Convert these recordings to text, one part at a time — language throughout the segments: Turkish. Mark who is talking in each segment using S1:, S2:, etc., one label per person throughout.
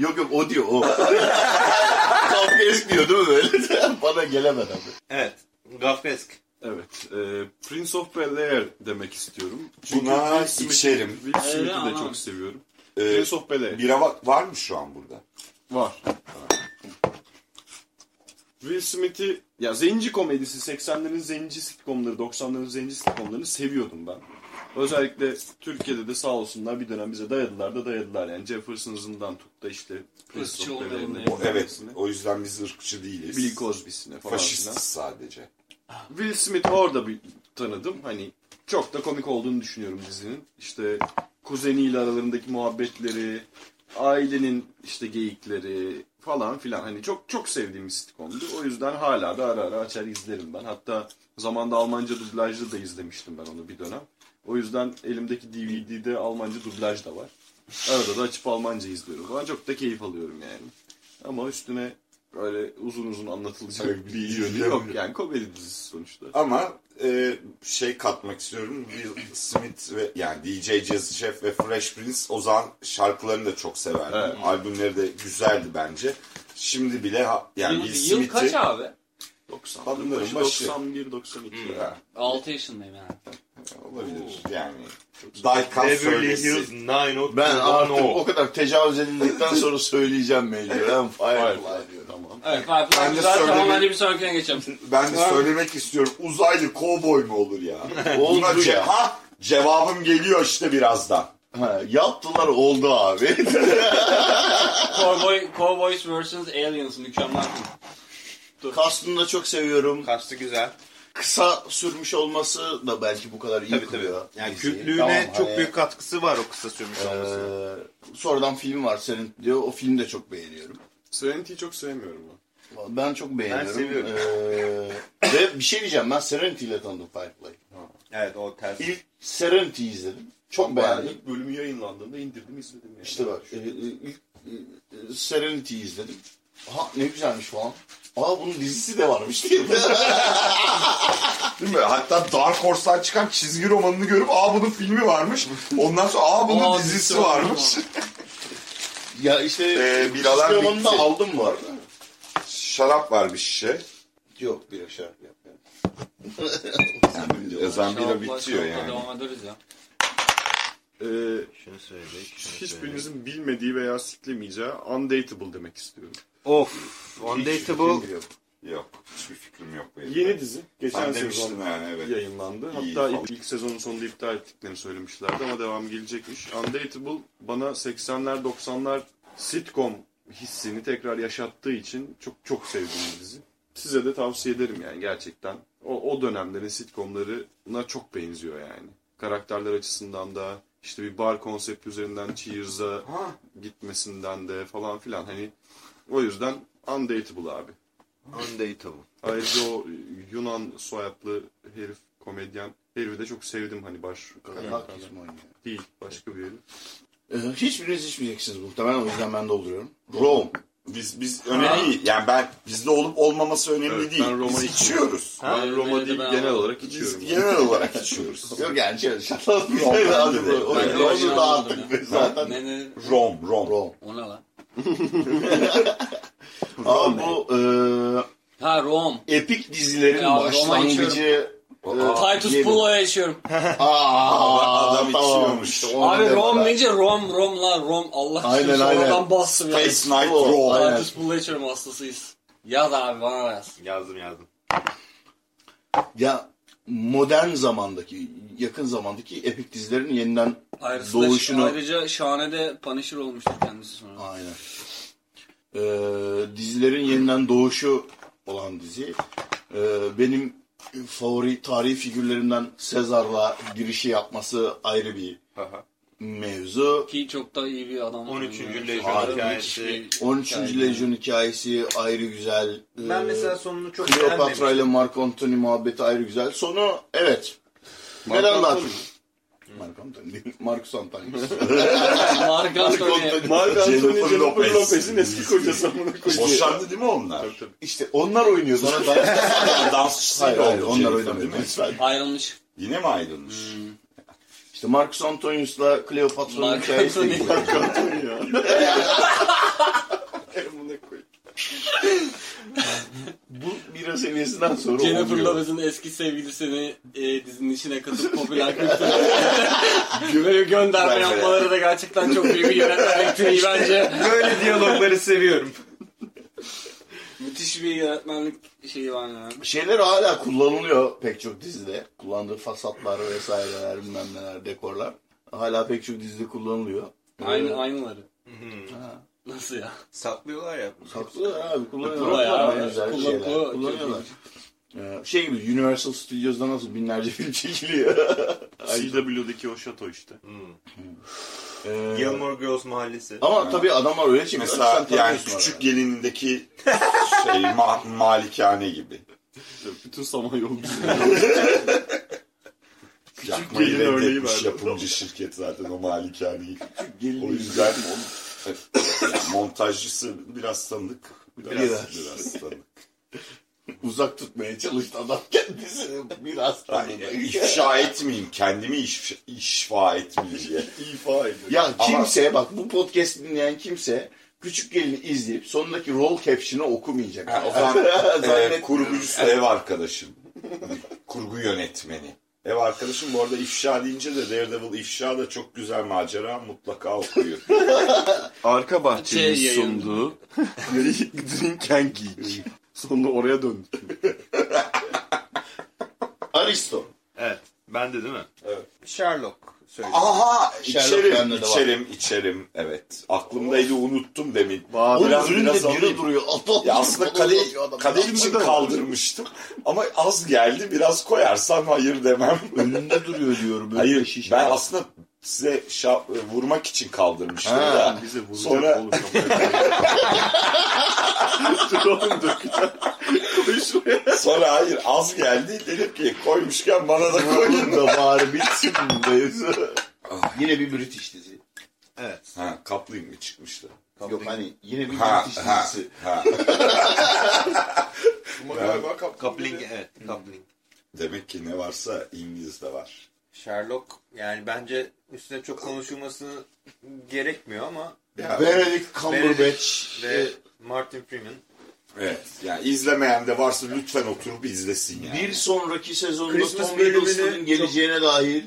S1: Yok yok o diyor o. Kafkaesk diyor değil mi böyle? Bana gelemedi abi.
S2: Evet. Kafkaesk.
S3: Evet. E, Prince of Bel-Air demek istiyorum. Çünkü
S4: Buna
S3: Will Smith-
S4: içerim.
S3: Will Smith'i de
S5: anam.
S3: çok seviyorum.
S4: Ee,
S3: Prince of Bel-Air.
S4: bira var, var mı şu an burada?
S3: Var. Will Smith'i ya zenci komedisi 80'lerin zenci sitcomları 90'ların zenci sitcomlarını seviyordum ben. Özellikle Türkiye'de de sağ olsunlar bir dönem bize dayadılar da dayadılar yani Jefferson'ından tut da işte
S5: Irkçı olmayalım
S4: evet. O yüzden biz ırkçı değiliz.
S3: Bill Cosby'sine falan.
S4: Faşistiz sadece.
S3: Will Smith'i orada bir tanıdım. Hani çok da komik olduğunu düşünüyorum dizinin. İşte kuzeniyle aralarındaki muhabbetleri, ailenin işte geyikleri falan filan. Hani çok çok sevdiğim bir sitcomdu. O yüzden hala da ara ara açar izlerim ben. Hatta zamanda Almanca dublajlı da izlemiştim ben onu bir dönem. O yüzden elimdeki DVD'de Almanca dublaj da var. Arada da açıp Almanca izliyorum falan. Çok da keyif alıyorum yani. Ama üstüne böyle uzun uzun anlatılacak
S4: Evet,
S3: bir yönü yok. Yani komedi dizisi sonuçta.
S4: Ama e, şey katmak istiyorum. Will Smith ve yani DJ Jazzy Jeff ve Fresh Prince o zaman şarkılarını da çok severdim.
S3: Evet.
S4: Albümleri de güzeldi bence. Şimdi bile ha- yani
S5: Yıl,
S4: Will
S5: yıl kaç
S4: Smith'i
S5: abi?
S3: 90.
S4: Kadınların
S3: başı,
S4: başı.
S3: 91 92.
S4: Ha,
S5: 6 yaşındayım yani.
S4: Olabilir yani. Daykan
S2: Beverly
S4: söylesi.
S2: 90210.
S1: Ben artık o kadar tecavüz edildikten sonra söyleyeceğim mecburen Firefly
S3: Firefly
S1: diyorum.
S3: Tamam.
S5: Evet Firefly
S4: Ben de söylemek-
S5: hadi bir sonrakine geçelim.
S4: Ben de söylemek istiyorum. Uzaylı kovboy mu olur ya?
S1: Oldu
S4: Buna ce-
S1: ya.
S4: ha, cevabım geliyor işte birazdan.
S1: Ha, yaptılar oldu abi.
S5: Cowboy, Cowboys vs. Aliens mükemmel.
S1: Kastını da çok seviyorum.
S2: Kastı güzel.
S1: Kısa sürmüş olması da belki bu kadar iyi
S2: Tabii tabii.
S1: kılıyor.
S2: Yani
S1: diziyi.
S2: Kürtlüğüne
S1: Tamam,
S2: çok
S1: hani,
S2: büyük katkısı var o kısa sürmüş olması.
S1: eee, sonradan film var senin diyor. O filmi de çok beğeniyorum.
S3: Serenity'yi çok sevmiyorum ben.
S1: Ben çok beğeniyorum.
S2: seviyorum.
S1: Eee, ve bir şey diyeceğim. Ben Serenity ile tanıdım Firefly'ı.
S2: Evet o ters.
S1: İlk Serenity izledim. Çok
S3: Bayağı
S1: beğendim.
S3: ilk bölümü yayınlandığında indirdim izledim yani.
S1: İşte bak. e, e, ilk e, Serenity izledim. Aha ne güzelmiş falan. Aa bunun dizisi de varmış diye.
S4: Değil mi? Hatta Dark Horse'dan çıkan çizgi romanını görüp aa bunun filmi varmış. Ondan sonra aa bunun
S5: Aa,
S4: dizisi
S5: dizisi
S4: varmış.
S1: ya işte
S4: Ee, biralar
S1: çizgi romanını da
S4: bitti.
S1: aldım bu arada.
S4: Şarap var bir şişe.
S1: Yok bir aşağı yap.
S4: Ezan bira bitiyor yani.
S5: Devam ederiz ya.
S3: Ee,
S2: Şunu söyledik. şunu söyledik.
S3: hiçbirinizin bilmediği veya siklemeyeceği undateable demek istiyorum.
S2: Of. Undateable.
S4: Yok. Yok. Hiçbir fikrim yok benim.
S3: Yeni dizi. Geçen sezon
S4: yani evet.
S3: yayınlandı.
S4: İyi
S3: Hatta
S4: falan.
S3: ilk, sezonun sonunda iptal ettiklerini söylemişlerdi ama devam gelecekmiş. Undateable bana 80'ler 90'lar sitcom hissini tekrar yaşattığı için çok çok sevdiğim bir dizi. Size de tavsiye ederim yani gerçekten. O, o dönemlerin sitcomlarına çok benziyor yani. Karakterler açısından da işte bir bar konsepti üzerinden Cheers'a gitmesinden de falan filan hani o yüzden Undateable abi.
S2: Undateable.
S3: Ayrıca o Yunan soyadlı herif komedyen herifi de çok sevdim hani baş.
S1: Haklısın oynuyor.
S3: Değil başka bir herif.
S1: Ee, hiçbiriniz içmeyeceksiniz muhtemelen o yüzden ben dolduruyorum. Rome.
S4: biz biz önemli. Yani ben bizde olup olmaması önemli
S3: Evet,
S4: değil.
S3: ben Roma
S4: biz içiyoruz.
S3: Ben
S5: Evet,
S3: Roma değil
S5: ben-
S3: genel olarak
S4: Biz
S3: içiyorum.
S4: genel olarak içiyoruz.
S1: Yok yani şöyle şatal bir
S4: Rome bende
S1: lazım.
S4: de.
S1: O-
S4: Ben
S5: de
S1: Onu dağıttık biz zaten.
S5: Ne ne?
S4: Rom, Rom.
S1: Rome.
S5: O ne lan?
S1: Aa bu e,
S5: Ha Rome.
S1: epik dizilerin
S5: Ya, Roma
S1: başlangıcı. e,
S5: Titus
S1: diyelim.
S5: Pullo'ya yaşıyorum.
S1: Aa,
S4: Adam içiyormuş.
S1: İşte onu
S5: Abi Rome
S1: ben.
S5: deyince Rom Rom lan Rom Allah
S1: Aynen,
S5: aşkına
S1: aynen.
S5: sonradan bastım ya.
S4: Face Night Rom.
S1: aynen.
S5: Titus Pullo'ya yaşıyorum hastasıyız. Yaz abi bana da yaz.
S2: Yazdım yazdım.
S1: Ya modern zamandaki, yakın zamandaki epik dizilerin yeniden
S5: Ayrıca,
S1: Doğuşunu-
S5: ayrıca şahane de Punisher olmuştur kendisi sonra.
S1: Aynen. Ee, dizilerin yeniden doğuşu olan dizi. Ee, benim favori tarihi figürlerimden Sezar'la girişi yapması ayrı bir mevzu.
S5: Ki çok da iyi bir adam.
S2: 13.
S5: oynuyor.
S2: Legion
S5: Harbi
S2: hikayesi.
S5: müthiş bir
S1: 13.
S5: hikaye.
S1: Lejyon hikayesi ayrı güzel.
S2: Ben
S1: Ee,
S2: mesela sonunu çok
S1: Kleopatra
S2: beğenmemiştim.
S1: ile Mark Antony muhabbeti ayrı güzel. Sonu evet.
S3: Mark
S1: Neden daha
S3: Antony.
S1: çok? Mark Antony değil. Marcus Antony.
S5: Mark Antony.
S3: Mark Anthony
S4: Jennifer
S3: Jennifer
S4: Lopez.
S3: Lopez'in eski kocası amına koyayım.
S4: Boşandı değil mi onlar?
S3: Tabii, tabii.
S1: işte onlar oynuyordu. Sonra da...
S4: Yani Dansçısıyla
S1: hayır onlar oynamıyor.
S4: değil mi?
S1: Lütfen.
S5: Ayrılmış.
S4: Yine mi ayrılmış?
S1: İşte Marcus Antonius'la Kleopatra'nın
S5: Mark
S1: hikayesi de
S5: Antony.
S1: Bu bira seviyesinden sonra
S5: Jennifer
S1: oluyor.
S5: Eski sevgilisini e, dizinin içine katıp popüler kültüre gönderme
S1: Bence
S5: yapmaları da gerçekten çok büyük bir yönetmenlik tüyü bence.
S2: Böyle diyalogları seviyorum.
S5: Müthiş bir yönetmenlik şeyi var yani.
S1: Şeyler hala kullanılıyor pek çok dizide. Kullandığı fasatlar vesaireler bilmem neler dekorlar. Hala pek çok dizide kullanılıyor.
S5: Aynı, aynıları.
S1: Ha.
S5: Nasıl ya?
S2: Saklıyorlar ya.
S1: Saklıyorlar abi kullanıyorlar.
S5: ya.
S1: Benzer
S5: Kullan-
S1: şeyler.
S5: pro,
S1: Kullanıyorlar. Ee, Şey gibi Universal Studios'da nasıl binlerce film çekiliyor.
S3: CW'deki o şato işte.
S1: Ee,
S2: Gilmore Girls mahallesi.
S1: ama tabii adamlar öyle çekiyor.
S4: Mesela yani küçük gelinindeki şey ma- malikane gibi.
S3: Bütün Samanyolu
S4: Yakmayı
S3: gelin örneği verdim.
S4: yapımcı şirket zaten o malikaneyi.
S1: Gelin-
S4: O yüzden yani montajcısı biraz tanıdık. Biraz,
S1: Biraz.
S4: biraz, tanıdık.
S1: uzak tutmaya çalıştı adam kendisini biraz
S4: Yani
S1: tanıdı.
S4: ifşa etmeyeyim, kendimi iş, işfa etmeyeyim diye.
S3: İfa ediyor.
S1: Ya
S4: Ama-
S1: kimse bak bu podcast dinleyen kimse küçük gelini izleyip sonundaki roll caption'ı okumayacak.
S4: Ha, o zaman e, kurgucusu ev arkadaşım. Kurgu yönetmeni. Ev arkadaşım bu arada ifşa deyince de Daredevil ifşa da çok güzel macera mutlaka okuyor.
S3: Arka bahçenin
S5: Şey
S3: sunduğu Drink and Geek. Sonunda oraya döndük.
S1: Aristo.
S2: Evet. Ben de değil mi?
S4: Evet.
S2: Sherlock söyleyeyim.
S4: Aha
S1: Sherlock
S4: içerim, içerim, içerim. Evet. Aklımdaydı unuttum demin.
S1: Onun
S4: Biraz-
S1: önünde
S4: biraz
S1: biri duruyor. Adam
S4: Ya aslında kale, kale için kaldırmıştım. Ama az geldi. Biraz koyarsam hayır demem.
S1: önünde duruyor diyorum. Böyle
S4: Hayır
S1: şiş-
S4: ben aslında size şa- vurmak için kaldırmıştım
S1: Ha.
S4: da.
S3: Bize vuracak
S4: Sonra-
S3: oğlum. Dur oğlum dökeceğim. Şuraya.
S4: Sonra hayır az geldi. Dedim ki koymuşken bana da koyun.
S1: Da bari bitsin bundayız. Yine bir British dizi.
S2: Evet.
S4: Ha Kaplayın mı çıkmıştı?
S1: Yok hani yine bir
S4: Ha
S1: British
S4: ha
S1: dizisi.
S4: ha.
S3: Ama galiba kap
S2: Coupling evet. Coupling.
S4: Demek ki ne varsa İngiliz'de var.
S2: Sherlock yani bence üstüne çok konuşulması gerekmiyor ama
S1: Benedict Cumberbatch.
S2: ve Martin Freeman.
S4: Evet. Yani izlemeyen de varsa lütfen oturup izlesin yani.
S1: Bir sonraki sezonda
S2: Christmas
S1: Tom
S2: bölümünü
S1: Hiddleston'ın geleceğine dair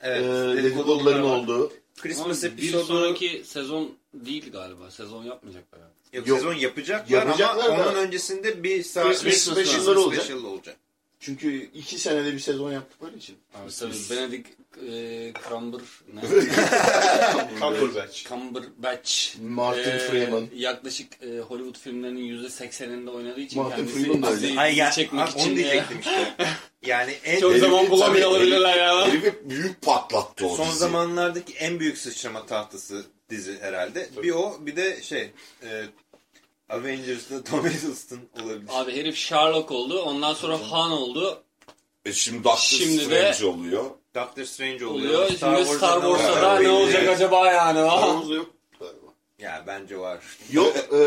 S2: Evet.
S1: e,
S2: dedikodular
S1: dedikoduların olduğu.
S2: Christmas
S5: bir
S2: episodu
S5: sonraki sezon değil galiba. Sezon yapmayacaklar. yani.
S2: yok,
S1: Yok.
S2: sezon yapacaklar,
S1: Yapacaklar
S2: ama
S1: da-
S2: onun öncesinde bir saat
S1: Christmas special'ları olacak.
S2: special olacak.
S1: Çünkü iki senede bir sezon yaptıkları için.
S5: Abi tabii Benedict e, Cumber ne?
S3: Cumberbatch.
S5: Cumberbatch.
S1: Martin
S5: e,
S1: Freeman.
S5: Yaklaşık e, Hollywood filmlerinin %80'inde oynadığı için
S1: Martin
S5: kendisi
S1: Freeman da öyle.
S5: diziyi
S2: Ay ya,
S5: çekmek için
S2: onu diyecektim işte. Yani en
S5: çok zaman
S4: Herifi
S5: bulamıyor
S4: tabii,
S5: olabilirler
S4: herif-
S5: ya.
S4: Herifi büyük patlattı o
S2: son
S4: dizi.
S2: zamanlardaki en büyük sıçrama tahtası dizi herhalde. Bir o bir de şey e, Avengers'da Tom Hiddleston olabilir.
S5: Abi herif Sherlock oldu. Ondan sonra Han oldu.
S4: E şimdi Doctor
S5: Şimdi de-
S4: Strange oluyor.
S2: Doctor Strange oluyor.
S5: Oluyor. Şimdi Star
S2: var?
S5: da ne olacak acaba yani? Ha?
S1: Aramızda yok.
S2: Ya bence var.
S1: Yok e,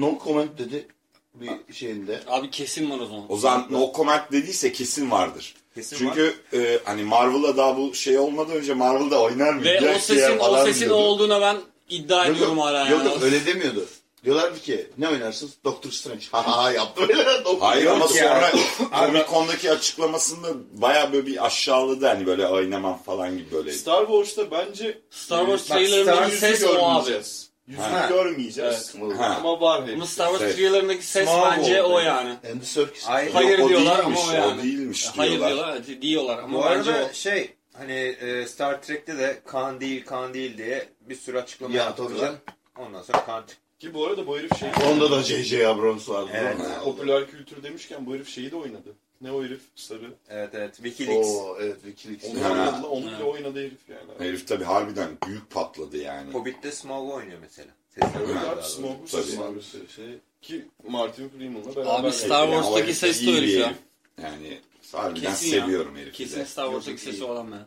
S1: no comment dedi bir şeyinde.
S5: Abi kesin var o zaman.
S4: O zaman no comment dediyse kesin vardır.
S2: Kesin
S4: Çünkü e, hani Marvel'a daha bu şey olmadan önce Marvel'da oynar mı?
S5: Ve o sesin, o sesin olduğuna ben iddia
S1: Yok,
S5: ediyorum
S1: yok,
S5: hala
S1: yok,
S5: yani.
S1: yok, öyle demiyordu. Diyorlardı ki ne oynarsınız? Doctor Strange. Ha ha yaptı böyle. Doctor
S4: Hayır ama sonra Comic Con'daki açıklamasında baya böyle bir aşağıladı hani böyle oynamam falan gibi böyle.
S3: Star Wars'ta bence
S5: Star Wars
S2: Bak,
S5: trailerındaki
S3: yüzü görmeyeceğiz. Yüzünü
S4: Ha.
S3: görmeyeceğiz.
S4: Ha.
S3: Ama var hep.
S5: Ama Star Wars
S4: Evet.
S5: trailerındaki ses
S2: Small
S5: bence o
S2: yani.
S1: Andy Serkis.
S2: Ay,
S5: Hayır
S4: o
S5: diyorlar
S4: değilmiş,
S5: ama o yani.
S4: O değilmiş
S5: Hayır
S4: diyorlar.
S5: diyorlar, evet, diyorlar ama
S2: Bu
S5: bence
S2: arada
S5: o.
S2: şey hani e, Star Trek'te de kan değil kan değil diye bir sürü açıklama
S1: Ya,
S2: yaptılar. Ondan sonra kan çıktı.
S3: Ki bu arada bu herif şey...
S1: Onda da J.J. Abrams vardı.
S2: Evet.
S3: Popüler kültür demişken bu herif şeyi de oynadı. Ne o herif? Sarı.
S2: Evet evet Wikileaks.
S1: Oo evet Wikileaks.
S3: Onu
S4: Ha.
S3: oynadı. Onu bile oynadı herif yani.
S4: Herif tabi harbiden büyük patladı yani.
S2: Hobbit'te Smaug oynuyor mesela. Sesini
S3: Evet
S2: duyuyor
S3: abi
S2: daha doğrusu.
S3: Smoke'u
S4: Tabii.
S3: seslendirse şey. Ki Martin Freeman'la beraber.
S5: Abi Star
S4: Yani o
S5: Wars'taki
S4: herif
S5: ses de
S4: iyi bir
S5: ya.
S4: herif. Yani harbiden
S5: Kesin ya.
S4: seviyorum herifi
S5: Kesin
S4: de.
S5: Star Wars'taki
S1: Yok,
S5: sesi
S1: iyi.
S5: olan ben.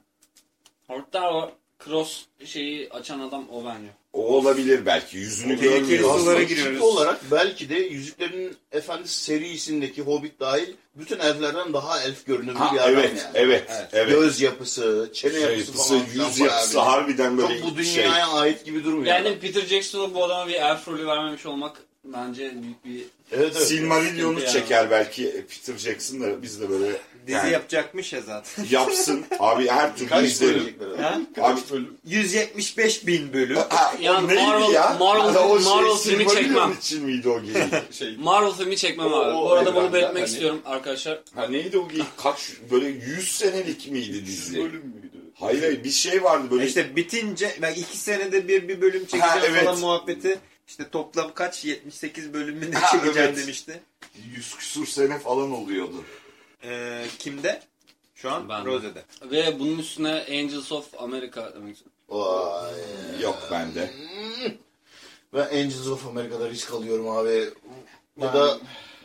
S5: Hatta o cross şeyi açan adam o bence.
S4: O olabilir belki. Yüzünü
S2: Tehlikeli
S4: görmüyoruz.
S2: sulara giriyoruz.
S1: olarak belki de Yüzüklerin Efendisi serisindeki Hobbit dahil bütün elflerden daha elf görünümlü
S4: Ha,
S1: bir adam
S4: evet,
S1: yani.
S4: evet,
S2: Evet.
S4: evet.
S1: Göz yapısı, çene
S4: Şey
S1: yapısı,
S4: yapısı,
S1: falan.
S4: yüz yapısı harbiden böyle
S1: Çok bu
S4: şey.
S1: dünyaya ait gibi durmuyor.
S5: Yani Peter Jackson'a bu adama bir elf rolü vermemiş olmak bence büyük bir
S1: evet, evet.
S4: Silmarillion'u
S5: Yani.
S4: çeker belki Peter Jackson da biz de böyle
S2: Dizi
S4: yani
S2: yapacakmış ya zaten.
S4: yapsın. Abi her türlü
S1: Kaç
S4: izlerim.
S2: ha?
S4: Abi
S2: 175 bin bölüm.
S4: Ha,
S5: Yani
S4: neydi
S5: Marvel-
S4: ya?
S5: Marvel-
S4: Ha, o şey,
S5: Marvel filmi
S4: Silmarillion
S5: çekmem.
S4: için miydi o geyik?
S3: Şey,
S5: Marvel filmi çekmem
S3: O-
S5: abi.
S3: o
S5: Bu arada bunu belirtmek
S3: hani-
S5: istiyorum arkadaşlar.
S4: ha neydi o geyik? Kaç böyle 100 senelik miydi
S3: 100
S4: dizi?
S3: bölüm müydü?
S4: Hayır hayır bir şey vardı böyle.
S2: İşte bitince ben iki senede bir bir bölüm çekeceğim
S4: Ha, evet.
S2: falan muhabbeti. İşte toplam kaç? 78 bölümünde
S4: Ha,
S2: çekeceğim
S4: evet.
S2: demişti.
S4: 100 küsur sene falan oluyordu.
S2: Ee, kimde? Şu an
S5: Ben de.
S2: Rose'de.
S5: Ve bunun üstüne Angels of America demek.
S1: Vay.
S4: Yok bende.
S1: Ben Angels of America'da risk alıyorum abi. Ya da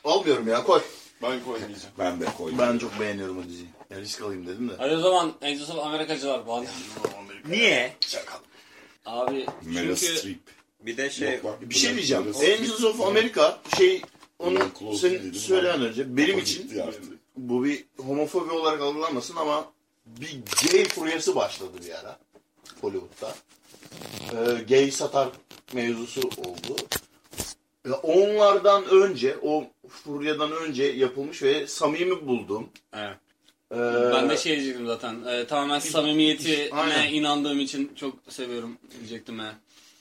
S1: almıyorum ya koy.
S3: Ben koymayacağım.
S4: Ben de koydum.
S1: Ben çok beğeniyorum o diziyi. Ya risk alayım dedim de.
S5: Hadi o zaman Angels of Americacılar falan.
S2: Niye?
S5: Abi
S4: Meryl
S5: çünkü
S4: Streep.
S2: Bir de şey
S4: Yok lan,
S1: Bir şey diyeceğim. Angels of America şey onu
S4: Ulan Close
S1: sen
S4: dedim
S1: söyleyen önce benim için bu bir homofobi olarak algılanmasın ama bir gay furyası başladı bir ara Hollywood'da. Ee, gay satar mevzusu oldu. Ve onlardan önce o furyadan önce yapılmış ve samimi buldum.
S5: Evet.
S1: Ee,
S5: ben de şey diyecektim zaten. Ee, tamamen samimiyetine
S1: Aynen.
S5: inandığım için çok seviyorum diyecektim ya.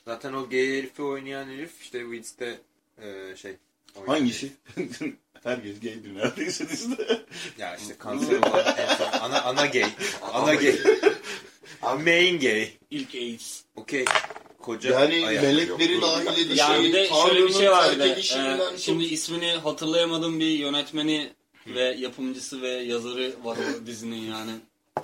S2: Zaten o gay herifi oynayan herif işte Wids'te e, şey.
S1: Hangisi? Herkes gaydir neredeyse dizide.
S2: Ya işte kanser olan en son. Ana, ana gay. Ana gay. Main gay.
S5: İlk AIDS.
S2: Okey. Koca
S1: Yani melekleri dahil edişi,
S5: Yani bir de şöyle bir şey var bir de. Ee,
S1: çok-
S5: şimdi ismini hatırlayamadığım bir yönetmeni ve yapımcısı ve yazarı var o dizinin yani.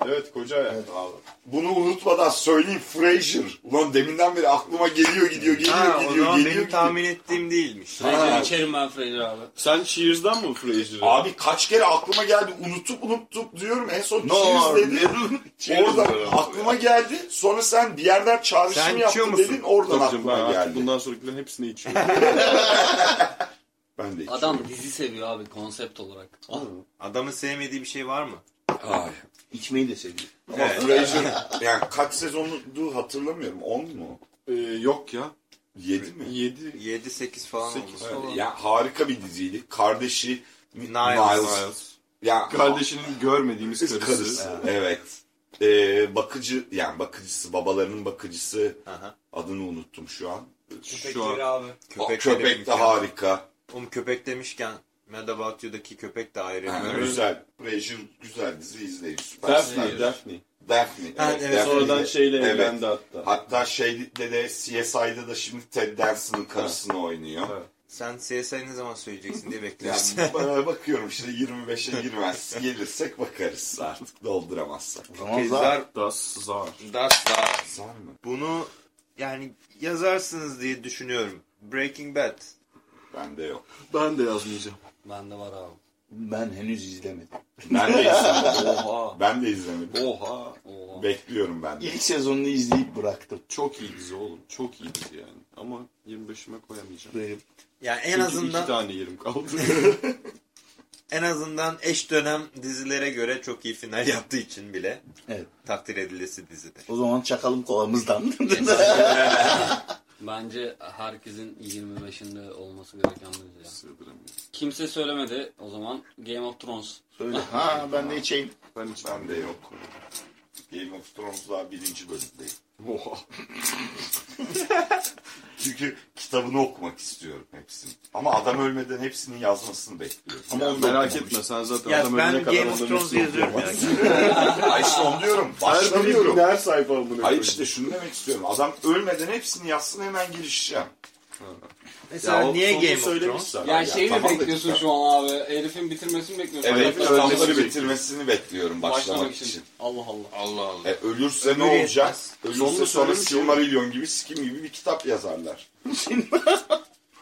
S3: Evet koca ayak.
S1: Evet abi.
S4: Bunu unutmadan söyleyeyim Frasier. Ulan deminden beri aklıma geliyor gidiyor geliyor
S2: Ha, o
S4: gidiyor
S2: zaman
S4: geliyor.
S2: benim
S4: gidiyor.
S2: tahmin ettiğim değilmiş.
S5: Fraser içerim ben Fraser abi.
S3: Sen Cheers'dan mı Frasier'ı?
S4: Abi kaç kere aklıma geldi unutup unutup diyorum en son
S1: No,
S4: Cheers
S1: diyorum.
S4: Oradan aklıma geldi. Sonra sen bir yerden çağrışım
S2: Sen
S4: yaptın
S2: içiyor musun?
S4: dedin oradan
S3: Tabii canım, ben
S4: aklıma
S3: artık
S4: geldi.
S3: bundan sonrakilerin hepsini içiyorum.
S4: Ben de içiyorum.
S5: Adam dizi seviyor abi konsept olarak.
S2: Adamın sevmediği bir şey var mı?
S4: Ay.
S1: İçmeyi de seviyor.
S4: Ama Frasier yani kaç sezondu hatırlamıyorum. 10 mu?
S3: ee, yok ya.
S4: 7 mi?
S3: 7.
S2: 7-8 falan
S3: Sekiz
S2: olması.
S3: falan.
S4: Yani harika bir diziydi. Kardeşi
S2: Niles.
S4: Niles. Ya
S3: Kardeşinin görmediğimiz
S4: kız
S3: karısı.
S4: karısı. Evet. Ee, bakıcı yani bakıcısı babalarının bakıcısı
S2: Aha.
S4: adını unuttum şu an.
S3: Şu an.
S2: abi.
S4: O
S2: Köpek,
S4: köpek de harika.
S2: Oğlum köpek demişken Mad About You'daki köpek de ayrı.
S4: Yani
S2: Evet.
S4: güzel. Frasier güzel dizi izleyin. Süper.
S3: Daphne, Daphne.
S4: Daphne.
S2: Ha,
S4: Evet,
S2: evet,
S4: Daphne
S3: Sonradan
S4: de-
S3: şeyle
S4: Evet.
S3: evlendi hatta.
S4: Hatta şeyde de CSI'da da şimdi Ted Danson'ın karısını oynuyor.
S3: Evet.
S2: Sen CSI ne zaman söyleyeceksin diye
S4: Yani
S2: bekliyorsun.
S4: bana bakıyorum işte 25'e girmez. Gelirsek bakarız artık dolduramazsak.
S1: O zaman
S2: Kezar
S3: Das Zar.
S2: Das da.
S4: Zar mı?
S2: Bunu yani yazarsınız diye düşünüyorum. Breaking Bad.
S4: Bende yok.
S3: Ben de yazmayacağım.
S5: Bende var abi.
S1: ben henüz izlemedim.
S4: Ben de izlemedim.
S3: Oha.
S4: ben de izlemedim.
S3: Oha.
S5: Oo.
S4: Bekliyorum ben de.
S1: İlk sezonunu izleyip bıraktım.
S3: Çok iyi dizi oğlum. Çok iyi dizi yani. Ama 25'ime koyamayacağım.
S1: Benim.
S2: Yani en
S3: Çünkü
S2: azından
S3: iki tane yerim kaldı.
S2: en azından eş dönem dizilere göre çok iyi final yaptığı için bile
S1: Evet.
S2: takdir edilesi dizidir.
S1: O zaman çakalım kolamızdan.
S5: Bence herkesin 25'inde olması gereken bir ya.
S3: Sığdıramıyorum.
S5: Kimse söylemedi o zaman Game of Thrones.
S1: Söyle. Ha ben de içeyim.
S3: Ben hiç
S4: Bende yok. Game of Thrones daha birinci bölümdeyim.
S3: Oha.
S4: Çünkü kitabını okumak istiyorum hepsini. Ama adam ölmeden hepsinin yazmasını bekliyorum.
S3: Ama
S4: Yani
S3: merak etme sen zaten
S2: Ya
S3: adam ölene kadar
S2: Game of Thrones yazıyorum ya.
S4: Ay işte onu diyorum.
S3: Her
S4: Başlamıyorum.
S3: her sayfa bunu.
S4: Hayır işte şunu demek istiyorum. Adam ölmeden hepsini yazsın hemen girişeceğim.
S2: Mesela niye Game of Thrones?
S5: Ya şeyi mi
S4: tamam
S5: bekliyorsun şu an abi? Herifin bitirmesini bekliyorsun.
S4: Evet, kitapları
S3: ölmesini
S4: bitirmesini bekliyorum başlamak için.
S5: Allah Allah.
S2: Allah Allah.
S4: E, ölürse
S2: Ömür
S4: ne olacak?
S2: yetmez.
S4: Ölürse
S3: Sonunda
S4: sonra Silmarillion gibi, Skim gibi bir kitap yazarlar.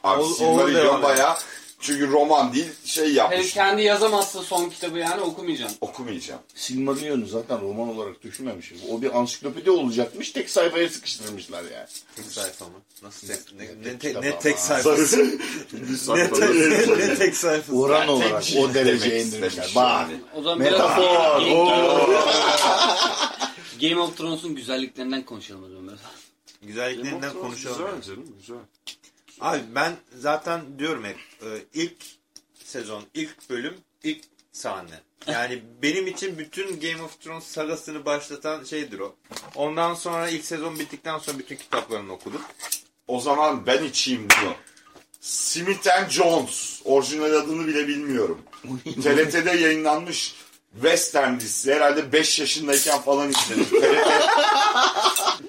S4: Abi Silmarillion bayağı Çünkü roman değil şey
S5: Hem
S4: yapmış.
S5: kendi yazamazsa son kitabı yani okumayacağım.
S4: Okumayacağım.
S1: Silmarillion'u zaten roman olarak düşünmemişiz. O bir ansiklopedi olacakmış. Tek sayfaya sıkıştırmışlar yani.
S2: Tek sayfa mı? Nasıl tek, ne, ne,
S1: tek
S2: ne tek sayfası? ne, te- ne tek sayfası?
S1: Oran
S4: Yani tek
S1: olarak
S4: cilt
S1: o dereceye indirmişler. Bak.
S5: O zaman
S1: Metafor.
S5: Game of Thrones'un güzelliklerinden konuşalım o zaman biraz.
S2: Güzelliklerinden konuşalım.
S3: Güzel canım güzel.
S2: Abi ben zaten diyorum hep e, ilk sezon, ilk bölüm, ilk sahne. Yani benim için bütün Game of Thrones sagasını başlatan şeydir o. Ondan sonra ilk sezon bittikten sonra bütün kitaplarını okudum.
S4: O zaman ben içeyim bunu. Smith and Jones. Orijinal adını bile bilmiyorum. TRT'de yayınlanmış Western dizisi. Herhalde 5 yaşındayken falan izledim.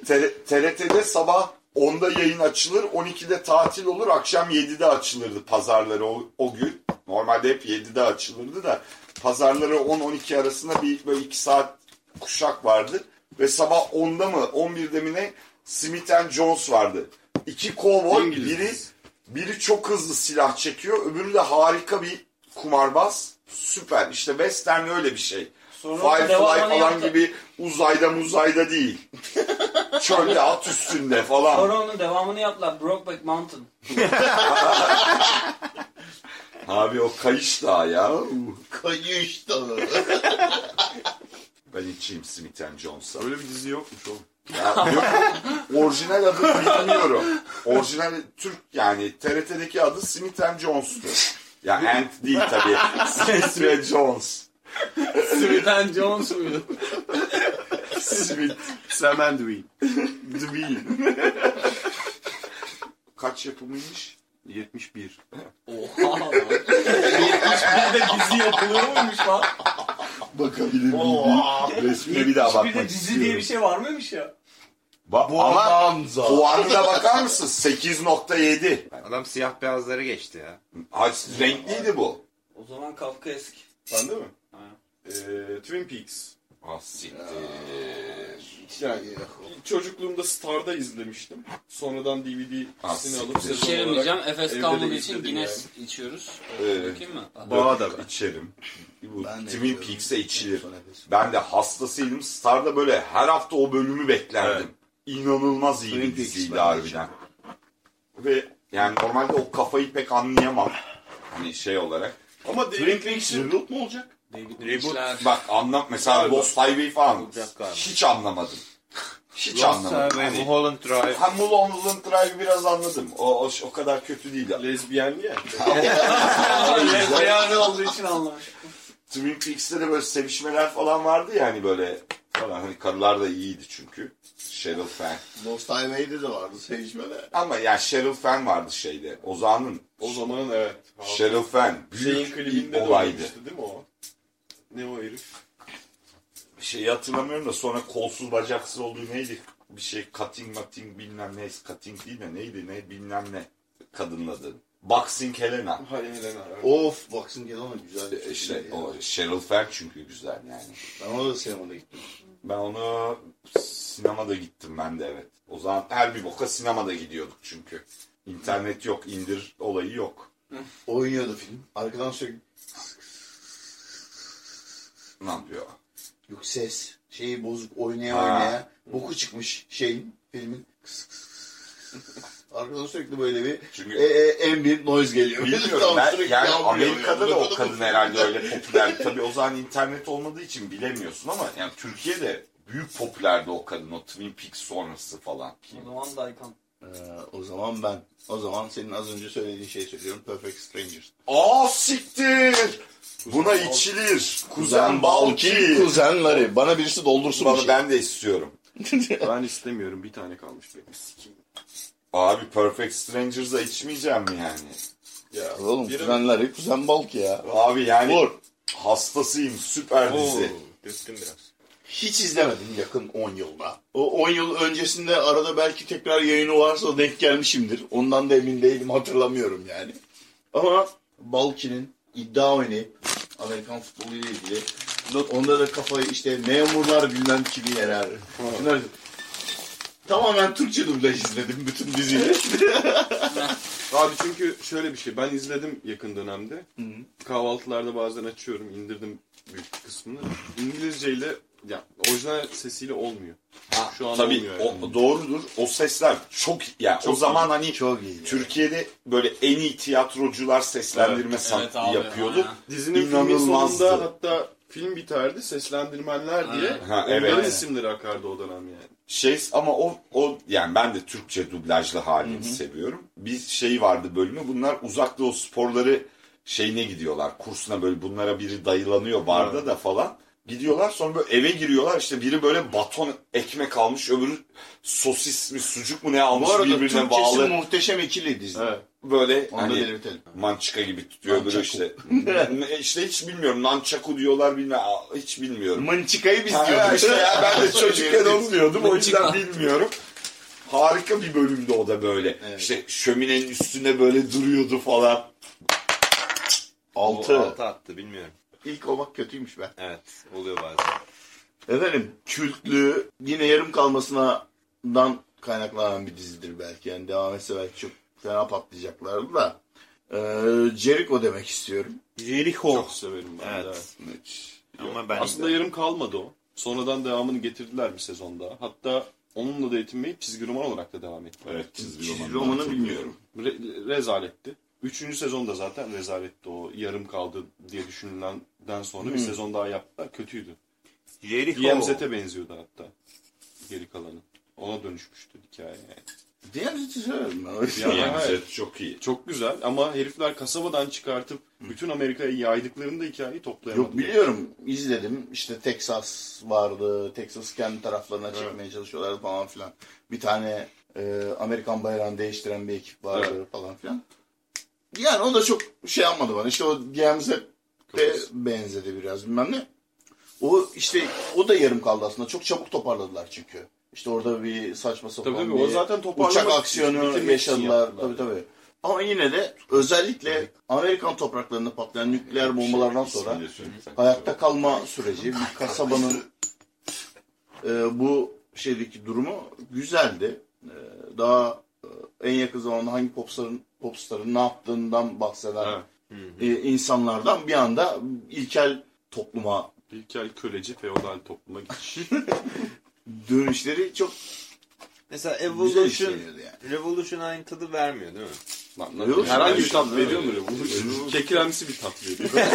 S4: TRT, TRT'de sabah 10'da yayın açılır, 12'de tatil olur, akşam 7'de açılırdı pazarları o, o gün. Normalde hep 7'de açılırdı da pazarları 10-12 arasında bir böyle 2 saat kuşak vardı. Ve sabah 10'da mı 11'de mi ne Smith Jones vardı. İki kovboy biri biri çok hızlı silah çekiyor, öbürü de harika bir kumarbaz. Süper. İşte Western öyle bir şey.
S5: Sonra
S4: Firefly
S5: devamını
S4: falan
S5: yaptı.
S4: gibi uzayda muzayda değil. Çölde at üstünde falan.
S5: Sonra onun devamını yaptılar. Brokeback Mountain.
S4: Abi o kayış dağı ya.
S1: Kayış dağı.
S4: Ben içeyim Smith Jones'a.
S3: Öyle bir dizi yokmuş oğlum.
S4: Ya, yok, orijinal adını bilmiyorum. Orijinal Türk yani TRT'deki adı Smith Jones'tu. Ya Ant değil tabii. Smith ve Jones.
S5: Smith and Jones muydu?
S4: Smith.
S3: Sam and Dwayne.
S4: Dwayne. Kaç yapımıymış?
S3: 71.
S5: Oha lan. 71'de dizi yapılıyor muymuş lan?
S4: Bakabilir miyim? Resmine bir daha
S5: 71'de
S4: bakmak
S5: dizi
S4: istiyorum.
S5: diye bir şey var mıymış ya?
S4: Ba- ama puanına bakar mısın? 8.7.
S2: Adam siyah beyazları geçti ya.
S4: Ha, renkliydi bu.
S5: O zaman Kafka eski.
S3: Sen de mi? Ee, Twin Peaks.
S4: Ah siktir.
S3: Yani çocukluğumda Star'da izlemiştim. Sonradan
S4: Ah,
S3: DVD'sini alıp
S4: siktir.
S3: sezon
S5: İçeremeyeceğim.
S3: olarak
S5: Efes
S3: evde
S5: kalmadığı
S3: de
S5: için
S3: izledim
S5: Guinness içiyoruz.
S4: Ee,
S5: Bakayım mı?
S3: Da ben.
S4: İçerim. Bu
S1: Ben de
S4: Twin. Peaks'e içilir.
S1: Son nefes.
S4: Ben de hastasıydım. Star'da böyle her hafta o bölümü beklerdim. İnanılmaz iyi
S1: Twin
S4: bir
S1: Peaks
S4: diziydi
S1: ben de
S4: harbiden. Ve yani normalde o kafayı pek anlayamam. Hani şey olarak.
S3: Ama
S1: Twin Peaks
S3: Lynch'in
S1: reboot mu olacak?
S5: David
S2: Reboot.
S5: Lynch'ler.
S4: Bak anlam mesela
S3: Galiba.
S4: Lost Highway falan hiç anlamadım. Hiç
S2: Lost
S4: anlamadım.
S2: Highway, Mulholland Drive.
S4: Ha Mulholland Drive biraz anladım. O, o, o kadar kötü değil.
S3: lezbiyenli ya.
S5: Beyazı olduğu için anlamış.
S4: Twin Peaks'te de böyle sevişmeler falan vardı ya hani böyle falan hani karılar da iyiydi çünkü. Cheryl Fan.
S1: Lost Highway'de de vardı sevişmeler.
S4: Ama yani Cheryl Fan vardı şeyde. Ozan'ın
S3: O zamanın evet.
S4: Cheryl Fan
S3: Şeyin
S4: büyük
S3: klibinde
S4: bir
S3: de
S4: olaydı.
S3: oynamıştı değil mi o? Ne o herif?
S4: Şeyi hatırlamıyorum da sonra kolsuz bacaksız olduğu neydi? Bir şey cutting mating bilmem ne. Cutting değil de neydi ne bilmem ne. Kadının adı. Boxing Helena.
S3: Hayır Helena. Evet.
S1: Of Boxing Helena güzel.
S4: E, İşte
S1: Ya.
S4: o Cheryl Fan çünkü güzel yani.
S1: Ben ona da sinemada gittim.
S4: Ben onu sinemada gittim ben de evet. O zaman her bir boka sinemada gidiyorduk çünkü. İnternet yok, indir olayı yok.
S1: Oynuyordu film. Arkadan sürekli
S4: Ne yapıyor?
S1: yok ses. Şeyi bozuk oynaya
S4: Ha.
S1: oynaya. Boku çıkmış şeyin filmin. Arkadan sürekli böyle bir
S4: Çünkü
S1: e, e, ambient noise geliyor.
S4: Bilmiyorum
S1: Tam
S4: ben yani Amerika'da da o kadın herhalde öyle popüler. Tabii o zaman internet olmadığı için bilemiyorsun ama yani Türkiye'de büyük popülerdi o kadın o Twin Peaks sonrası falan.
S5: O zaman Daykan.
S1: Ee, o zaman ben. O zaman senin az önce söylediğin şeyi söylüyorum. Perfect Strangers.
S4: Aa siktir! Buna içilir. Kuzen Balki.
S1: Kuzenleri. Bana birisi doldursun bir
S4: Bana
S1: şey.
S4: ben de istiyorum.
S3: Ben istemiyorum. Bir tane kalmış benim. Sikeyim.
S4: Abi Perfect Strangers'a içmeyeceğim mi yani?
S3: Ya,
S1: Oğlum
S3: biri-
S1: kuzenleri kuzen balk ya.
S4: Abi yani
S1: Vur.
S4: hastasıyım süper
S2: Oo,
S4: dizi.
S2: döktüm biraz.
S1: Hiç izlemedim yakın 10 yılda. O 10 yıl öncesinde arada belki tekrar yayını varsa denk gelmişimdir. Ondan da emin değilim hatırlamıyorum yani. Ama Balki'nin iddia oynayıp Amerikan futbolu ile ilgili onda da kafayı işte memurlar bilmem kimi yener. Bunlar- Tamamen Türkçe dublaj izledim bütün diziyi.
S3: Abi çünkü şöyle bir şey. Ben izledim yakın dönemde. Kahvaltılarda bazen açıyorum. indirdim büyük kısmını. İngilizceyle ya orijinal sesiyle olmuyor. Şu an
S4: Tabii
S3: olmuyor. yani.
S4: o doğrudur. O sesler çok yani o
S3: Çok
S4: zaman hani
S1: Çok iyi.
S4: Türkiye'de böyle en iyi tiyatrocular seslendirme san-
S5: Evet abi,
S4: yapıyordu.
S5: aynen.
S3: Dizinin filmin sonunda hatta film biterdi. Seslendirmenler diye.
S4: Ha,
S3: Onların
S4: evet.
S3: isimleri akardı o dönem yani.
S4: Şey ama o o yani ben de Türkçe dublajlı halini seviyorum. Bir şey vardı bölümü. Bunlar uzak doğu sporları şeyine gidiyorlar. Kursuna böyle bunlara biri dayılanıyor barda da falan. Gidiyorlar sonra böyle eve giriyorlar işte biri böyle baton ekmek almış öbürü sosis mi sucuk mu ne almış
S1: Bu arada
S4: birbirine
S1: Türkçesi
S4: bağlı.
S1: muhteşem ikili dizi.
S3: Evet.
S4: Böyle
S1: Onu
S4: hani
S1: belirtelim.
S4: mançika gibi tutuyor öbürü
S1: Nunchaku.
S4: işte. İşte hiç bilmiyorum. Nançaku diyorlar bilmem hiç bilmiyorum.
S1: Mınçıkayı biz
S4: Ha,
S1: diyorduk.
S4: işte ya ben de çocukken onu diyordum o yüzden bilmiyorum. Harika bir bölümdü o da böyle.
S1: Evet.
S4: İşte şöminenin üstünde böyle duruyordu falan.
S1: Altı.
S2: Altı attı bilmiyorum.
S1: İlk olmak kötüymüş be.
S2: Evet oluyor bazen.
S1: Efendim kültlüğü yine yarım kalmasından kaynaklanan bir dizidir belki. Yani devam etse belki çok fena patlayacaklardı da. Ee, Jericho demek istiyorum.
S2: Jericho.
S3: Çok severim ben de.
S2: Evet. Ama ben
S3: Aslında yarım kalmadı o. Sonradan devamını getirdiler bir sezon daha. Hatta onunla da yetinmeyip çizgi roman olarak da devam etti.
S4: Evet çizgi
S1: Çizgi
S4: romanı.
S1: romanı bilmiyorum.
S3: Re- rezaletti. Üçüncü sezonda zaten rezaletti o. Yarım kaldı diye düşünülenden sonra bir sezon daha yaptılar. Kötüydü.
S2: Jericho.
S3: DMZ'e benziyordu hatta. Geri kalanı. Ona dönüşmüştü hikaye yani.
S1: DMZ'i severim ben.
S3: Ya, evet.
S4: çok iyi.
S3: Çok güzel ama herifler kasabadan çıkartıp bütün Amerika'ya yaydıklarında hikayeyi toplayamadılar.
S1: Yok biliyorum izledim işte Texas vardı Texas kendi taraflarına çekmeye çalışıyorlardı falan filan bir tane e, Amerikan bayrağını değiştiren bir ekip vardı
S3: Evet.
S1: falan filan yani o da çok şey yapmadı bana. İşte o de
S3: Kafası.
S1: benzedi biraz bilmem ne. O işte o da yarım kaldı aslında. Çok çabuk toparladılar çünkü. İşte orada bir saçma sapan
S3: Tabii tabii, o
S1: bir
S3: zaten toparlamak
S1: uçak aksiyonu yaşadılar.
S3: yaptılar.
S1: tabii tabii. Ama yine de özellikle Amerikan topraklarında patlayan nükleer bombalardan sonra hayatta kalma süreci bir kasabanın e, bu şeydeki durumu güzeldi. E, daha e, en yakın zamanda hangi popstarın popstarın ne yaptığından bahseden
S3: Evet.
S1: e, insanlardan bir anda ilkel topluma
S3: İlkel köleci feodal topluma geçiş.
S1: dönüşleri çok
S2: Mesela Evolution,
S1: yani.
S2: Revolution aynı tadı vermiyor değil mi?
S3: Lan, lan,
S1: Yok,
S3: herhangi bir tat veriyor mu? Bu Kekremsi bir tat veriyor.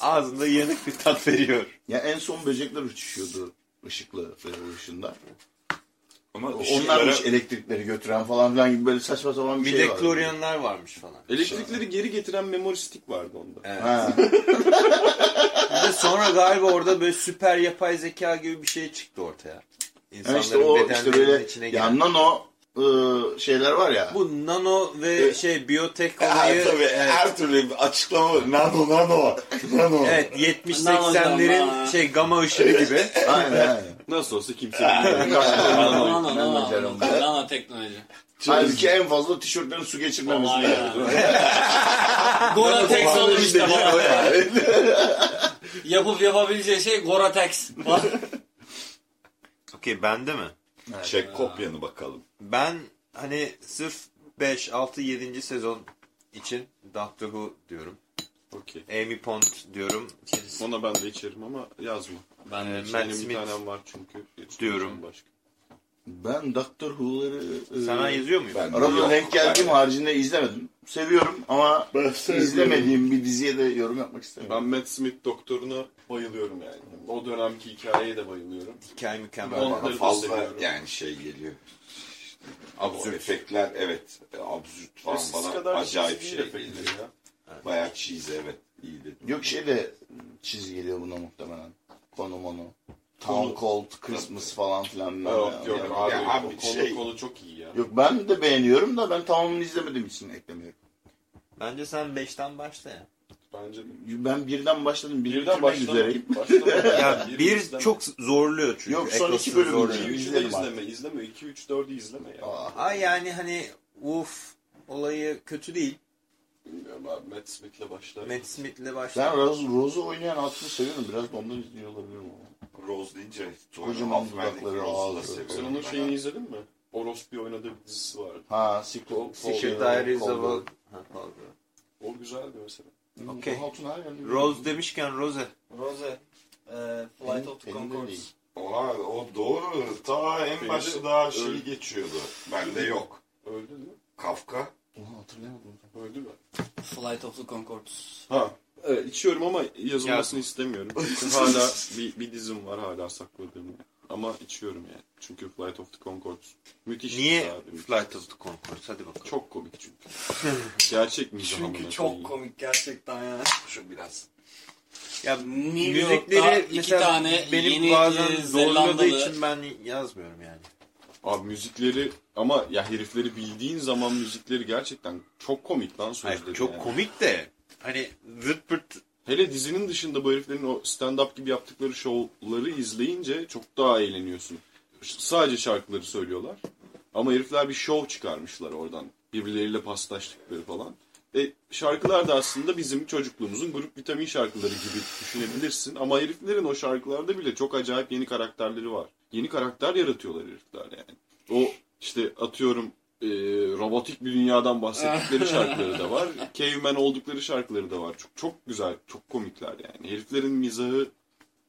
S2: Ağzında yanık bir tat veriyor.
S1: Ya en son böcekler uçuşuyordu ışıklı Revolution'da.
S4: Ama
S1: Onlarmış
S4: ışıklara-
S1: elektrikleri götüren falan filan gibi böyle saçma sapan bir,
S2: Bir
S1: şey
S2: de
S1: vardı.
S2: Kloryanlar varmış falan.
S3: Elektrikleri geri getiren memory stick vardı onda.
S2: Evet.
S1: Ha.
S2: Bir de sonra galiba orada böyle süper yapay zeka gibi bir şey çıktı ortaya.
S1: Yani
S2: İnsanların
S1: işte o işte
S2: bedenlerinin
S1: böyle
S2: içine giren.
S1: ya nano ıı, şeyler var ya.
S2: Bu nano ve şey biyotek olayı
S4: Ha, tabii,
S2: evet,
S4: her türlü açıklama nano nano nano.
S2: evet
S5: Nano
S2: 70-80'lerin
S5: gamma.
S2: şey gama ışığı gibi.
S1: Aynen aynen.
S3: Nasıl olsa kimse bilmiyor.
S5: Nano, nano, nano teknoloji.
S1: Halbuki en fazla tişörtlerin su geçirmemesi lazım.
S5: Goratex olur işte. Yapıp yapabileceği şey Goratex.
S2: Okey bende mi?
S4: Çek kopyanı bakalım.
S2: Ben hani sırf 5, 6, 7. sezon için Doctor Who diyorum.
S3: Okey.
S2: Amy Pond diyorum.
S3: Ona ben de içerim ama yazma.
S5: Ben de
S2: Ee,
S3: Benim bir tanem var çünkü.
S2: diyorum.
S3: Başka.
S1: Ben Doctor Who'ları e,
S2: Sana yazıyor muyum?
S4: Ben-
S1: arada
S4: Yok,
S1: denk geldiğim
S4: ben-
S1: haricinde izlemedim. Seviyorum ama
S4: Ben
S1: izlemediğim bir diziye de yorum yapmak
S3: Ben
S1: istemiyorum.
S3: Matt Smith doktoruna bayılıyorum yani. O dönemki hikayeye de bayılıyorum.
S2: Hikaye mükemmel.
S3: Ben-
S4: Bana
S3: Onları da
S4: fazla
S3: seviyorum.
S4: yani şey geliyor. Absürt. efektler evet absürt falan bana
S3: kadar
S4: acayip şey geliyor.
S3: ya.
S4: Bayağı cheese evet. İyi dedim.
S1: Yok şey de çizgi geliyor buna muhtemelen. Konu monu. Town Cold, Christmas falan filan. bilmem
S3: Yok
S1: ne.
S3: yok
S1: Yani-
S3: abi,
S4: Ya abi
S3: konu,
S4: şey-
S3: konu çok iyi ya.
S1: Yok ben de beğeniyorum da ben tamamını izlemediğim için eklemiyorum.
S2: Bence sen 5'ten başla ya.
S3: Bence
S1: Ben birden başladım. Biri
S3: birden başlama.
S1: üzereyim.
S2: Ya
S3: Biri
S2: bir
S3: izleme.
S2: çok zorluyor çünkü.
S1: Yok, son iki bölüm
S2: zorluyor.
S1: izleyeyim.
S3: 2 3'ü de
S1: İzledim
S3: izleme. İzleme. 2 3 4'ü izleme ya.
S1: Aa,
S2: Ay yani hani uf olayı kötü değil.
S3: Bilmiyorum abi Matt Smith'le başlar.
S2: Matt Smith'le
S1: Ben
S2: başla.
S1: Rose, Rose'u oynayan atlını seviyorum. Biraz da ondan izliyor olabilirim ama.
S4: Rose deyince
S1: Kocaman dudakları, ağzı.
S3: Sen onun şeyini izledin mi? Orospu oynadığı bir dizisi vardı.
S1: Ha, Secret,
S2: Secret Diaries of a... Ha, pardon.
S3: O güzeldi mesela.
S1: Her yerde.
S2: Rose demişken Rose.
S5: Rose. e, Flight of the Conchords.
S4: Oha, o doğru. Ta en başta daha şey geçiyordu. Bende yok.
S3: Öldü mü?
S4: Kafka.
S1: Oha hatırlayamadım.
S3: Öldü mü?
S5: Flight of the Conchords.
S3: Ha. Evet içiyorum ama yazılmasını istemiyorum. Çünkü hala bir, bir dizim var hala sakladığım. Ama içiyorum yani. Çünkü Flight of the Conchords müthiş.
S2: Niye
S3: abi, müthiş.
S2: Flight of the Conchords? Hadi bakalım.
S3: Çok komik çünkü. Gerçek mizah
S5: Çünkü çok
S3: koyayım.
S5: komik gerçekten ya.
S4: Şu biraz.
S2: Ya
S5: New
S2: müzikleri
S5: iki
S2: mesela
S5: tane
S2: benim
S5: yeni,
S2: bazen
S5: e,
S2: zorladığı için ben yazmıyorum yani.
S3: Abi müzikleri ama ya herifleri bildiğin zaman müzikleri gerçekten çok komik lan sözleri.
S2: Hayır, çok
S3: yani.
S2: komik de hani zırt pırt
S3: Hele dizinin dışında bu heriflerin o stand-up gibi yaptıkları şovları izleyince çok daha eğleniyorsun. Sadece şarkıları söylüyorlar. Ama herifler bir şov çıkarmışlar oradan. Birbirleriyle paslaştıkları falan. E, şarkılar da aslında bizim çocukluğumuzun grup vitamin şarkıları gibi düşünebilirsin. Ama heriflerin o şarkılarda bile çok acayip yeni karakterleri var. Yeni karakter yaratıyorlar herifler yani. O işte atıyorum e, robotik bir dünyadan bahsettikleri şarkıları da var. Caveman oldukları şarkıları da var. Çok çok güzel, çok komikler yani. Heriflerin mizahı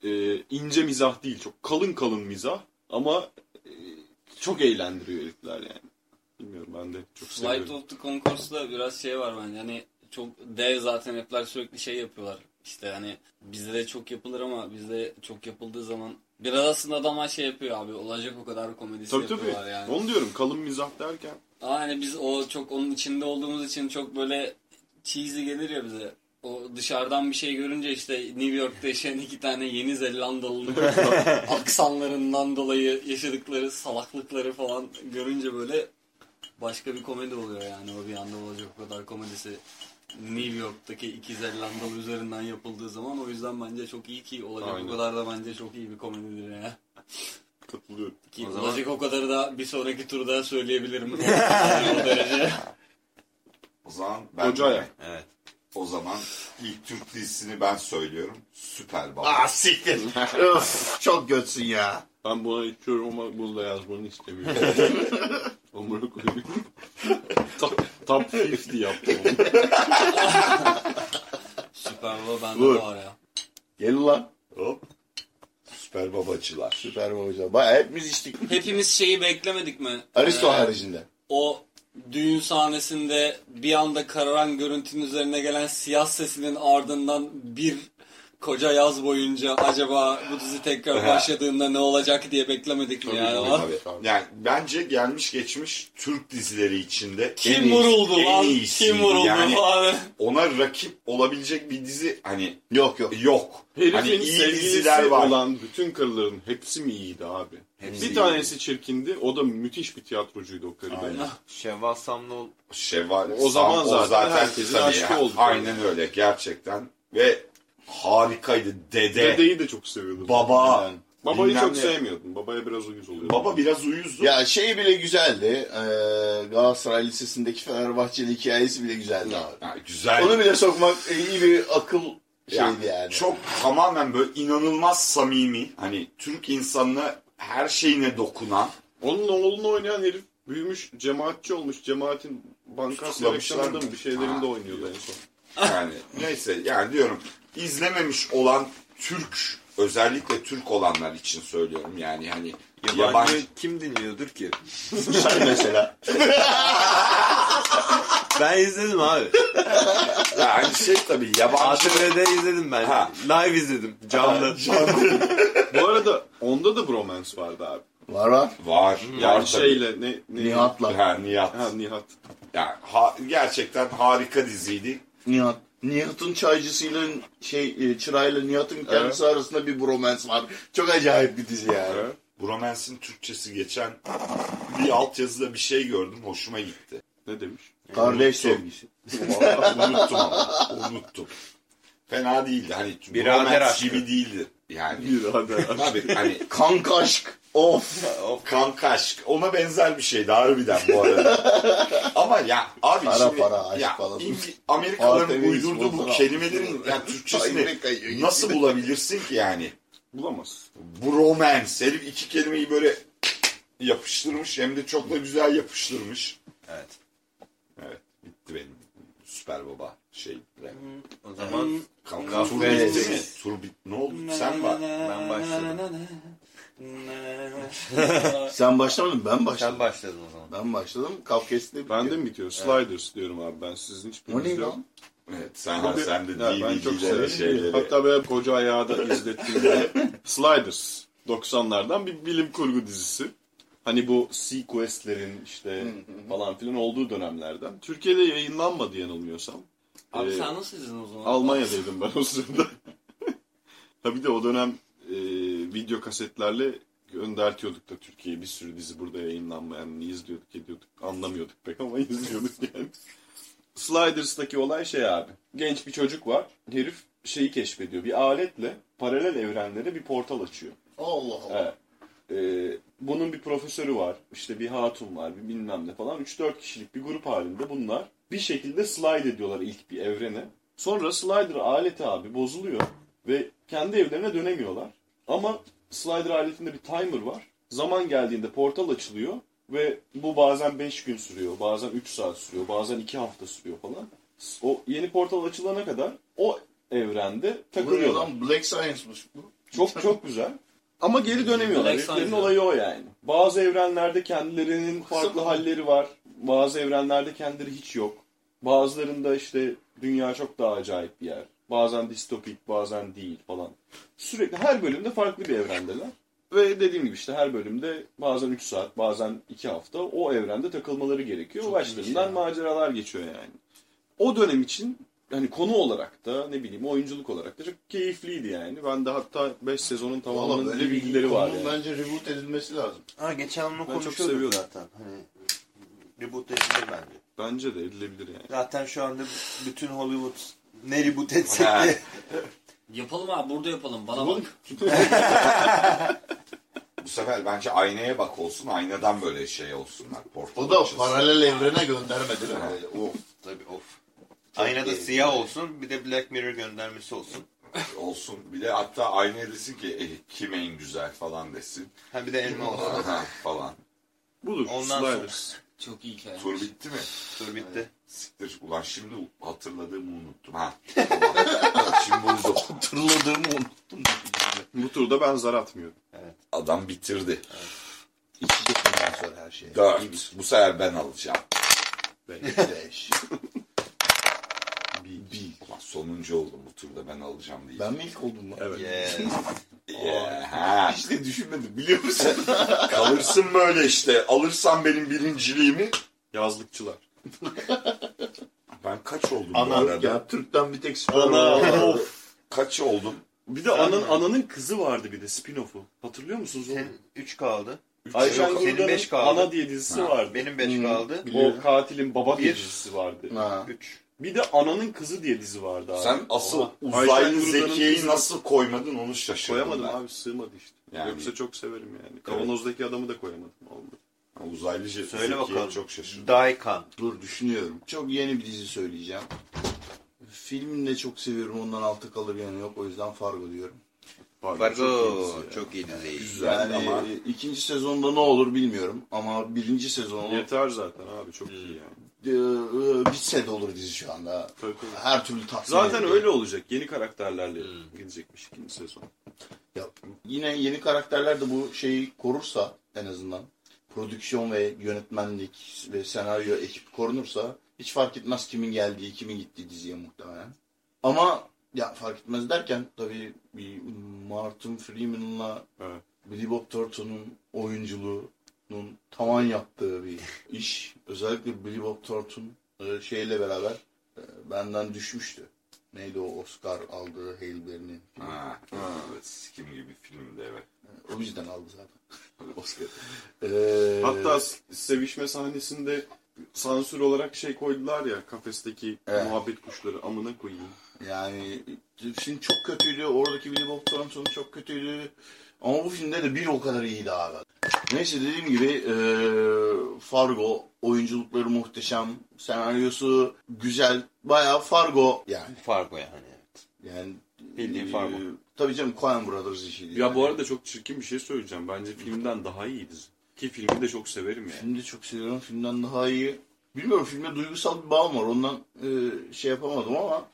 S3: e, ince mizah değil, çok kalın kalın mizah ama e, çok eğlendiriyor herifler yani. Bilmiyorum ben de çok
S5: Flight
S3: seviyorum.
S5: of the Conchords'da biraz şey var bence. Hani çok dev zaten hepler sürekli şey yapıyorlar. İşte hani bizde de çok yapılır ama bizde çok yapıldığı zaman biraz aslında adamlar şey yapıyor abi. Olacak o kadar komedisi
S3: Tabii tabii.
S5: yapıyorlar yani.
S3: Onu diyorum kalın mizah derken.
S5: Aynen biz o çok onun içinde olduğumuz için çok böyle cheesy gelir ya bize. O dışarıdan bir şey görünce işte New York'ta yaşayan iki tane Yeni Zelandalı'nın aksanlarından dolayı yaşadıkları salaklıkları falan görünce böyle başka bir komedi oluyor yani o bir anda olacak o kadar komedisi. New York'taki iki Zelandalı üzerinden yapıldığı zaman o yüzden bence çok iyi ki olacak
S3: Aynen.
S5: o kadar da bence çok iyi bir komedidir ya.
S3: Katılıyorum.
S5: Ki
S2: O zaman-
S5: olacak o kadarı da bir sonraki turda söyleyebilirim. o derece.
S4: O zaman ben
S3: Hoca ya.
S2: evet.
S4: o zaman ilk Türk dizisini ben söylüyorum. Süper Baba.
S1: Ah siktir. Öf, çok götsün ya.
S3: Ben buna içiyorum ama bunu da yazmanı istemiyorum. Amına koyayım. Top, top 50 yaptım onu.
S5: Süper Baba bende
S1: Vur.
S5: de var ya.
S1: Gel lan.
S4: Hop. Süper Babacılar.
S1: Süper babacığım. Baya hepimiz içtik.
S5: Hepimiz şeyi beklemedik mi?
S1: Aristo
S5: Ee,
S1: haricinde.
S5: O düğün sahnesinde bir anda kararan görüntünün üzerine gelen siyah sesinin ardından bir koca yaz boyunca acaba bu dizi tekrar başladığında ne olacak diye beklemedik mi yani?
S3: tabii,
S5: lan?
S3: tabii.
S4: Tabii. Yani bence gelmiş geçmiş Türk dizileri içinde en
S5: Kim
S4: iyisi-
S5: vuruldu
S4: en
S5: lan?
S4: iyisiydi.
S5: Kim vuruldu
S4: Yani
S5: falan.
S4: ona rakip olabilecek bir dizi hani
S1: Yok yok.
S4: yok.
S3: Herifin
S4: hani iyi diziler var.
S3: olan bütün karıların hepsi mi iyiydi abi?
S4: Hepsi
S3: bir
S4: iyiydi.
S3: tanesi çirkindi. O da müthiş bir tiyatrocuydu o karı.
S4: Aynen.
S3: bence.
S2: Şevval Samnoğlu
S4: Şevval
S3: O zaman
S4: Sam-
S3: zaten herkesin
S4: tabii
S3: aşkı
S4: ya.
S3: oldu.
S4: Aynen öyle gerçekten. Ve harikaydı. Dede,
S3: Dedeyi de çok seviyordum.
S4: baba.
S1: Yani.
S3: Babayı
S4: bilmem
S3: çok
S4: ne.
S3: sevmiyordum. Babaya biraz uyuz oluyordu.
S4: Baba biraz uyuzdu.
S1: Ya şey bile güzeldi. Ee, Galatasaray Lisesi'ndeki Fenerbahçeli hikayesi bile güzeldi abi.
S4: Ya, güzel.
S1: Onu bile sokmak iyi bir akıl şeydi
S4: Yani
S1: yani.
S4: Çok tamamen böyle inanılmaz samimi. Hani Türk insanına her şeyine dokunan.
S3: Onun oğlunu oynayan herif büyümüş, cemaatçi olmuş. Cemaatin bankası
S4: Tutuklamışlar
S3: reklamında
S4: mı?
S3: bir şeylerinde
S4: Ha.
S3: oynuyordu en son.
S4: Yani neyse yani diyorum izlememiş olan Türk özellikle Türk olanlar için söylüyorum yani hani
S2: yabancı,
S4: yabancı,
S2: kim dinliyordur ki?
S1: Sen mesela.
S2: Ben izledim abi.
S4: yani şey tabii yabancı
S2: ATV'de izledim ben.
S4: Ha.
S2: Live izledim. Canlı.
S3: Bu arada onda da bromance vardı abi.
S1: Var var.
S4: var.
S3: Yani
S4: var tabii.
S3: şeyle ne, ne
S1: Nihat'la.
S4: Ha, Nihat.
S3: Ha Nihat.
S4: Yani ha- gerçekten harika diziydi.
S1: Nihat. Nihat'ın çaycısıyla şey e, çırağıyla Nihat'ın kendisi arasında bir bromance var. Çok acayip bir dizi yani.
S3: Evet.
S4: Bromance'in Türkçesi geçen bir altyazıda bir şey gördüm hoşuma gitti.
S3: Ne demiş?
S1: Kardeş
S4: Unuttum.
S1: sevgisi.
S4: unuttum ama. Unuttum. Fena değildi. Hani
S2: Birader
S4: Bromance
S2: aşkı.
S4: gibi değildi. Yani
S3: Birader.
S4: tabii hani
S1: Kanka aşk. Of.
S4: kanka aşk ona benzer bir şeydi harbiden bu arada. Ama ya abi
S1: Para,
S4: şimdi
S1: para, aşk
S4: ya,
S1: falan.
S4: İngi- Amerikalıların uydurduğu bu kelimelerin ya
S1: Aynen
S4: Türkçesini nasıl bulabilirsin ki yani?
S3: Bulamaz.
S4: Bromance. Herif iki kelimeyi böyle yapıştırmış hem de çok da güzel yapıştırmış.
S2: Evet.
S4: Evet bitti benim süper baba şey.
S2: O zaman
S4: Kanka tur bitti mi? Tur bit ne oldu? Sen bak.
S2: ben başladım.
S1: Sen başlamadın ben başladım.
S2: Sen başladın o zaman.
S1: Ben başladım. Cupcake'de bitiyor.
S3: Ben de mi bitiyor? Sliders diyorum abi ben sizin hiç
S1: O ne lan?
S4: Evet sen,
S3: Abi,
S4: sen de
S3: ya ben çok severim.
S4: şeyleri.
S3: Hatta ben koca ayağı da izlettim. Sliders. 90'lardan bir bilim kurgu dizisi. Hani bu Sequest'lerin işte falan filan olduğu dönemlerden. Türkiye'de yayınlanmadı yanılmıyorsam.
S5: Abi
S3: Ee,
S5: sen nasıl izledin o zaman?
S3: Almanya'daydım ben o sırada. Tabii de o dönem video kasetlerle göndertiyorduk da Türkiye'ye bir sürü dizi burada yayınlanmayan izliyorduk ediyorduk. Anlamıyorduk pek ama izliyorduk yani. Sliders'taki olay şey abi. Genç bir çocuk var. Herif şeyi keşfediyor. Bir aletle paralel evrenlere bir portal açıyor.
S1: Allah Allah.
S3: Evet. Ee, bunun bir profesörü var. işte bir hatun var. Bir bilmem ne falan. 3-4 kişilik bir grup halinde bunlar. Bir şekilde slide ediyorlar ilk bir evrene. Sonra slider aleti abi bozuluyor. Ve kendi evlerine dönemiyorlar. Ama slider aletinde bir timer var. Zaman geldiğinde portal açılıyor. Ve bu bazen 5 gün sürüyor. Bazen 3 saat sürüyor. Bazen 2 hafta sürüyor falan. O yeni portal açılana kadar o evrende
S1: Bu
S3: takılıyorlar.
S1: lan? Black Science'mış bu.
S3: Çok çok güzel. Ama geri dönemiyorlar.
S5: Black
S3: Heriflerin olayı o yani. Bazı evrenlerde kendilerinin farklı halleri var. Bazı evrenlerde kendileri hiç yok. Bazılarında işte dünya çok daha acayip bir yer. Bazen distopik, bazen değil falan. Sürekli her bölümde farklı bir evrendeler. Ve dediğim gibi işte her bölümde bazen 3 saat, bazen 2 hafta o evrende takılmaları gerekiyor.
S1: Çok
S3: Başlarından
S1: ya.
S3: maceralar geçiyor yani. O dönem için hani konu olarak da ne bileyim oyunculuk olarak da çok keyifliydi yani. Ben de hatta 5 sezonun tamamının
S1: bir
S3: bilgileri var yani.
S1: bence reboot edilmesi lazım.
S2: Ha geçen onu
S3: Ben çok
S2: konuşuyorduk
S3: seviyorum.
S2: zaten. Hani reboot edilir bence.
S3: Bence de edilebilir yani.
S2: Zaten şu anda bütün Hollywood ne reboot etsek
S4: Ha.
S2: de
S5: Yapalım abi burada yapalım. Bana bak.
S4: Bu sefer bence aynaya bak olsun. Aynadan böyle şey olsunlar. Portal
S1: O da paralel evrene gönderme değil mi? Böyle, of.
S2: tabii of. Aynada
S1: iyi.
S2: siyah olsun bir de Black Mirror göndermesi olsun.
S4: olsun. Bir de hatta aynaya desin ki e, kim en güzel falan desin.
S2: Ha bir de elma olsun.
S4: Aha, falan.
S3: Budur.
S2: Ondan sonra-
S3: Sliders.
S5: Çok iyi hikaye.
S4: Tur bitti mi?
S2: Dur bitti.
S4: Siktir. Ulan şimdi hatırladığımı unuttum. Ha. Şimdi buldum.
S1: Hatırladığımı unuttum.
S3: Bu turda ben zar atmıyorum.
S4: Adam bitirdi.
S1: İki dokumundan sonra her şey.
S4: Dört. Bu sefer ben alacağım.
S1: Beş.
S4: Bir. Ulan sonuncu oldum bu turda ben alacağım diye.
S1: Ben mi ilk oldum lan?
S3: Evet.
S4: Yeah. Ha.
S1: Hiç de düşünmedim biliyor musun?
S4: Kalırsın böyle işte. Alırsan benim birinciliğimi.
S3: Yazlıkçılar.
S4: Kaç oldum bu
S1: Ana
S4: arada?
S1: ya Türk'ten bir tek süper
S3: Ana. of.
S4: Kaç oldum?
S3: Bir de anın, ananın kızı vardı bir de spin-off'u. Hatırlıyor musunuz onu?
S2: Senin 3 kaldı.
S3: Ayşen
S2: Yok, senin
S3: Gurdan'ın
S2: beş kaldı.
S3: Ana diye dizisi
S4: Ha,
S3: vardı.
S2: Benim 5
S1: Hmm.
S2: kaldı.
S3: O katilin baba diye
S2: Bir.
S3: dizisi vardı.
S1: Ha.
S2: 3.
S3: Bir de Ananın Kızı diye dizi vardı abi.
S4: Sen asıl
S3: Oha.
S4: uzaylı
S3: Ayşen
S4: Zekiye'yi
S3: kızı-
S4: nasıl koymadın onu şaşırdım
S3: Koyamadım
S4: ben.
S3: abi sığmadı işte.
S4: Yani-
S3: Yoksa çok severim yani. Kavanozdaki adamı da koyamadım. Olmadı.
S4: Uzaylı Je-
S2: Söyle
S4: Zekiye'ye
S2: bakalım.
S4: çok şaşırdım.
S2: Daikan.
S1: Dur düşünüyorum. Çok yeni bir dizi söyleyeceğim. Filmini de çok seviyorum. Ondan altı kalır yanı yok. O yüzden Fargo diyorum.
S2: Fargo. Çok iyi dizi.
S4: Güzel
S1: Yani
S4: ama
S1: e, ikinci sezonda ne olur bilmiyorum. Ama birinci sezonu
S3: Yeter zaten abi çok iyi yani.
S1: e, e, bitse de olur dizi şu anda.
S3: Tabii, tabii.
S1: Her türlü tatmin
S3: Zaten
S1: ediyor.
S3: öyle olacak. Yeni karakterlerle gidecekmiş ikinci sezon.
S1: Ya, yine yeni karakterler de bu şeyi korursa en azından prodüksiyon ve yönetmenlik ve senaryo ekip korunursa hiç fark etmez kimin geldiği, kimin gittiği diziye muhtemelen. Ama ya fark etmez derken tabii bir Martin Freeman'la
S3: Evet.
S1: Billy Bob Thornton'un oyunculuğunun tavan yaptığı bir iş. Özellikle Billy Bob Thornton e, şeyle beraber e, benden düşmüştü. Neydi o Oscar aldığı Hail Berry'nin filmi.
S4: Ha, evet, sikim gibi filmde evet.
S1: O yüzden aldı zaten. Oscar. Ee,
S3: Hatta sevişme sahnesinde sansür olarak şey koydular ya kafesteki
S1: Evet.
S3: muhabbet kuşları amına koyayım.
S1: yani film çok kötüydü. Oradaki Billy Bob Thornton çok kötüydü. Ama bu filmde de bir o kadar iyiydi abi. Neyse dediğim gibi e, Fargo oyunculukları muhteşem. Senaryosu güzel. Bayağı Fargo yani.
S2: Fargo yani.
S1: Yani
S2: Bildiğin
S1: e,
S2: Fargo.
S1: Tabii canım Coen Brothers işiydi.
S3: Ya
S1: yani.
S3: bu arada çok çirkin bir şey söyleyeceğim. Bence filmden daha iyi dizi. Ki filmi de çok severim yani.
S1: Filmi de çok seviyorum. Filmden daha iyi. Bilmiyorum filmde duygusal bir bağım var. Ondan e, şey yapamadım ama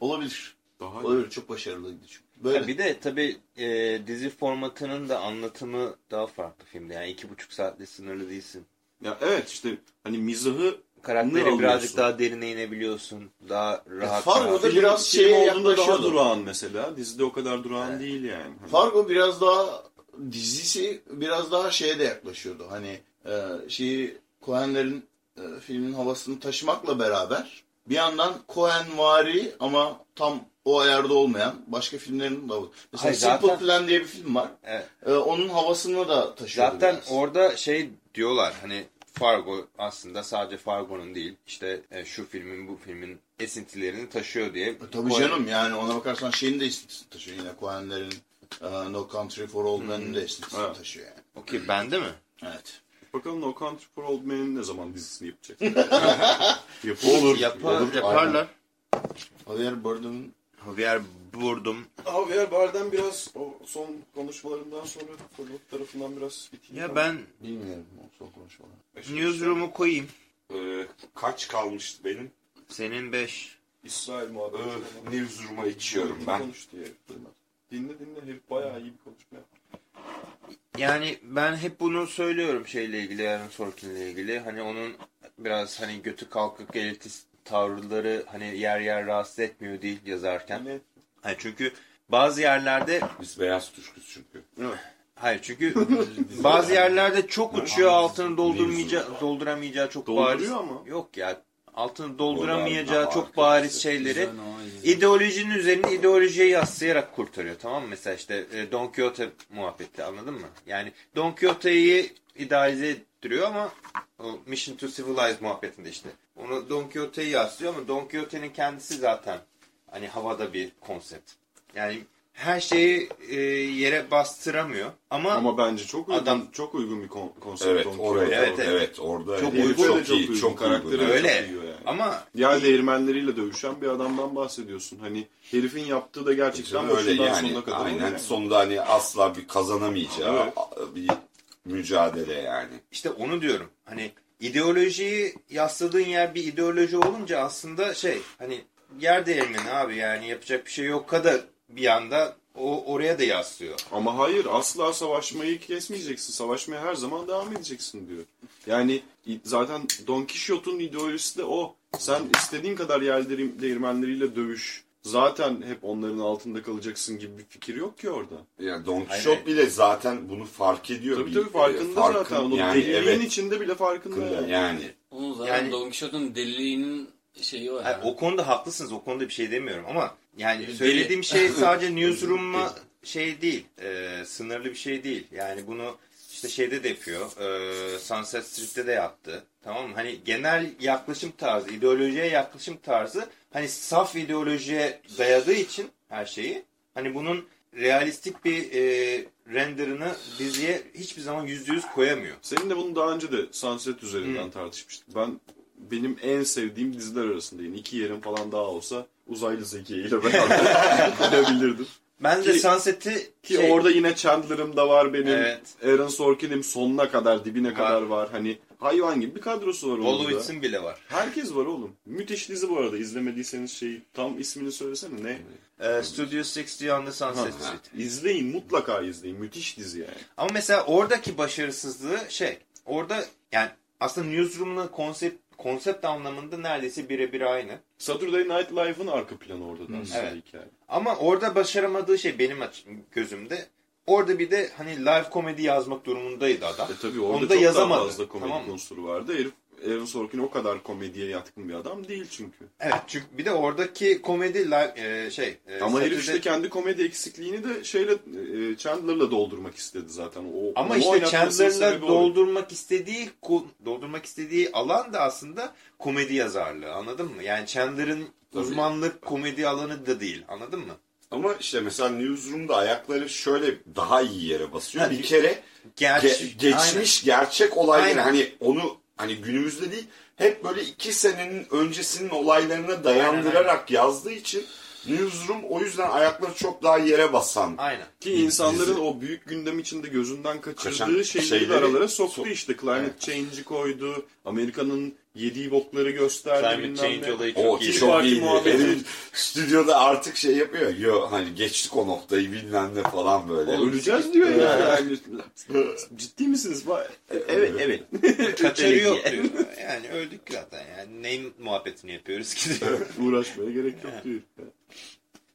S1: olabilir.
S3: Daha
S1: Olabilir. Çok başarılıydı çünkü. Böyle.
S2: Ya bir de tabii e, dizi formatının da anlatımı daha farklı filmde. Yani iki buçuk saatle sınırlı değilsin.
S3: Ya evet işte hani mizahı
S2: Karakteri birazcık daha derine inebiliyorsun. Daha rahat.
S1: Fargo
S2: rahat.
S1: biraz şeye
S3: olduğunda daha durağan mesela. Dizide o kadar durağan değil yani. Hani
S1: Fargo biraz daha dizisi biraz daha şeye de yaklaşıyordu. Hani e, şeyi Coen'lerin e, filmin havasını taşımakla beraber bir yandan Coen-vari ama tam o ayarda olmayan başka filmlerin de Mesela
S2: Hayır,
S1: Simple
S2: zaten-
S1: Plan diye bir film var.
S2: Evet.
S1: E, onun havasını da taşıyordu
S2: Zaten
S1: biraz.
S2: orada şey diyorlar hani Fargo aslında sadece Fargo'nun değil işte e, şu filmin bu filmin esintilerini taşıyor diye.
S1: E, Tabii
S2: Coen-
S1: canım yani ona bakarsan şeyin de esintisini taşıyor. Yine Coen'lerin e, No Country for Old Men'in de esintisini
S3: Evet.
S1: taşıyor yani.
S2: Okey bende mi?
S1: Evet.
S3: Bakalım No Country for Old Men'in ne zaman dizisini yapacak? Yapılır.
S1: Olur.
S2: Yapar,
S1: olur,
S2: yaparlar.
S1: Javier Bardem'in
S2: Javier Burdum.
S3: Javier Bardem biraz o son konuşmalarından sonra Hollywood tarafından biraz itildi.
S2: Ya ben
S1: bilmiyorum o son konuşmaları.
S2: Newsroom'u koyayım.
S4: Ee, kaç kalmıştı benim?
S2: Senin 5.
S3: İsrail muhabbeti. Falan.
S4: Newsroom'a içiyorum ben.
S3: Konuştu ya. Dinle dinle herif bayağı iyi bir konuşma yaptı.
S2: Yani ben hep bunu söylüyorum şeyle ilgili, Aaron Sorkin'le ilgili. Hani onun biraz hani götü kalkık elitist tavırları hani yer yer rahatsız etmiyor değil yazarken.
S3: Yani
S2: Hani çünkü bazı yerlerde
S4: Biz beyaz tuşkuz çünkü.
S2: hayır çünkü bazı yerlerde çok uçuyor altını doldurmayacağı dolduramayacağı çok
S3: Dolduruyor
S2: bariz.
S3: ama.
S2: Yok ya altını dolduramayacağı çok bariz şeyleri ideolojinin üzerine ideolojiye yaslayarak kurtarıyor tamam mı? Mesela işte e, Don Quixote muhabbeti anladın mı? Yani Don Quixote'yi idealize ettiriyor ama o Mission to Civilize muhabbetinde işte. Onu Don Quixote'yi yaslıyor ama Don Quixote'nin kendisi zaten hani havada bir konsept. Yani her şeyi e, yere bastıramıyor ama,
S3: Ama bence çok uygun,
S2: Adam-
S3: çok uygun bir kon- konsept.
S4: Evet,
S3: Don Quixote.
S2: Evet,
S4: evet,
S2: evet.
S4: orada
S2: Çok uygun.
S4: çok, iyi, çok
S3: karakteri
S4: uygun.
S2: Öyle.
S3: çok iyi yani.
S2: ama
S3: Yer değirmenleriyle dövüşen bir adamdan bahsediyorsun. Hani herifin yaptığı da gerçekten
S4: öyle yani.
S3: sonuna kadar
S4: Aynen.
S3: öyle.
S4: Sonunda hani asla bir kazanamayacağı
S3: Evet.
S4: bir mücadele yani.
S2: İşte onu diyorum. Hani ideolojiyi yasladığın yer bir ideoloji olunca aslında şey hani yer değirmeni abi yani yapacak bir şey yok kadar bir anda o oraya da yaslıyor.
S3: Ama hayır asla savaşmayı kesmeyeceksin. Savaşmaya her zaman devam edeceksin diyor. Yani zaten Don Quixote'un ideolojisi de o. Sen istediğin kadar yer değir- değirmenleriyle dövüş. Zaten hep onların altında kalacaksın gibi bir fikir yok ki orada.
S4: Yani Don. Quixote bile zaten bunu fark ediyor.
S3: Tabii
S4: Bir-
S3: tabii farkında
S4: farkın-
S3: zaten. Onun
S4: yani,
S3: deliliğin
S4: evet,
S3: içinde bile farkında. yani.
S4: yani.
S5: Onun zaten
S2: Yani-
S5: Don Quixote'un deliliğinin şeyi var.
S2: Yani
S5: yani.
S2: o konuda haklısınız. O konuda bir şey demiyorum ama yani
S5: Deli.
S2: söylediğim şey sadece newsroom'la şey değil. e, sınırlı bir şey değil. Yani bunu işte şeyde de yapıyor. e, Sunset Street'te de yaptı. Tamam mı? Hani genel yaklaşım tarzı, ideolojiye yaklaşım tarzı hani saf ideolojiye dayadığı için her şeyi hani bunun realistik bir e, renderını diziye hiçbir zaman yüzde yüz koyamıyor.
S3: Senin de bunu daha önce de Sunset üzerinden
S2: Hmm.
S3: tartışmıştık. Ben benim en sevdiğim diziler arasında yani iki yerim falan daha olsa uzaylı Zeki ile beraber koyabilirdim.
S2: Ben de
S3: Ki-
S2: Sunset'i
S3: Ki
S2: şey-
S3: orada yine Chandler'ım da var benim.
S2: Evet.
S3: Aaron Sorkin'im sonuna kadar dibine
S2: Var.
S3: kadar var. Hani hayvan gibi bir kadrosu var onun da.
S2: Wolowitz'in bile var.
S3: Herkes var oğlum. Müthiş dizi bu arada. İzlemediyseniz şeyi tam ismini söylesene ne?
S2: E, Studio 60 on the Sunset Street.
S3: İzleyin mutlaka izleyin. Müthiş dizi yani.
S2: Ama mesela oradaki başarısızlığı şey, orada yani aslında Newsroom'la konsept konsept anlamında neredeyse birebir aynı.
S3: Saturday Night Live'ın arka planı orada da aslında
S2: Evet.
S3: hikaye.
S2: Ama orada başaramadığı şey benim gözümde orada bir de hani live komedi yazmak durumundaydı adam.
S3: E tabii orada
S2: Onu da
S3: çok
S2: yazamadı.
S3: daha fazla komedi
S2: Tamam
S3: unsuru vardı. Herif Aaron Sorkin o kadar komediye yatkın bir adam değil çünkü.
S2: Evet çünkü bir de oradaki komedi e, şey. e,
S3: Ama herif işte kendi komedi eksikliğini de şeyle e, Chandler'la doldurmak istedi zaten. O,
S2: Ama işte Chandler'la
S3: sebebi o.
S2: doldurmak istediği doldurmak istediği alan da aslında komedi yazarlığı anladın mı? Yani Chandler'ın uzmanlık komedi alanı da değil anladın mı?
S4: Ama işte mesela Newsroom'da ayakları şöyle daha iyi yere basıyor.
S2: Ha,
S4: bir kere
S2: Gerçi,
S4: ge- geçmiş gerçek olayları
S2: Aynen.
S4: hani onu hani günümüzde değil hep böyle iki senenin öncesinin olaylarına dayandırarak yazdığı için Newsroom o yüzden ayakları çok daha yere basan.
S2: Aynen.
S3: Ki insanların
S4: Dizi.
S3: o büyük gündem içinde gözünden kaçırdığı
S4: Kaçan
S3: şeyleri,
S4: şeyleri
S3: aralara soktu
S4: sok-
S3: işte. Climate
S4: Evet.
S3: Change'i koydu. Amerika'nın yediği bokları gösterdi.
S2: Climate Change
S3: ne.
S2: olayı
S4: O
S2: çok iyi.
S3: Tea
S4: çok iyiydi. Herif stüdyoda artık şey yapıyor. Yo hani geçtik o noktayı bilmem ne falan böyle.
S3: Öleceğiz diyor ya. Yani. Ciddi misiniz? Va- Evet, evet.
S2: Kaçarı yok diyor. Yani öldük zaten yani. Neyin muhabbetini yapıyoruz ki diyor.
S3: Uğraşmaya gerek yok diyor.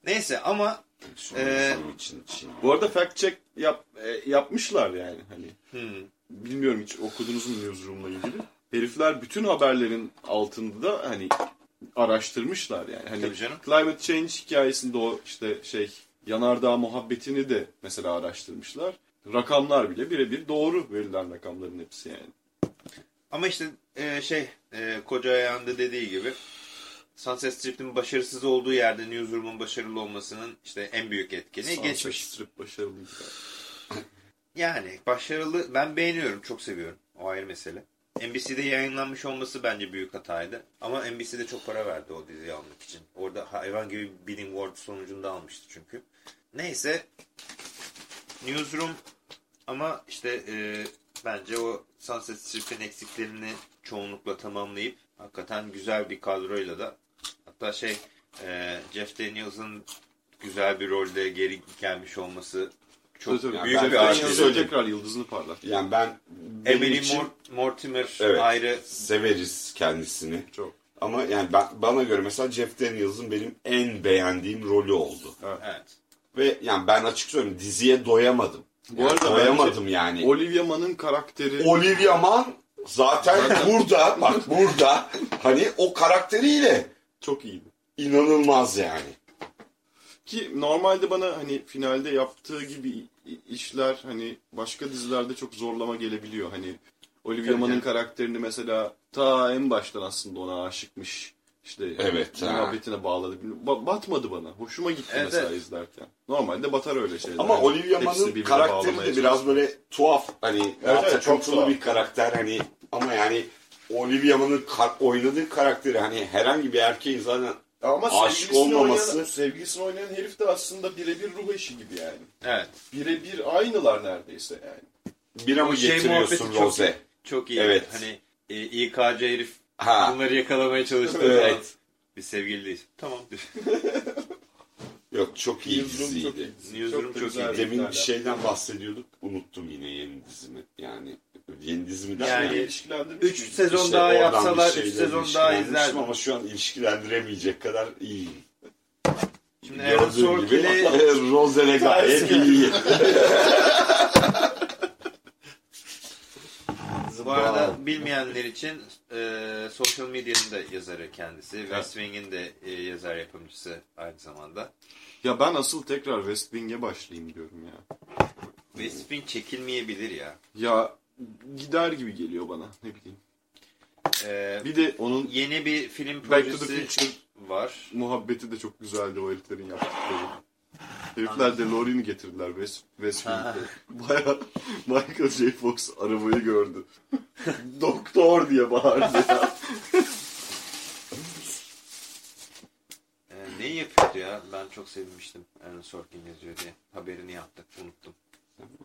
S2: Neyse ama
S4: şunun için, için.
S3: Bu arada fact check yap, e, yapmışlar yani. Hani
S2: hmm,
S3: bilmiyorum hiç okudunuz mu Newsroom'la ilgili. Herifler bütün haberlerin altında da hani araştırmışlar yani. Hani
S2: Tabii canım.
S3: climate change hikayesinde o işte şey yanardağ muhabbetini de mesela araştırmışlar. Rakamlar bile birebir doğru verilen rakamların hepsi yani.
S2: ama işte e, şey e, koca ayağında dediği gibi Sunset Strip'in başarısız olduğu yerde Newsroom'un başarılı olmasının işte en büyük etkeni
S3: Sunset
S2: geçmiş.
S3: Strip başarılıydı.
S2: Yani başarılı ben beğeniyorum çok seviyorum o ayrı mesele. NBC'de yayınlanmış olması bence büyük hataydı. Ama NBC'de çok para verdi o diziyi almak için. Orada hayvan gibi bidding war sonucunda almıştı çünkü. Neyse Newsroom ama işte e, bence o Sunset Strip'in eksiklerini çoğunlukla tamamlayıp hakikaten güzel bir kadroyla da hatta şey e, Jeff Daniels'ın güzel bir rolde geri gelmiş olması çok
S3: Tabii, tabii.
S2: büyük
S4: ben
S2: bir artı.
S4: şey
S3: tekrar yıldızını parlat.
S4: Yani ben
S2: Emily
S4: için
S2: Mort- Mortimer
S4: Evet.
S2: ayrı.
S4: severiz kendisini.
S3: Çok.
S4: Ama yani ben, bana göre mesela Jeff Daniels'ın benim en beğendiğim rolü oldu.
S2: Evet.
S4: Ve yani ben açık söyleyeyim diziye doyamadım.
S3: Bu
S4: Yani
S3: arada
S4: doyamadım
S3: bence
S4: yani.
S3: Olivia Munn'ın karakteri
S4: Olivia Munn zaten burada bak burada hani o karakteriyle
S3: çok iyiydi.
S4: inanılmaz yani.
S3: Ki normalde bana hani finalde yaptığı gibi işler hani başka dizilerde çok zorlama gelebiliyor. Hani Olivia Munn'ın karakterini mesela ta en baştan aslında ona aşıkmış. İşte
S4: Evet, ha.
S3: muhabbetine bağladı. Ba- batmadı bana. Hoşuma gitti
S2: Evet,
S3: mesela
S2: evet.
S3: izlerken. Normalde batar öyle şeyler.
S4: Ama
S3: Hani
S4: Olivia Munn'ın karakteri de biraz böyle tuhaf hani
S1: evet, çok
S4: takıntılı
S1: tuhaf.
S4: bir karakter hani ama yani Olivia Munn'ın kar- oynadığı karakteri hani herhangi bir erkeğin zaten
S3: Ama
S4: aşık
S3: sevgilisini
S4: olmaması-
S3: oynayan, sevgilisini oynayan herif de aslında birebir ruh eşi gibi yani.
S2: Evet.
S3: Birebir aynılar neredeyse yani.
S4: bira
S2: O
S4: mı
S2: şey
S4: getiriyorsun
S2: muhabbeti çok
S4: Rose?
S2: Çok iyi.
S4: Evet.
S2: Hani e, İKC herif
S4: Ha.
S2: bunları yakalamaya çalıştı.
S4: Evet.
S2: falan. Biz sevgiliyiz. Tamam.
S4: Yok çok iyi
S3: Newsroom çok
S4: diziydi.
S3: iyi.
S2: Newsroom çok
S3: güzel
S2: iyi.
S4: Demin bir şeyden bahsediyorduk. Unuttum yine yeni dizimi. Yani yeni dizimi
S2: Yani-
S3: Yani ilişkilendirmiş
S2: 3
S3: miyiz?
S2: sezon
S4: İşte
S2: daha yapsalar
S4: bir
S2: 3
S4: şeyle
S2: sezon daha
S4: ilişkilendirmiştim
S2: izlerdim.
S4: Ama şu an ilişkilendiremeyecek kadar iyiyim.
S2: Şimdi Aaron Sorkin'i
S4: Rose'le gayet iyi.
S2: bu arada bilmeyenler için e, Social Medya'nın da yazarı kendisi. West Wing'in de e, yazar yapımcısı aynı zamanda.
S3: Ya ben asıl tekrar West Wing'e başlayayım diyorum ya.
S2: West Wing çekilmeyebilir ya.
S3: Ya gider gibi geliyor bana ne bileyim.
S2: E,
S3: Bir de onun
S2: yeni bir film projesi var.
S3: muhabbeti de çok güzeldi o heriflerin yaptıkları. Herifler DeLorean'ı getirdiler West, West Wing'de. Baya Michael J. Fox arabayı gördü. Doktor diye bağırdı ya.
S2: E, neyi yapıyordu ya? Ben çok sevinmiştim. Aaron Sorkin yazıyor diye. Haberini yaptık. Unuttum.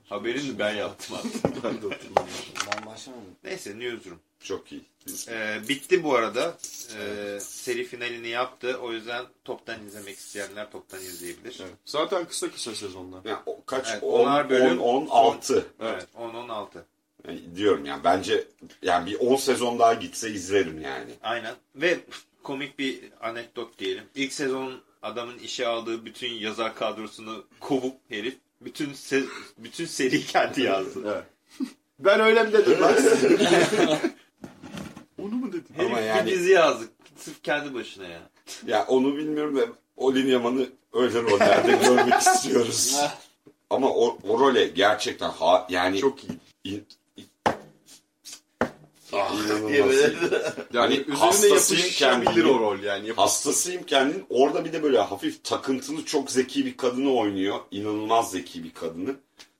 S2: Haberini ben yaptım abi.
S3: ben de hatırlamıyorum.
S5: Ben başlamadım.
S2: Neyse Newsroom.
S4: Çok iyi.
S2: Ee, bitti bu arada. Ee, seri finalini yaptı. O yüzden toptan izlemek isteyenler toptan izleyebilir.
S3: Evet. Zaten kısa kısa sezonlar.
S4: Yani o kaç?
S2: Evet,
S4: 10,
S2: onar bölüm.
S4: 10, 16.
S2: Evet. 10-16.
S4: Yani diyorum yani bence yani bir 10 sezon daha gitse izlerim yani.
S2: Aynen. Ve komik bir anekdot diyelim. İlk sezon adamın işe aldığı bütün yazar kadrosunu kovup herif bütün se- bütün seri kendi yazdı.
S3: Evet. ben öyle mi dedim lan? Onu mu dedin?
S2: Herif
S4: Ama
S2: bir
S4: yani-
S2: dizi yazdı. Sırf kendi başına ya.
S4: Ya onu bilmiyorum da Olivia Munn'ı öyle rollerde görmek istiyoruz. Ama o, o role gerçekten ha, yani
S3: Çok iyi.
S4: İyi.
S3: Yani
S4: Hani
S3: üzerine
S4: hastasıyım
S3: yapışabilir
S4: kendini.
S3: o rol yani. Yap-
S4: Hastasıyım kendinin. Orada bir de böyle hafif takıntılı çok zeki bir kadını oynuyor. İnanılmaz zeki bir kadını.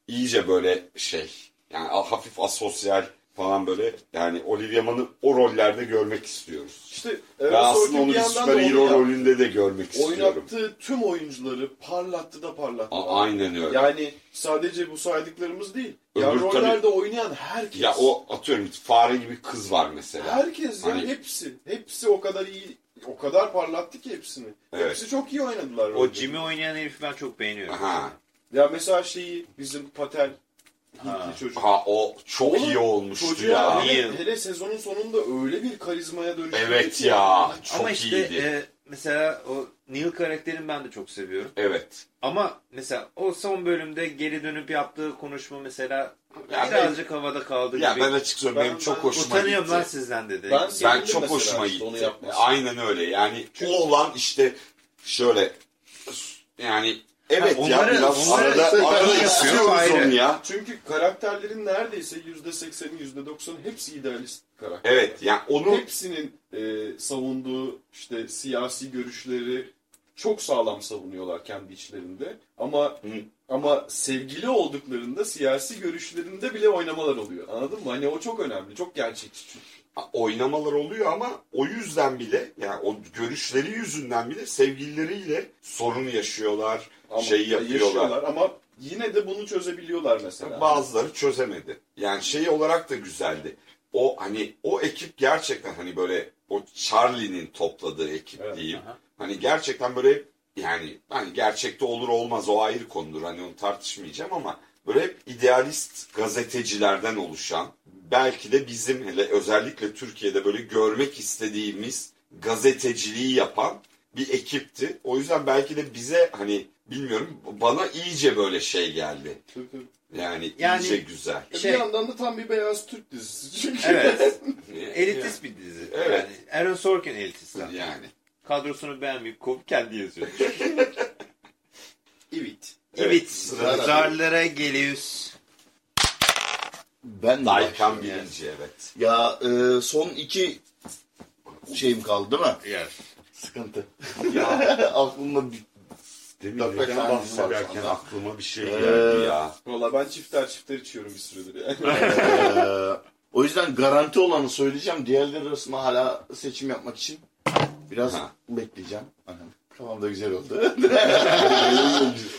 S4: İyice böyle şey yani hafif asosyal falan böyle yani Olivia Munn'ı o rollerde görmek istiyoruz.
S3: İşte
S4: Ve
S3: Aaron
S4: aslında onu
S3: bir
S4: bir süper hero rolünde de görmek istiyorum.
S3: Oynattığı tüm oyuncuları parlattı da parlattı.
S4: A- aynen öyle.
S3: Yani sadece bu saydıklarımız değil.
S4: Öbür
S3: Ya
S4: tabii-
S3: rollerde oynayan herkes.
S4: Ya o atıyorum fare gibi kız var mesela.
S3: Herkes ya
S4: Hani-
S3: hepsi. Hepsi o kadar iyi, o kadar parlattı ki hepsini.
S4: Evet.
S3: Hepsi çok iyi oynadılar.
S2: O. Jimmy oynayan herifi ben çok beğeniyorum.
S4: Ha.
S3: Ya mesela şeyi bizim Patel. Hintli çocuk.
S4: Ha o çok
S3: Oğlum,
S4: iyi olmuştu
S3: Çocuğa
S4: ya.
S3: hele,
S2: İyi.
S3: hele sezonun sonunda öyle bir karizmaya dönüştü.
S4: Evet
S3: ki
S4: ya. Çok
S2: Ama işte
S4: iyiydi.
S2: e, mesela o Neil karakterini ben de çok seviyorum.
S4: Evet.
S2: Ama mesela o son bölümde geri dönüp yaptığı konuşma mesela
S4: Ya
S2: birazcık havada kaldı
S4: Ya
S2: gibi.
S4: ben açık söyleyeyim
S3: Ben-
S4: benim çok
S3: ben
S4: hoşuma
S2: Utanıyorum
S4: gitti.
S2: lan sizden dedi.
S3: Ben
S4: Ben çok hoşuma
S3: işte
S4: gitti. Aynen öyle. Yani o olan işte şöyle yani evet
S2: Ha,
S4: ya
S2: onları-
S4: biraz
S2: onları
S4: arada, arada istiyoruz
S2: ayrı.
S4: onu ya.
S3: Çünkü karakterlerin neredeyse %80'i %90'ı hepsi idealist karakter.
S4: Evet yani onu
S3: Hepsinin e, savunduğu işte siyasi görüşleri çok sağlam savunuyorlar kendi içlerinde. Ama
S4: Hı.
S3: ama sevgili olduklarında siyasi görüşlerinde bile oynamalar oluyor. Anladın mı? Hani o çok önemli. Çok gerçekçi çünkü.
S4: Oynamalar oluyor ama o yüzden bile yani o görüşleri yüzünden bile sevgilileriyle sorun yaşıyorlar.
S3: Ama
S4: şey yapıyorlar.
S3: yaşıyorlar ama yine de bunu çözebiliyorlar mesela.
S4: Bazıları çözemedi. Yani şey olarak da güzeldi. O hani o ekip gerçekten hani böyle o Charlie'nin topladığı ekip
S3: Evet,
S4: diyeyim.
S2: aha.
S4: Hani gerçekten böyle yani hani gerçekte olur olmaz o ayrı konudur. Hani onu tartışmayacağım ama böyle hep idealist gazetecilerden oluşan belki de bizim hele özellikle Türkiye'de böyle görmek istediğimiz gazeteciliği yapan bir ekipti. O yüzden belki de bize hani bilmiyorum bana iyice böyle şey geldi. Yani,
S2: Yani-
S4: iyice güzel.
S2: Şey-
S3: bir yandan da tam bir beyaz Türk dizisi. Çünkü
S2: Evet. Elitist bir dizi.
S4: Evet.
S2: Yani Aaron Sorkin elitist zaten.
S4: Yani.
S2: Kadrosunu beğenmeyip kovup kendi yazıyor.
S3: Evet.
S2: evet.
S1: sırada-
S2: Zarlara geliyoruz.
S1: Ben de
S4: Daykan
S1: başlayayım yani.
S4: birinci evet.
S1: Ya e, son iki şeyim kaldı değil mi?
S2: Yes.
S1: Sıkıntı.
S4: Ya
S1: Aklımda bir...
S4: demin
S1: beş
S4: neden
S1: şu
S4: bahsederken aklıma bir şey
S1: Ee,
S4: geldi ya.
S3: Valla ben çifter çifter içiyorum bir süredir yani.
S1: Ee, o yüzden garanti olanı söyleyeceğim. Diğerleri arasında hala seçim yapmak için biraz
S4: Ha.
S1: bekleyeceğim. Anam, Kafam da güzel oldu.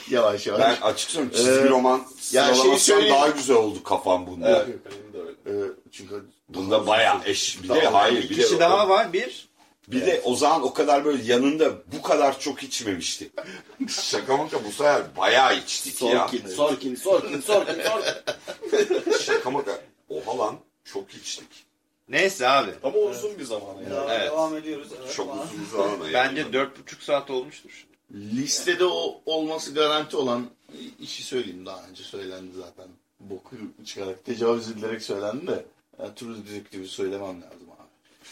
S1: yavaş yavaş.
S4: Ben açık söyleyeyim çizgi
S1: Ee,
S4: roman
S1: ya şeyi
S4: sıralamasından
S1: söyleyeyim.
S4: daha güzel oldu kafam bunda.
S3: evet. Benim de öyle.
S1: Ee, çünkü
S4: Bunda bayağı eş. Bir de
S1: Tamam.
S4: hayır
S2: Bir
S4: bir de,
S2: kişi daha var. Bir.
S4: bir de o zaman o kadar böyle yanında bu kadar çok içmemişti. Şaka maka bu sefer bayağı içtik ya.
S3: Sorkin, Sorkin, Sorkin, Sorkin, Sorkin.
S4: Şaka maka. Oha lan çok içtik.
S2: Neyse abi.
S3: Ama uzun bir zaman yani.
S5: Daha
S2: Evet.
S5: Devam ediyoruz. Evet,
S4: Çok
S5: falan.
S4: uzun zaman yani.
S2: Bence dört buçuk saat olmuştur.
S1: listede o olması garanti olan işi söyleyeyim daha önce söylendi zaten. Boku çıkarak tecavüz edilerek söylendi de. Yani True Detective'i söylemem lazım.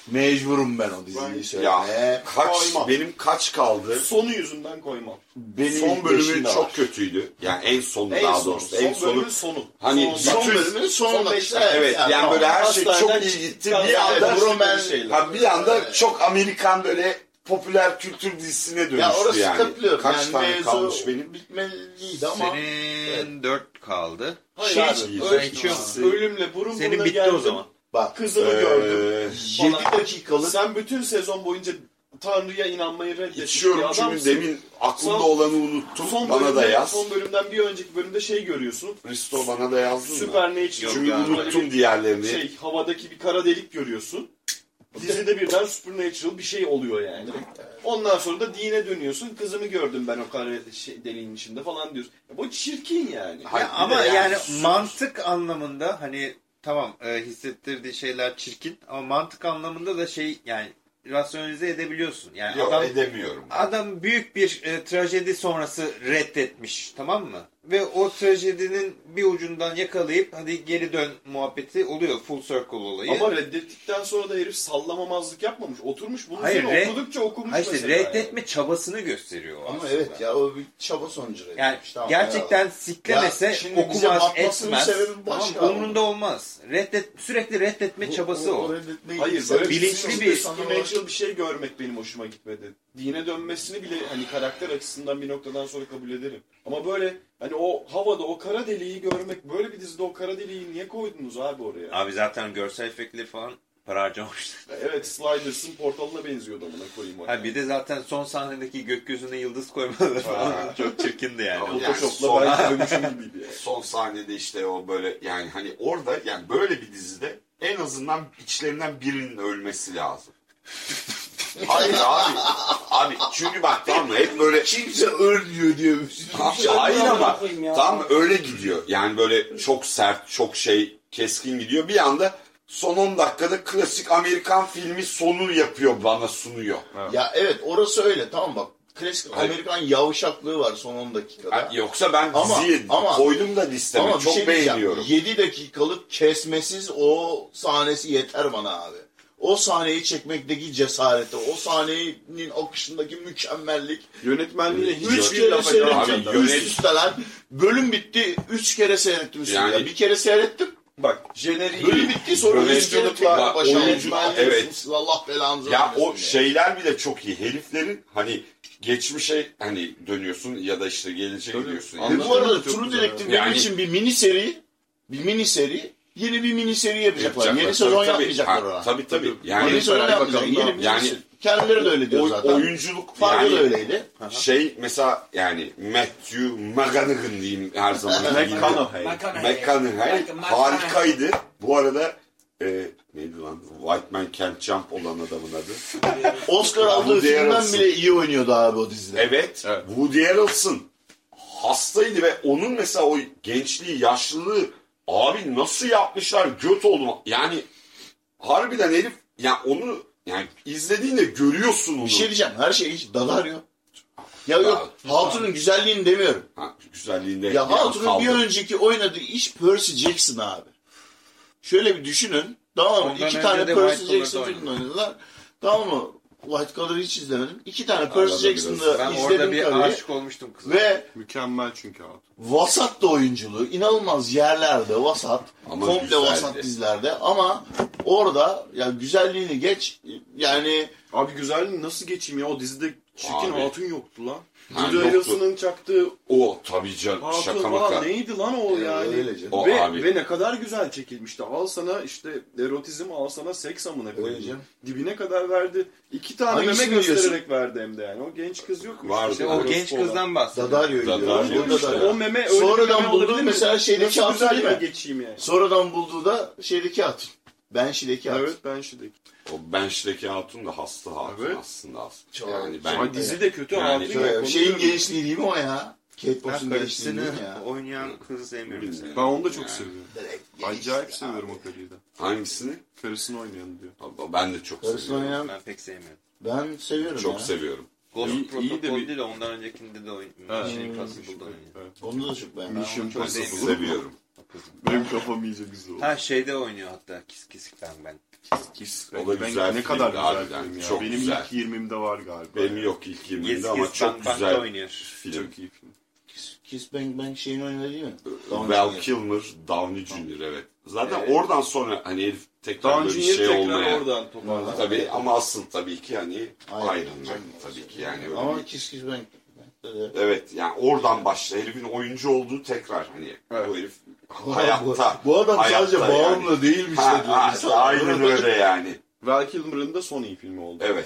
S1: Mecburum ben o diziyi
S3: Ben-
S1: söylemeye.
S4: Ya kaç
S3: Koymam.
S4: benim kaç kaldı?
S3: Sonu yüzünden koymam.
S1: Benim
S4: Son bölümü çok
S1: var.
S4: kötüydü. Yani en sonu
S3: En
S4: daha
S3: sonu,
S4: doğrusu.
S3: son
S4: En sonu.
S3: bölümün sonu.
S4: Hani
S3: Son-
S1: Son
S4: bütün-
S1: bölümün sonunda.
S3: son beş
S1: işte,
S3: dakika.
S4: Evet yani,
S1: tamam.
S4: böyle her şey çok iyi gitti. Bir anda
S1: Roman-.
S4: Ha bir anda çok Amerikan böyle popüler kültür dizisine dönüştü
S1: Ya orası
S4: yani.
S1: katılıyorum.
S4: Kaç
S1: yani
S4: tane kalmış benim?
S1: bitmeliydi ama
S2: Senin dört kaldı.
S3: Hayır
S1: Şey-
S3: abi,
S4: Sen
S3: öyle-
S2: içiyorsun.
S3: Ölümle burun
S2: Senin
S3: buruna
S2: bitti
S3: geldim.
S2: o zaman.
S1: Bak
S3: Kızımı
S4: Ee,
S3: gördüm.
S1: 7
S3: Falan.
S1: dakikalık
S3: Sen bütün sezon boyunca Tanrı'ya inanmayı reddetmiş
S4: İçiyorum
S3: bir
S4: çünkü
S3: adamsın.
S4: demin aklımda
S3: Son-
S4: olanı unuttum.
S3: son
S4: bana da
S3: bölümde-
S4: yaz.
S3: Son bölümden bir önceki bölümde şey görüyorsun.
S4: Risto bana da yazdın mı?
S3: Supernatural.
S4: Çünkü
S2: Yok abi.
S4: unuttum diğerlerini.
S3: Şey havadaki bir kara delik görüyorsun. Dizide birden Supernatural bir şey oluyor yani. Ondan sonra da dine dönüyorsun. Kızımı gördüm ben o kara şey, deliğin içinde falan diyorsun. Ya bu çirkin yani.
S4: Hayır,
S2: Ya
S4: bir
S2: ama yani,
S4: sus-
S2: mantık anlamında hani tamam e, hissettirdiği şeyler çirkin ama mantık anlamında da şey yani rasyonalize edebiliyorsun. Yani
S4: Yok
S2: adam
S4: edemiyorum.
S2: adam büyük bir e, trajedi sonrası reddetmiş tamam mı? Ve o trajedinin bir ucundan yakalayıp hadi geri dön muhabbeti oluyor full circle olayı.
S3: Ama reddettikten sonra da herif sallamamazlık yapmamış. Oturmuş bunun
S2: Hayır, red-
S3: okudukça okumuş
S2: ha işte
S3: mesela.
S2: reddetme çabasını gösteriyor o
S1: ama
S2: aslında.
S1: evet ya o bir çaba sonucu reddetmiş.
S2: Yani
S1: Tamam,
S2: gerçekten
S1: eyvallah.
S2: siklemese
S1: Ya
S2: okumaz etmez. Tamam, umrunda olmaz. Reddet sürekli reddetme çabası o.
S1: reddetmeyi
S3: Hayır böyle
S2: bilinçli
S3: bilinçli
S2: bir-
S3: bir şey görmek benim hoşuma gitmedi. Dine dönmesini bile hani karakter açısından bir noktadan sonra kabul ederim. Ama böyle Hani o havada o kara deliği görmek böyle bir dizide o kara deliği niye koydunuz abi oraya?
S2: Abi zaten görsel efektleri falan para harcamışlar.
S3: Evet Sliders'ın portalına benziyordu amına koyayım o.
S2: Ha bir de zaten son sahnedeki gökyüzüne yıldız koymaları falan çok çirkindi yani.
S4: Yani
S3: Photoshop'la
S4: son-
S3: belki dönüşüm gibiydi yani.
S4: Son sahnede işte o böyle yani hani orada yani böyle bir dizide en azından içlerinden birinin ölmesi lazım. Hayır abi. Abi çünkü bak tamam mı hep böyle
S1: Kimse ölmüyor diyor.
S4: Abi, hayır ama tam öyle gidiyor. Yani böyle çok sert, çok şey keskin gidiyor. Bir anda son 10 dakikada klasik Amerikan filmi sonu yapıyor bana sunuyor.
S1: Ya evet orası öyle tamam bak. Klasik
S4: Hayır.
S1: Amerikan yavşaklığı var son 10 dakikada.
S4: Ha, Yoksa ben
S1: Ama-
S4: diziyi
S1: ama-
S4: koydum da listeme.
S1: Ama bir
S4: çok
S1: şey diyeceğim.
S4: beğeniyorum.
S1: 7 dakikalık kesmesiz o sahnesi yeter bana abi. O sahneyi çekmekteki cesareti, o sahnenin akışındaki mükemmellik.
S3: Yönetmenliğine
S1: Üç
S3: hiçbir
S1: kere seyrettim.
S4: Abi, yönet-
S1: Üst üste lan. Bölüm bitti. Üç kere seyrettim.
S4: Yani-
S1: ya. Bir kere seyrettim.
S3: Bak jeneriği,
S1: Bölüm bitti sonra üç
S4: var,
S1: başa
S4: evet.
S1: Allah belanızı
S4: Ya o
S1: diye.
S4: şeyler bile çok iyi. Heriflerin hani geçmişe hani dönüyorsun ya da işte geleceğe gidiyorsun. Yani.
S1: bu arada True. Detective benim
S4: Yani-
S1: için bir mini seri, bir mini seri, yeni bir mini seri yapacaklar.
S4: Yapacaklar.
S1: Yeni sezon
S4: Tabii, tabii.
S1: yapmayacaklar
S4: Ha,
S1: ona.
S4: Tabii tabii.
S1: Yeni
S4: Yani
S1: sezon
S3: Hadi
S1: yapmayacak.
S3: bakalım
S1: Yeni bir
S4: Yani-
S1: Kendileri de öyle diyor
S4: oy-
S1: zaten.
S4: oyunculuk
S1: Farkı
S4: yani
S1: da öyleydi.
S4: şey mesela yani Matthew McConaughey diyeyim her zaman.
S3: McConaughey.
S4: McConaughey harikaydı. Bu arada e, neydi lan? White Man Can't Jump olan adamın adı.
S1: Oscar aldığı filmden
S4: Harrelson.
S1: bile iyi oynuyordu abi o dizide.
S4: Evet,
S3: Evet.
S4: Woody Harrelson hastaydı ve onun mesela o gençliği, yaşlılığı abi nasıl yapmışlar göt oldum. Yani harbiden herif ya onu yani izlediğinde görüyorsun onu.
S1: Bir şey diyeceğim. Her şey hiç dadarıyor. Ya yok Hatun'un güzelliğini demiyorum.
S4: Ha, güzelliğinde
S1: Ya Hatun'un bir önceki oynadığı iş Percy Jackson abi. Şöyle bir düşünün. Tamam mı? İki tane Percy Jackson
S2: Collar'da
S1: filmi oynadılar. Tamam mı? White Collar'ı hiç izlemedim. İki tane Percy. Jackson'da
S2: Ben orada
S1: izledim
S2: bir
S1: tabii.
S2: aşık olmuştum kıza.
S1: Ve
S3: Mükemmel çünkü abi.
S1: vasat da oyunculuğu. inanılmaz yerlerde vasat.
S4: Ama
S1: komple
S4: güzeldi.
S1: vasat dizilerde. Ama orada ya güzelliğini geç yani
S3: Abi güzelliğini nasıl geçeyim ya? O dizide çirkin
S4: Abi.
S3: hatun yoktu lan.
S4: Ha,
S3: Woody
S4: yoktu.
S3: Harrelson'ın çaktığı
S4: O tabii canım
S3: hatun
S4: şaka
S3: falan
S4: maka.
S3: neydi lan o yani?
S1: öyle canım.
S4: O
S3: ve,
S4: abi.
S3: ve ne kadar güzel çekilmişti. Al sana işte erotizm, al sana seks amına koyayım. Dibine kadar verdi. İki tane
S1: Hangisini
S3: meme
S1: diyorsun?
S3: göstererek verdi hem de yani. O genç kız yok mu?
S4: Vardı.
S2: İşte o genç
S3: olan.
S2: kızdan bahsediyor.
S4: Dadaryo
S1: diyorlar. Burada
S4: işte.
S1: da
S3: O meme öyle
S1: Sonradan
S3: meme
S1: bulduğu mesela şeydeki hatun değil mi?
S3: geçeyim yani.
S1: Sonradan bulduğu da şeydeki hatun. Benşi'deki hatun.
S3: Evet ben şiddet.
S4: O Bench'teki hatun da hasta hatun
S3: Evet.
S4: aslında aslında.
S1: Çok-
S4: yani ben
S3: Ama dizi de kötü
S4: Yani
S3: hatun
S1: Şöyle, şeyin gençliği değil mi o ya? Kate Moss'un gençliği değil
S2: karısını
S1: mi ya?
S2: oynayan kızı sevmiyorum.
S3: Ben onu da çok
S4: Yani.
S3: seviyorum.
S1: Direkt
S3: Acayip seviyorum
S1: abi.
S3: o karıyı da.
S4: hangisini?
S3: Karısını oynayan diyor.
S4: Abi, Ben de çok
S1: Karısını
S4: seviyorum.
S1: oynayan
S2: Ben pek sevmiyorum.
S1: ben seviyorum
S4: Çok
S1: ya.
S4: seviyorum.
S2: Ghost
S3: İyi- iyi de
S2: Protocol
S3: bir-
S2: değil de ondan öncekinde de oyun.
S3: Ha.
S2: Mission Impossible'da oynuyor.
S3: Evet.
S1: Onu da çok beğendim.
S3: Mission
S2: çok
S3: Impossible.
S2: sevmiyorum.
S4: Seviyorum.
S3: Benim kafam iyice güzel oldu.
S2: Ha şeyde oynuyor hatta Kiss Kiss ben ben.
S3: Kiss.
S4: O da
S3: Ben-
S4: güzel
S3: Ne kadar güzel film ya.
S4: Çok
S3: Benim
S4: güzel.
S3: ilk 20'imde var galiba.
S4: Benim yok ilk 20'de
S2: Kiss
S4: ama
S2: Kiss
S4: çok
S2: Bang
S4: güzel
S2: oynuyor.
S4: film.
S3: Çok iyi film.
S1: Kiss, Kiss Bang Bang şeyin oynadı değil mi? Downey
S4: Val. Kilmer, Downey Jr. evet. Zaten
S2: Evet.
S4: oradan sonra hani herif tekrar
S3: Daha
S4: böyle bir şey olmaya.
S3: oradan toparladı.
S4: Tabii ama asıl tabii ki hani Man tabii ki yani öyle
S1: Ama
S4: bir-
S1: Kiss Kiss.
S4: Evet yani oradan başla herifin oyuncu olduğu tekrar hani
S3: Evet.
S4: bu herif hayatta.
S1: Bu, adam
S4: hayatta
S1: sadece
S4: yani.
S1: bağımlı değilmiş
S4: Ha, ha, aynen öyle yani.
S3: Val Kilmer'ın da son iyi filmi oldu.
S4: Evet.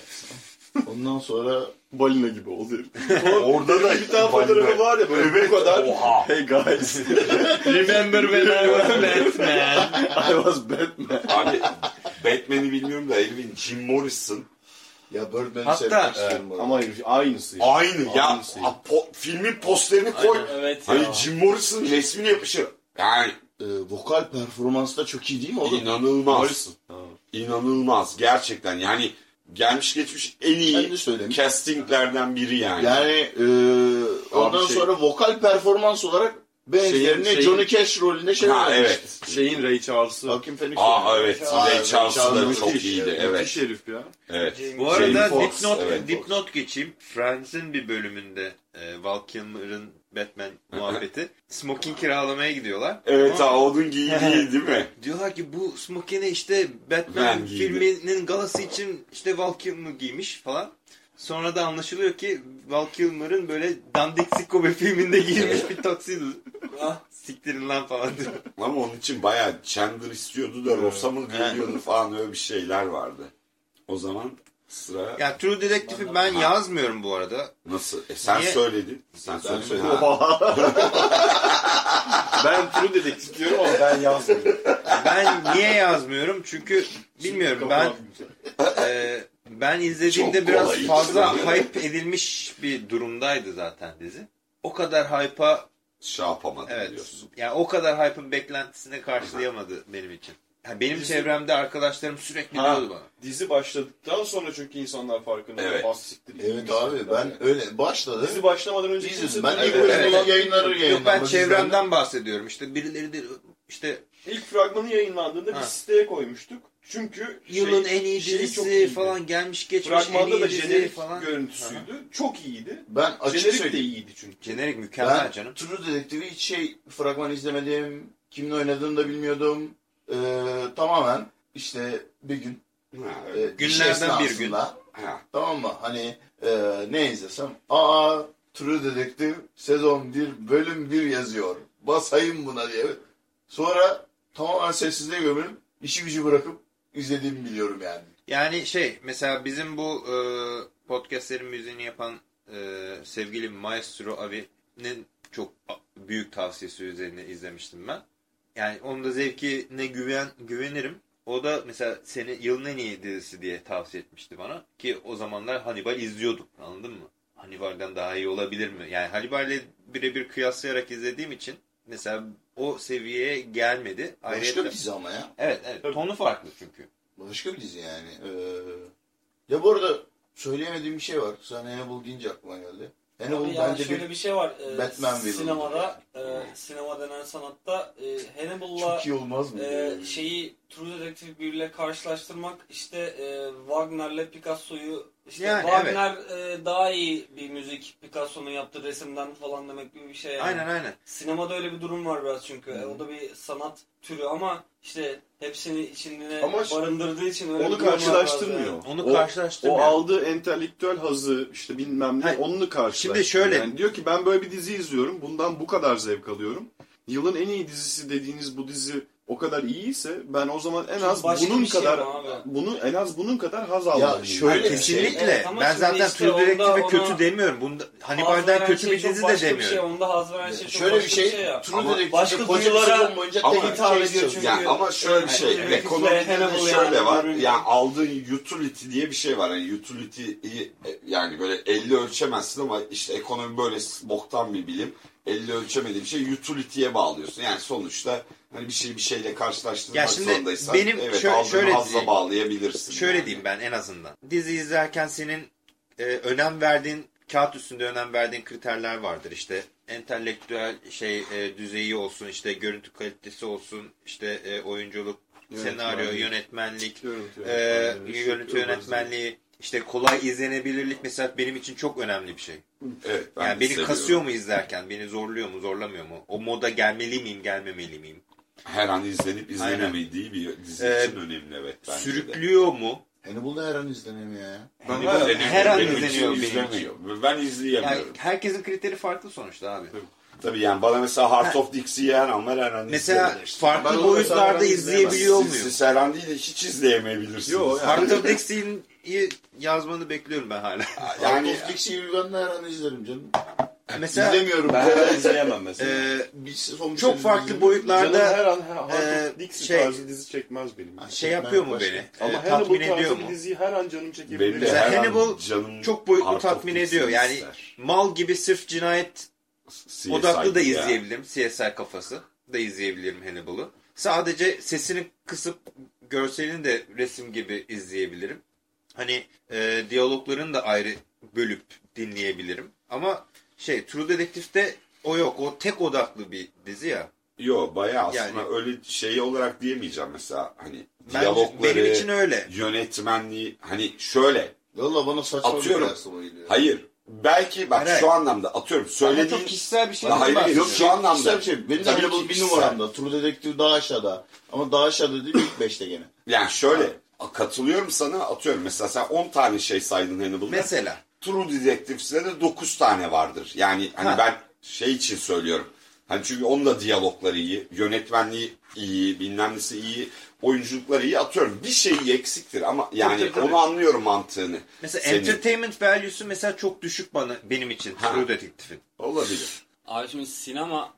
S1: Ondan sonra
S3: Balina gibi oldu.
S4: Orada da
S3: bir tane fotoğrafı var ya böyle
S4: Evet,
S3: bu kadar.
S4: oha.
S3: Hey guys.
S2: Remember when I was Batman.
S3: I was Batman.
S4: Abi Batman'i bilmiyorum da herifin Jim Morrison
S1: ya Birdman'i
S2: Hatta-
S1: arada.
S3: Ama aynısı. ya.
S4: aynı ya
S3: Aynısı.
S4: a- po- filmin posterini koy.
S5: Evet
S4: Hani
S5: ya.
S4: Jim Morrison'ın resmini yapışır. Yani
S1: Ee, vokal performansı da çok iyi değil mi oğlum?
S4: inanılmaz.
S3: Morrison.
S4: İnanılmaz gerçekten yani gelmiş geçmiş en iyi
S1: söylemiş.
S4: castinglerden biri yani.
S1: Yani e, ondan
S3: şey-
S1: sonra vokal performans olarak benzerini
S3: şeyin-
S1: Johnny Cash rolünde şey
S4: ha
S1: oynamıştı.
S4: evet.
S3: Şeyin Ray Charles'ı.
S1: Joaquin Phoenix.
S4: Aa evet.
S1: Aa,
S4: Ray Charles da çok
S1: müthiş.
S4: iyiydi.
S3: Müthiş
S4: Evet.
S3: herif ya.
S4: Evet.
S2: Bu
S4: Jamie
S2: arada
S4: Foxx,
S2: dipnot,
S4: evet.
S2: dipnot geçeyim. Friends'in bir bölümünde e, Val Kilmer'ın Batman muhabbeti. Smoking kiralamaya gidiyorlar.
S4: Evet ha onun giydiği değil mi?
S2: Diyorlar ki bu smokini işte Batman filminin galası için işte Val Kilmer giymiş falan. Sonra da anlaşılıyor ki Val Kilmer'ın böyle dandik sikko bir filminde giymiş bir tuxedo.
S5: Ah,
S2: Siktirin lan falan diyor.
S4: Ama onun için bayağı Chandler istiyordu da Ross'a mı geliyordu falan öyle bir şeyler vardı. O zaman sıra
S2: Yani True Detective'i ben yazmıyorum bu arada.
S4: nasıl? E sen
S2: Niye?
S4: söyledin. Sen söyledin.
S3: ben True Detective diyorum ama ben yazmıyorum.
S2: Ben niye yazmıyorum? Çünkü bilmiyorum ben e, ben izlediğimde
S4: Çok
S2: biraz fazla
S4: işte.
S2: hype edilmiş bir durumdaydı zaten dizi. O kadar hype'a
S4: Şey yapamadım
S2: evet
S4: diyorsun.
S2: yani o kadar hype'ın beklentisini karşılayamadı benim için. Ha, benim
S3: Dizi-
S2: çevremde arkadaşlarım sürekli
S3: Ha,
S2: diyordu bana.
S3: dizi başladıktan sonra çünkü insanlar farkında.
S4: Evet.
S3: Bas siktir.
S1: Evet abi ben öyle başladı.
S3: Dizi başlamadan önce
S1: Dizi,
S3: kimse
S1: ben ilk
S3: Evet,
S1: bölümü
S3: evet.
S1: yayınları
S2: Yok
S1: yayınlandı.
S2: ben çevremden bahsediyorum. İşte birileri de işte
S3: İlk fragmanı yayınlandığında
S2: Ha.
S3: bir siteye koymuştuk. Çünkü
S2: yılın
S3: şey-
S2: en iyi dizisi falan gelmiş geçmiş en
S3: Fragmanda
S2: iyi
S3: da jenerik
S2: falan.
S3: görüntüsüydü. Çok iyiydi.
S1: Ben açık
S3: Jenerik de iyiydi çünkü.
S2: Jenerik mükemmel
S1: Ben
S2: canım.
S1: True Detective'i hiç şey fragman izlemedim. Kimin oynadığını da bilmiyordum. Ee, tamamen işte bir gün
S4: Ha,
S1: e, iş
S2: Günlerden bir gün.
S4: Ha.
S1: Tamam mı? Hani e, ne izlesem? Aa True Detective sezon 1 bölüm 1 yazıyor. Basayım buna diye. Sonra tamamen sessizliğe gömülüp işi gücü bırakıp izlediğimi biliyorum yani.
S2: Yani şey mesela bizim bu e, podcastlerin müziğini yapan e, sevgili Maestro Avi'nin çok büyük tavsiyesi üzerine izlemiştim ben. Yani onun da zevkine güven, güvenirim. O da mesela seni yılın en iyi dizisi diye tavsiye etmişti bana. Ki o zamanlar Hannibal izliyorduk anladın mı? Hannibal'den daha iyi olabilir mi? Yani Hannibal'le birebir kıyaslayarak izlediğim için mesela o seviyeye gelmedi.
S1: Başka
S2: Ayrıca-
S1: bir dizi ama ya.
S2: Evet evet tonu farklı çünkü.
S1: Başka bir dizi yani. Ee, ya bu arada söyleyemediğim bir şey var. Sen Hannibal deyince aklıma geldi. Hannibal
S5: Abi yani
S1: bence
S5: şöyle
S1: bir,
S5: bir şey var. Ee,
S1: Batman
S5: sinemada, e, sinema denen sanatta e, Hannibal'la
S1: çok iyi olmaz mı?
S5: e, şeyi True Detective 1 ile karşılaştırmak işte e, Wagner'le Picasso'yu işte
S2: Yani,
S5: Wagner e, daha iyi bir müzik Picasso'nun yaptığı resimden falan demek gibi bir şey yani.
S2: Aynen aynen.
S5: Sinemada öyle bir durum var biraz çünkü. E, o da bir sanat türü ama işte hepsini içinde barındırdığı için öyle
S3: Onu karşılaştırmıyor.
S5: yani.
S2: Onu
S3: O-
S2: karşılaştırmıyor.
S3: O aldığı entelektüel hazı işte bilmem ne
S2: Hayır.
S3: onunla karşılaştırıyor.
S2: Şimdi şöyle-
S3: Yani diyor ki ben böyle bir dizi izliyorum. Bundan bu kadar zevk alıyorum. Yılın en iyi dizisi dediğiniz bu dizi o kadar iyiyse ben o zaman en az
S5: başka
S3: bunun
S5: şey
S3: kadar bunu en az bunun kadar haz almalıyım.
S1: şöyle
S2: Hayır,
S1: bir şey.
S2: kesinlikle.
S5: Evet,
S2: ben zaten
S5: işte
S2: Detective'e
S5: ona
S2: kötü demiyorum. Bunda Hannibal'den kötü
S5: şey
S2: bir dizi de
S5: başka bir
S2: demiyorum.
S5: Şey, onda haz veren şey çok
S1: Şöyle bir şey,
S5: şey ya.
S1: True
S5: Ama
S1: Detective'de
S5: başka duyulara
S1: sezon boyunca
S5: hitap
S1: şey
S5: ediyor çünkü.
S4: Yani ama şöyle bir şey,
S5: Yani
S4: ekonomide de şöyle
S5: yani,
S4: var. Yani aldığın utility diye bir şey var. Yani utility'yi e, yani böyle elle ölçemezsin ama işte ekonomi böyle boktan bir bilim. Elle ölçemediğin bir şey utility'ye bağlıyorsun. Yani sonuçta hani bir şeyi bir şeyle karşılaştırmak
S2: Ya şimdi
S4: zorundaysan
S2: benim
S4: evet
S2: şö-
S4: aldığın
S2: şöyle
S4: hazla bağlayabilirsin.
S2: Şöyle
S4: yani.
S2: diyeyim ben en azından. Dizi izlerken senin e, önem verdiğin, kağıt üstünde önem verdiğin kriterler vardır. İşte entelektüel şey e, düzeyi olsun, işte görüntü kalitesi olsun, işte e, oyunculuk, senaryo,
S3: Yönetmenlik.
S2: yönetmenlik,
S3: Görüntü
S2: e,
S3: şık,
S2: yönetmenliği, işte kolay izlenebilirlik mesela benim için çok önemli bir şey.
S4: Evet, ben
S2: yani
S4: de
S2: beni
S4: seviyorum.
S2: kasıyor mu izlerken, beni zorluyor mu, zorlamıyor mu? O moda gelmeli miyim, gelmemeli miyim?
S4: Her an izlenip izlenemediği bir dizi
S2: Ee,
S4: için önemli evet bence de.
S2: Sürüklüyor mu?
S1: Hannibal'da her an izlenemiyor ya.
S3: Ben
S2: Hani
S3: her-
S2: an izleniyor benim için.
S4: Ben izleyemiyorum.
S2: Yani herkesin kriteri farklı sonuçta abi.
S4: Tabii yani bana mesela Heart of Dixie'yi her an ver her an
S2: Mesela
S4: izleyebilirsin.
S2: farklı boyutlarda izleyebiliyor
S4: Siz-
S2: muyum?
S4: Siz her an değil de hiç izleyemeyebilirsiniz.
S3: Yo, yani-
S2: Heart of Dixie'yi yazmanı bekliyorum ben hala.
S4: Yani
S1: Yani Dixie'yi ben de her an izlerim canım.
S2: Mesela
S1: İzlemiyorum.
S3: Ben her an izleyemem mesela.
S2: e,
S1: bir son bir
S2: çok farklı
S1: izledim.
S3: Canım
S2: boyutlarda
S3: her an Heart
S2: e,
S3: of Dixie
S2: şey-
S3: tarzı dizi çekmez benim.
S2: şey yapıyor mu
S1: Başka.
S2: beni?
S3: Ama
S2: E,
S3: Hannibal
S2: tatmin
S3: tarzı
S2: ediyor
S3: bir
S2: mu?
S3: diziyi her an canım çekebilir.
S2: Mesela
S4: her
S2: Hannibal
S4: an canım
S2: Çok boyutlu
S4: Heart of
S2: tatmin ediyor. Yani mal gibi sırf cinayet
S4: CSI
S2: odaklı da
S4: ya.
S2: izleyebilirim. CSI kafası da izleyebilirim Hannibal'ı. Sadece sesini kısıp görselini de resim gibi izleyebilirim. Hani e, diyaloglarını da ayrı bölüp dinleyebilirim. Ama şey True Detective'de o yok. O tek odaklı bir dizi ya.
S4: Yo bayağı aslında
S2: Yani-
S4: öyle şey olarak diyemeyeceğim mesela hani
S2: Bence,
S4: diyalogları,
S2: benim için öyle.
S4: yönetmenliği hani şöyle
S1: Valla bana saçma
S4: Atıyorum.
S1: bir geliyor.
S4: hayır belki bak
S2: Hayır, hayır.
S4: şu anlamda atıyorum
S2: Ama
S4: söylediğin
S2: çok kişisel bir şey.
S4: Hayır,
S2: değil
S4: yok, şu anlamda.
S1: Kişisel bir şey. Benim de
S4: Tabii
S1: Hannibal
S4: ki
S1: bir
S4: kişisel.
S1: numaramda. True Detective daha aşağıda. Ama daha aşağıda değil ilk beşte gene.
S4: yani şöyle katılıyorum sana atıyorum mesela sen 10 tane şey saydın Hannibal'da.
S2: Mesela
S4: True Detectives'de de 9 tane vardır. Yani hani
S2: Ha.
S4: ben şey için söylüyorum. Hani çünkü onun da diyalogları iyi, yönetmenliği iyi, bilmem nesi iyi, oyunculukları iyi atıyorum. Bir şeyi eksiktir ama yani
S2: Tabii, tabii.
S4: onu anlıyorum mantığını.
S2: Mesela
S4: Senin.
S2: entertainment value'su mesela çok düşük bana benim için. True Detective'in.
S4: Olabilir.
S5: Abi şimdi sinema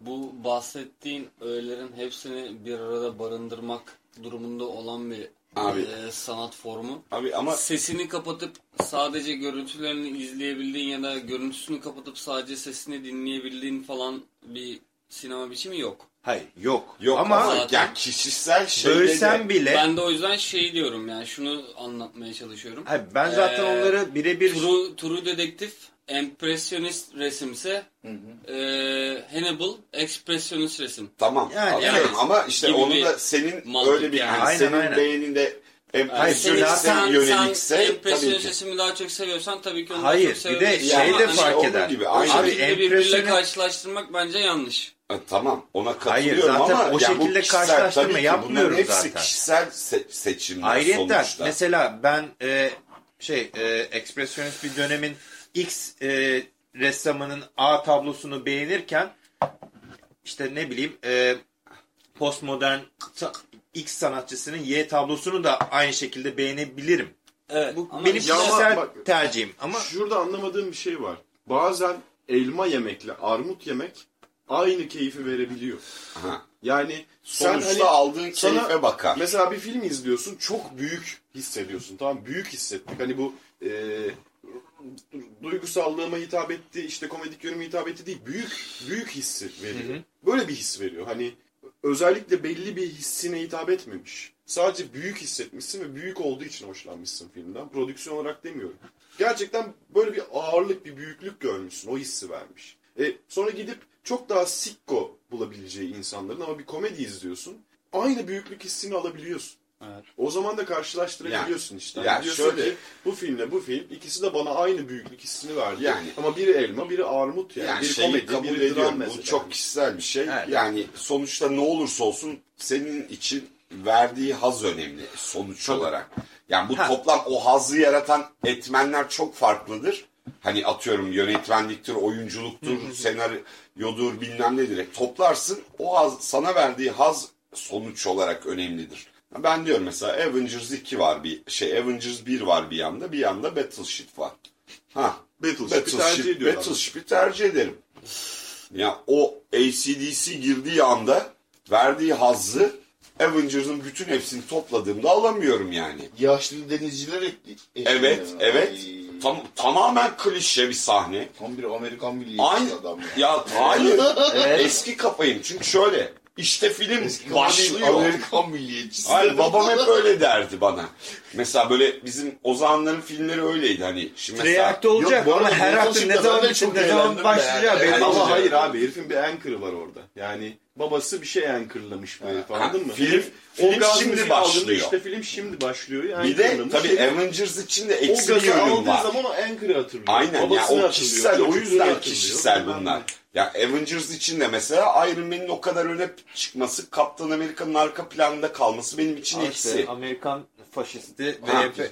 S5: bu bahsettiğin öğelerin hepsini bir arada barındırmak durumunda olan bir
S4: Abi.
S5: e, sanat formu.
S4: Abi ama
S5: Sesini kapatıp sadece görüntülerini izleyebildiğin ya da görüntüsünü kapatıp sadece sesini dinleyebildiğin falan bir sinema biçimi yok.
S2: Hayır yok.
S4: yok
S2: ama,
S4: ama,
S5: zaten-
S4: yani kişisel şeyleri
S2: bölsem bile
S5: Ben de o yüzden şey diyorum yani şunu anlatmaya çalışıyorum.
S2: Hayır, ben zaten
S5: Ee,
S2: onları birebir
S5: True, True Dedektif empresyonist resimse e, Hannibal ekspresyonist resim.
S4: Tamam.
S2: Yani evet.
S4: ama işte onu da senin öyle bir
S5: yani.
S4: hani
S2: Aynen,
S4: senin
S2: aynen.
S4: beğeninde
S2: Hayır,
S4: empresyoniste yönelikse
S5: empresyonist resmi daha çok seviyorsan tabii ki onu
S2: Hayır,
S5: daha çok
S2: bir de şey de fark eder.
S4: gibi, aynı.
S2: Abi
S5: şekilde birbiriyle karşılaştırmak bence yanlış.
S4: Ha, tamam ona
S2: Hayır,
S4: katılıyorum
S2: zaten
S4: ama
S2: o
S4: yani bu
S2: şekilde
S4: kişisel,
S2: karşılaştırma
S4: tabii ki bunların hepsi
S2: zaten.
S4: kişisel se- seçimler
S2: Ayrıca
S4: sonuçta.
S2: mesela ben e, şey e, ekspresyonist bir dönemin X e, ressamının A tablosunu beğenirken işte ne bileyim e, postmodern X sanatçısının Y tablosunu da aynı şekilde beğenebilirim.
S5: Evet.
S2: Bu
S5: ama
S2: benim
S5: işte-
S3: Ya ama
S2: kişisel
S3: bak-
S2: tercihim ama
S3: Şurada anlamadığım bir şey var. Bazen elma yemekle armut yemek aynı keyfi verebiliyor.
S4: Ha.
S3: Yani sen
S4: Sonuçta
S3: hani
S4: aldığın
S3: sana-
S4: keyfe bakar.
S3: Mesela bir film izliyorsun çok büyük hissediyorsun. Tamam büyük hissettik. Hani bu e, duygusallığıma hitap etti, işte komedik yönüme hitap etti değil. Büyük büyük hissi veriyor. Böyle bir his veriyor. Hani özellikle belli bir hissine hitap etmemiş. Sadece büyük hissetmişsin ve büyük olduğu için hoşlanmışsın filmden. Prodüksiyon olarak demiyorum. Gerçekten böyle bir ağırlık, bir büyüklük görmüşsün. O hissi vermiş. E, sonra gidip çok daha sikko bulabileceği insanların ama bir komedi izliyorsun. Aynı büyüklük hissini alabiliyorsun.
S5: Evet.
S3: O zaman da karşılaştırabiliyorsun işte.
S4: ya
S3: diyorsun
S4: şöyle-
S3: ki bu filmle bu film ikisi de bana aynı büyüklük hissini verdi.
S4: Yani-
S3: ama biri elma, biri armut yani.
S4: Yani
S3: biri komedi,
S4: kabul
S3: biri
S4: ediyorum. Bu çok kişisel bir şey.
S2: Evet.
S4: Yani sonuçta ne olursa olsun senin için verdiği haz önemli sonuç olarak. Yani bu
S2: Ha.
S4: toplam o hazzı yaratan etmenler çok farklıdır. Hani atıyorum yönetmenliktir, oyunculuktur, senaryodur bilmem nedir. Toplarsın o haz, sana verdiği haz sonuç olarak önemlidir. Ben diyorum mesela Avengers 2 var bir şey, Avengers 1 var bir yanda, bir yanda Battleship var. Ha,
S3: Battleship'i tercih ediyorlar.
S4: Battleship'i tercih ederim. Ya o ACDC girdiği anda verdiği hazzı Avengers'ın bütün hepsini topladığımda alamıyorum yani.
S1: Yaşlı denizciler ekli.
S4: Evet, evet.
S1: Ay,
S4: Tam, tamamen klişe bir sahne.
S1: Tam bir Amerikan milliyetçisi
S4: Aynı.
S1: adam ya.
S4: Ya hayır. Eski kafayım. Çünkü şöyle. işte film başlıyor.
S1: Amerikan milliyetçisi.
S4: Hayır babam hep öyle derdi bana. Mesela böyle bizim o zamanların filmleri öyleydi hani. Şimdi mesela
S2: Treyarch'ta olacak ama her hafta ne zaman
S1: çok
S2: ne zaman başlayacağı
S1: be.
S2: belli
S1: Yani
S3: Ama
S2: olacak.
S3: hayır abi herifin bir anchor'ı var orada. Yani babası bir şey anchor'lamış bu herif anladın mı?
S4: film- film şimdi
S3: aldığında
S4: başlıyor.
S3: İşte film şimdi başlıyor. Yani
S4: bir de tabii
S3: Herif
S4: Avengers için de
S3: o
S4: eksi bir
S3: gazı
S4: yönüm
S3: aldığı
S4: var.
S3: zaman o anchor'ı hatırlıyor.
S4: Aynen ya
S3: Babasını
S4: o kişisel o yüzden kişisel bunlar. Ya Avengers için de mesela Iron Man'in o kadar öne çıkması, Kaptan Amerika'nın arka planında kalması benim için
S2: İşte
S4: eksi.
S2: Amerikan faşisti VYP.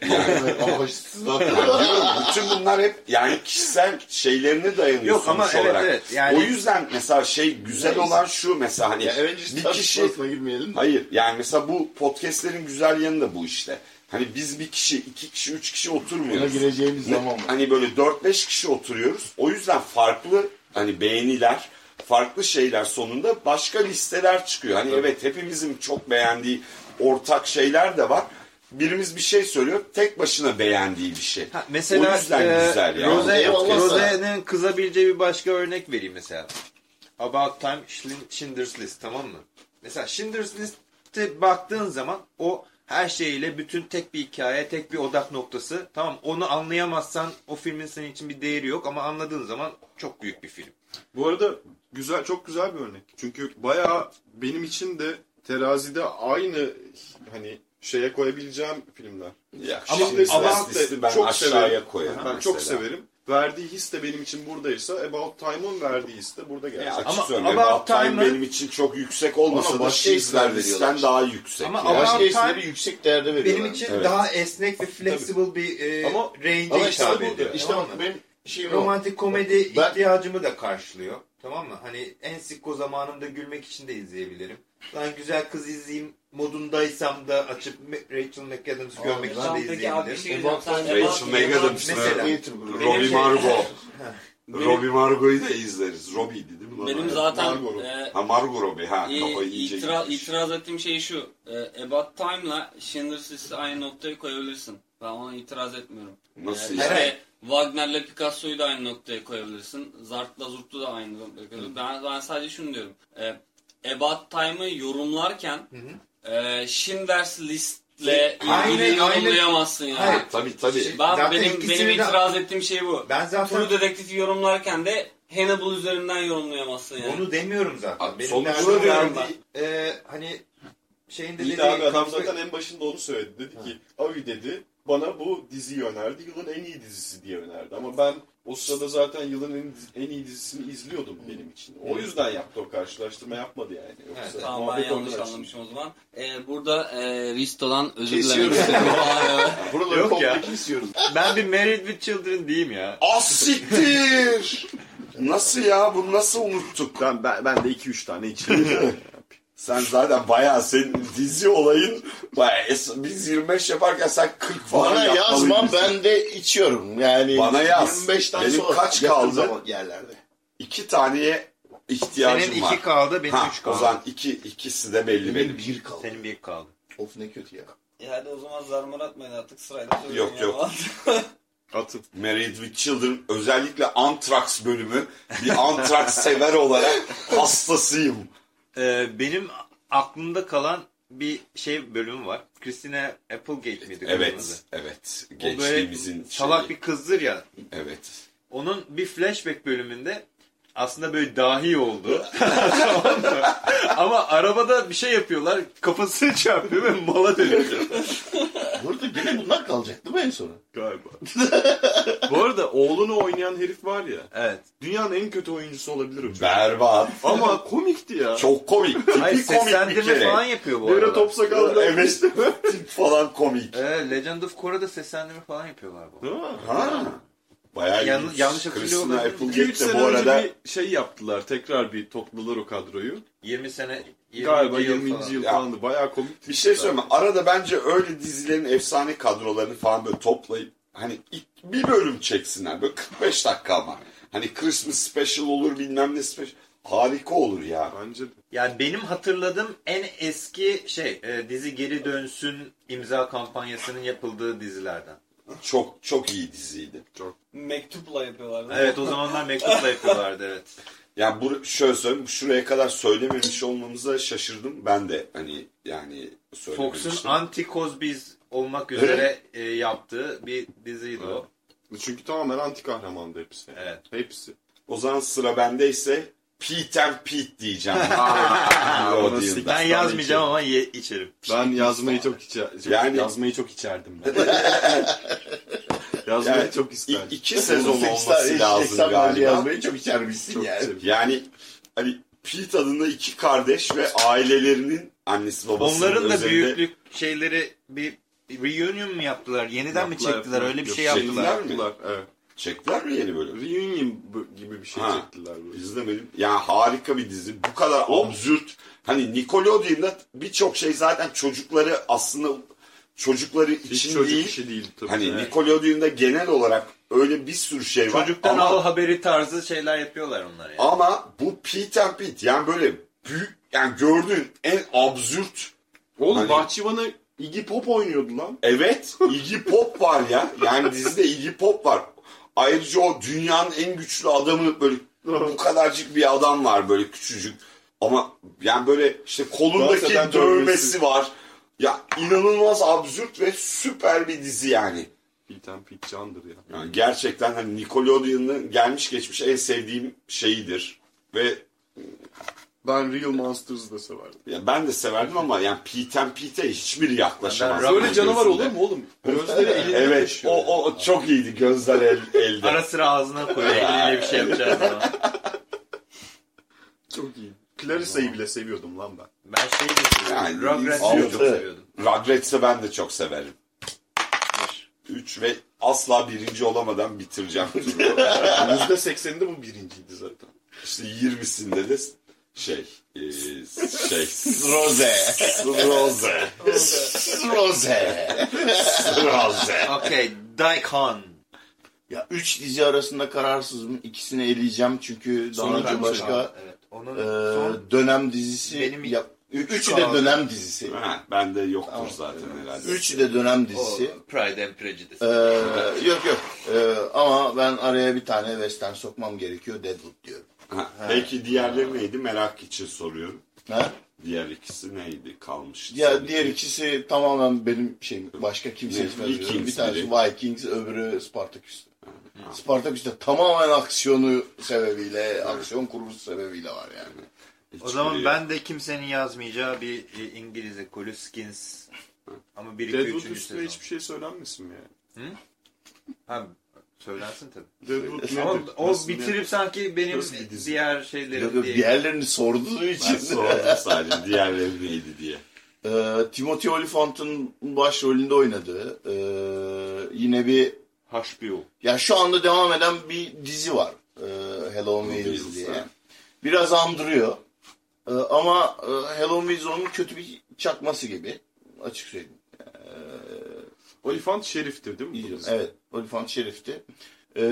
S1: Ama siz zaten-
S4: bütün bunlar hep yani kişisel şeylerine dayanıyor
S2: Yok ama evet,
S4: olarak.
S2: evet, yani-
S4: O yüzden mesela şey güzel
S1: Neyse.
S4: olan şu mesela hani
S1: Ya
S4: bir kişi
S1: girmeyelim.
S4: Hayır yani mesela bu podcastlerin güzel yanı da bu işte. Hani biz bir kişi, iki kişi, üç kişi
S1: Buna
S4: oturmuyoruz.
S1: gireceğimiz zaman mı?
S4: Hani böyle 4-5 kişi oturuyoruz. O yüzden farklı hani beğeniler, farklı şeyler sonunda başka listeler çıkıyor. Hani evet hepimizin çok beğendiği ortak şeyler de var. Birimiz bir şey söylüyor, tek başına beğendiği bir şey.
S2: Ha, mesela
S4: o yüzden
S2: e,
S4: güzel ya.
S2: Rose. Rose'nin kızabileceği bir başka örnek vereyim mesela. About Time Schindler's List tamam mı? Mesela Schindler's List'e baktığın zaman o her şeyiyle bütün tek bir hikaye, tek bir odak noktası. Tamam onu anlayamazsan o filmin senin için bir değeri yok ama anladığın zaman çok büyük bir film.
S3: Bu arada güzel çok güzel bir örnek. Çünkü bayağı benim için de terazide aynı hani şeye koyabileceğim filmler.
S4: Ya,
S2: Ama- ama-
S4: List'i ben
S3: çok
S4: aşağıya
S3: severim.
S4: koyarım
S3: Ben
S4: mesela.
S3: çok severim. verdiği his de benim için buradaysa About Time'ın verdiği his de burada
S4: Ya
S3: gerçekten.
S4: açık
S2: Ama
S4: söyleyeyim.
S2: About
S4: About Time
S2: Time'ı-
S4: benim için çok yüksek olmasa da
S1: başka isimler
S4: Schindler
S1: veriyorlar.
S4: List'ten daha yüksek.
S2: Ama
S4: yani.
S2: About Time-
S1: isimleri yüksek değerde veriyorlar.
S2: Benim için
S4: Evet.
S2: daha esnek ve flexible bir e,
S3: Ama-
S2: range'e
S1: Ama işte
S2: hitap
S1: bu,
S2: ediyor.
S1: işte
S2: tamam
S1: benim şeyim o.
S2: Romantik komedi
S1: Ben-
S2: ihtiyacımı da karşılıyor. Tamam mı? Hani en sitko zamanımda gülmek için de izleyebilirim. Lan güzel kız izleyeyim modundaysam da açıp Rachel McAdams'ı
S1: Aa,
S2: görmek için
S1: ben-
S2: de
S5: şey
S2: izleyebilirim.
S5: diyeceğim. Sen
S4: Rachel McAdams. Robbie
S5: şey-
S4: Margot.
S5: Benim-
S4: Robbie Margot'u da izleriz. Robbie'di değil mi? lan?
S5: Benim zaten
S3: Margot Robbie.
S5: e,
S4: Ha Margot Robbie. Ha kafayı iyice
S5: itiraz ettiğim şey şu. E, About Time'la Schindler's List'i aynı noktaya koyabilirsin. Ben ona itiraz etmiyorum.
S4: Nasıl
S5: E,
S4: yani?
S5: işte Wagner'le Picasso'yu da aynı noktaya koyabilirsin. Zart'la Zurt'u da aynı noktaya koyabilirsin. Ben, ben sadece şunu diyorum. E, About Time'ı yorumlarken e, Schindler's List'le
S2: Aynen,
S5: ilgili yorumlayamazsın yani.
S2: Hayır.
S4: Tabii tabii.
S2: Şey-
S5: Ben,
S2: Zaten
S5: benim, benim
S2: de-
S5: itiraz ettiğim şey bu.
S2: Ben zaten
S5: True Detective'i yorumlarken de Hannibal üzerinden yorumlayamazsın yani.
S2: onu demiyorum zaten.
S4: Abi,
S2: Benim
S4: sonuçta
S2: verdiği, e, hani şeyin de
S3: İyi de abi adam zaten en başında onu söyledi. Dedi ki Avi dedi bana bu diziyi önerdi. Yılın en iyi dizisi diye önerdi. Ama ben o sırada zaten yılın en, en iyi dizisini izliyordum benim için. O yüzden yaptı o karşılaştırma yapmadı yani. Yoksa
S2: Evet,
S5: Tamam ben yanlış anlamışım o zaman. Ee, burada e, Risto'dan özür dilemek
S1: Kesiyoruz.
S5: istedim.
S1: Buraları
S2: Yok ya.
S1: kesiyoruz.
S2: Ben bir Married with Children diyeyim ya.
S4: Asiktir! nasıl ya? Bunu nasıl unuttuk?
S3: Ben, ben, ben de 2-3 tane içeyim.
S4: Sen zaten bayağı senin dizi olayın bayağı es- biz 25 yaparken sen 40 falan
S1: Bana yazma ben de içiyorum. Yani
S4: Bana yaz.
S1: 25'ten
S4: Benim
S1: sonra
S4: kaç kaldı?
S1: yerlerde.
S4: İki taneye ihtiyacım
S2: Senin
S4: var.
S2: iki kaldı, benim
S4: ha,
S2: üç
S4: o
S2: kaldı.
S4: zaman iki, ikisi de belli
S1: Benim
S4: benim.
S1: bir kaldı.
S2: Senin bir kaldı.
S1: Of ne kötü ya.
S5: E hadi o zaman zarmar atmayın artık sırayla söyleyin
S4: Yok, yok.
S3: Atın.
S4: Married with Children özellikle Anthrax bölümü bir Anthrax sever olarak hastasıyım.
S2: Ee, benim aklımda kalan bir şey bölümü var. Christina Applegate miydi? adı?
S4: Evet, evet.
S2: O böyle
S4: Gençliğimizin
S2: salak
S4: şeyi.
S2: bir kızdır ya.
S4: Evet.
S2: Onun bir flashback bölümünde aslında böyle dahi oldu. Tamam mı? Ama arabada bir şey yapıyorlar. Kafasını çarpıyor ve mala dönüyor.
S1: Burada gene bunlar kalacak değil mi en sona?
S3: Galiba. Bu arada oğlunu oynayan herif var ya.
S2: Evet.
S3: Dünyanın en kötü oyuncusu olabilir o çocuk.
S4: Berbat.
S3: Ama komikti ya.
S4: Çok komik. Tipi
S2: Hayır
S4: komik bir
S2: seslendirme
S4: kere.
S2: falan yapıyor bu
S3: Bir ara
S2: arada.
S3: top sakallı.
S4: Evet. Tip falan komik.
S2: Evet, Legend of Korra'da seslendirme falan yapıyorlar bu.
S3: Değil mi?
S4: Ha. Bayağı
S2: Yan- yanlış hatırlıyor
S4: Christina
S2: olabilirim.
S4: Applegate
S3: 2-3 sene
S4: de bu arada
S3: önce bir şey yaptılar. Tekrar bir topladılar o kadroyu.
S2: 20 sene 20
S3: Galiba
S2: yıl
S3: 20.
S2: falan.
S3: yıl
S4: Ya.
S3: falandı. Bayağı komikti.
S4: bir şey söyleyeyim mi? Arada bence öyle dizilerin efsane kadrolarını falan böyle toplayıp hani ilk bir bölüm çeksinler. Böyle 45 dakika ama. Hani Christmas special olur bilmem ne special. Harika olur ya.
S3: Bence de.
S2: Yani benim hatırladığım en eski şey e, dizi geri dönsün imza kampanyasının yapıldığı dizilerden.
S4: Çok çok iyi diziydi.
S5: Mektupla yapıyorlar. değil mi?
S2: Evet o zamanlar mektupla yapıyorlardı evet.
S4: Yani bu şöyle söyleyeyim şuraya kadar söylememiş olmamıza şaşırdım. Ben de hani yani söylememiştim.
S2: Fox'un anti Cosby's olmak üzere e, yaptığı bir diziydi o.
S3: Çünkü tamamen anti kahramandı hepsi.
S2: Evet.
S3: Hepsi.
S4: O zaman sıra bendeyse Pete and Pete diyeceğim.
S3: Aa,
S2: Ben yazmayacağım ama ye, içerim.
S3: Ben yazmayı çok içer, çok-
S4: Yani-
S3: yazmayı çok içerdim ben. yazmayı
S4: Yani
S3: çok isterdim.
S4: iki sezon olması lazım galiba.
S1: yazmayı çok içermişsin
S3: Çok
S1: yani.
S4: Yani hani Pete adında iki kardeş ve ailelerinin annesi babasının
S2: Onların da
S4: özelinde-
S2: büyüklük şeyleri bir reunion mu yaptılar? Yeniden mi
S3: Yaptılar,
S2: çektiler? Öyle bir
S3: yok,
S2: şey yaptılar.
S4: Yaptılar.
S3: Yaptılar, evet.
S4: Çektiler mi yeni bölüm?
S3: Reunion gibi bir şey
S4: Ha.
S3: çektiler. Böyle.
S4: İzlemedim. Yani harika bir dizi. Bu kadar absürt. Hani Nickelodeon'da birçok şey zaten çocukları aslında çocukları
S3: Hiç
S4: için
S3: çocuk
S4: değil.
S3: işi değil tabii.
S4: Hani
S3: Evet.
S4: Nickelodeon'da genel olarak öyle bir sürü şey var.
S2: Çocuktan
S4: ama,
S2: al haberi tarzı şeyler yapıyorlar onlar yani.
S4: ama bu Pete and Pete yani böyle büyük yani gördüğün en absürt
S3: Oğlum
S4: Hani-
S3: bahçıvanı Iggy Pop oynuyordu lan.
S4: Evet, Iggy Pop var ya. Yani dizide Iggy Pop var. Ayrıca o dünyanın en güçlü adamı böyle bu kadarcık bir adam var böyle küçücük. Ama yani böyle işte kolundaki dövmesi
S3: dövmesi.
S4: var. Ya inanılmaz absürt ve süper bir dizi yani.
S3: Pete and Pete candır ya.
S4: yani gerçekten hani Nickelodeon'un gelmiş geçmiş en sevdiğim şeyidir. Ve
S3: Ben Real Monsters'ı da severdim.
S4: Ya ben de severdim ama yani Pete Pete hiçbiri yaklaşamaz.
S2: Ben-
S3: Böyle canavar
S4: gözünde.
S3: olur mu oğlum? Gözleri elinde
S4: Evet
S3: taşıyor.
S4: o, o çok iyiydi gözler el, elde.
S2: Ara sıra ağzına koyuyor eliyle bir şey yapacağız ama.
S3: Çok iyi. Clarissa'yı bile seviyordum lan ben.
S2: Ben şeyi de
S4: Yani
S2: seviyordum. Rugrats'ı
S4: altı.
S2: çok seviyordum.
S4: Rugrets'ı ben de çok severim. 3 ve asla birinci olamadan bitireceğim turu.
S3: %80'inde bu birinciydi zaten.
S4: işte 20'sinde de şey e, şey
S1: Rose.
S4: Rose.
S1: Rose.
S4: Rose.
S2: Okey. Daikon.
S1: Ya üç dizi arasında kararsızım. İkisini eleyeceğim çünkü daha
S3: Sonra ben
S1: önce başka
S2: Evet. Onun
S1: e,
S2: son
S1: dönem dizisi.
S2: Benim
S1: ya,
S2: üç
S1: üçü de dönem dizisi.
S4: Ha, bende yoktur zaten herhalde.
S1: Üçü de dönem
S2: o
S1: dizisi.
S2: Pride and Prejudice.
S1: Ee, yok yok. Ee, ama ben araya bir tane western sokmam gerekiyor. Deadwood diyorum.
S4: Ha, Peki diğerleri neydi merak için soruyorum.
S1: Ha?
S4: Diğer ikisi neydi kalmış?
S1: Ya diğer ikisi tamamen benim şeyim. Başka kimse
S4: Ne. Vikings
S1: Bir tanesi. Vikings, öbürü Spartaküs. Spartaküs'te tamamen aksiyonu sebebiyle, aksiyon kurgusu sebebiyle var yani.
S2: o zaman ben de kimsenin yazmayacağı bir İngiliz ekolü Skins. Ama 1 2
S3: Deadwood
S2: 3.
S3: üstüne
S2: sezon.
S3: hiçbir şey söylenmesin mi yani?
S2: Ha, söylensin tabii. Ama o bitirip sanki benim diğer şeylerim diye.
S1: diğerlerini sorduğu için.
S4: Ben sordum sadece diğerleri neydi diye.
S1: Ee, Timothy Olyphant'ın başrolünde oynadığı ee, yine bir
S3: HBO.
S1: ya şu anda devam eden bir dizi var. Ee, Hello Wheels, diye.
S4: ha.
S1: Biraz andırıyor. Ee, ama e, Hello Wheels onun kötü bir çakması gibi. Açık söyleyeyim.
S3: Olifant Şerif'tir değil mi?
S1: Evet. Olyphant Şerif'ti. Ee,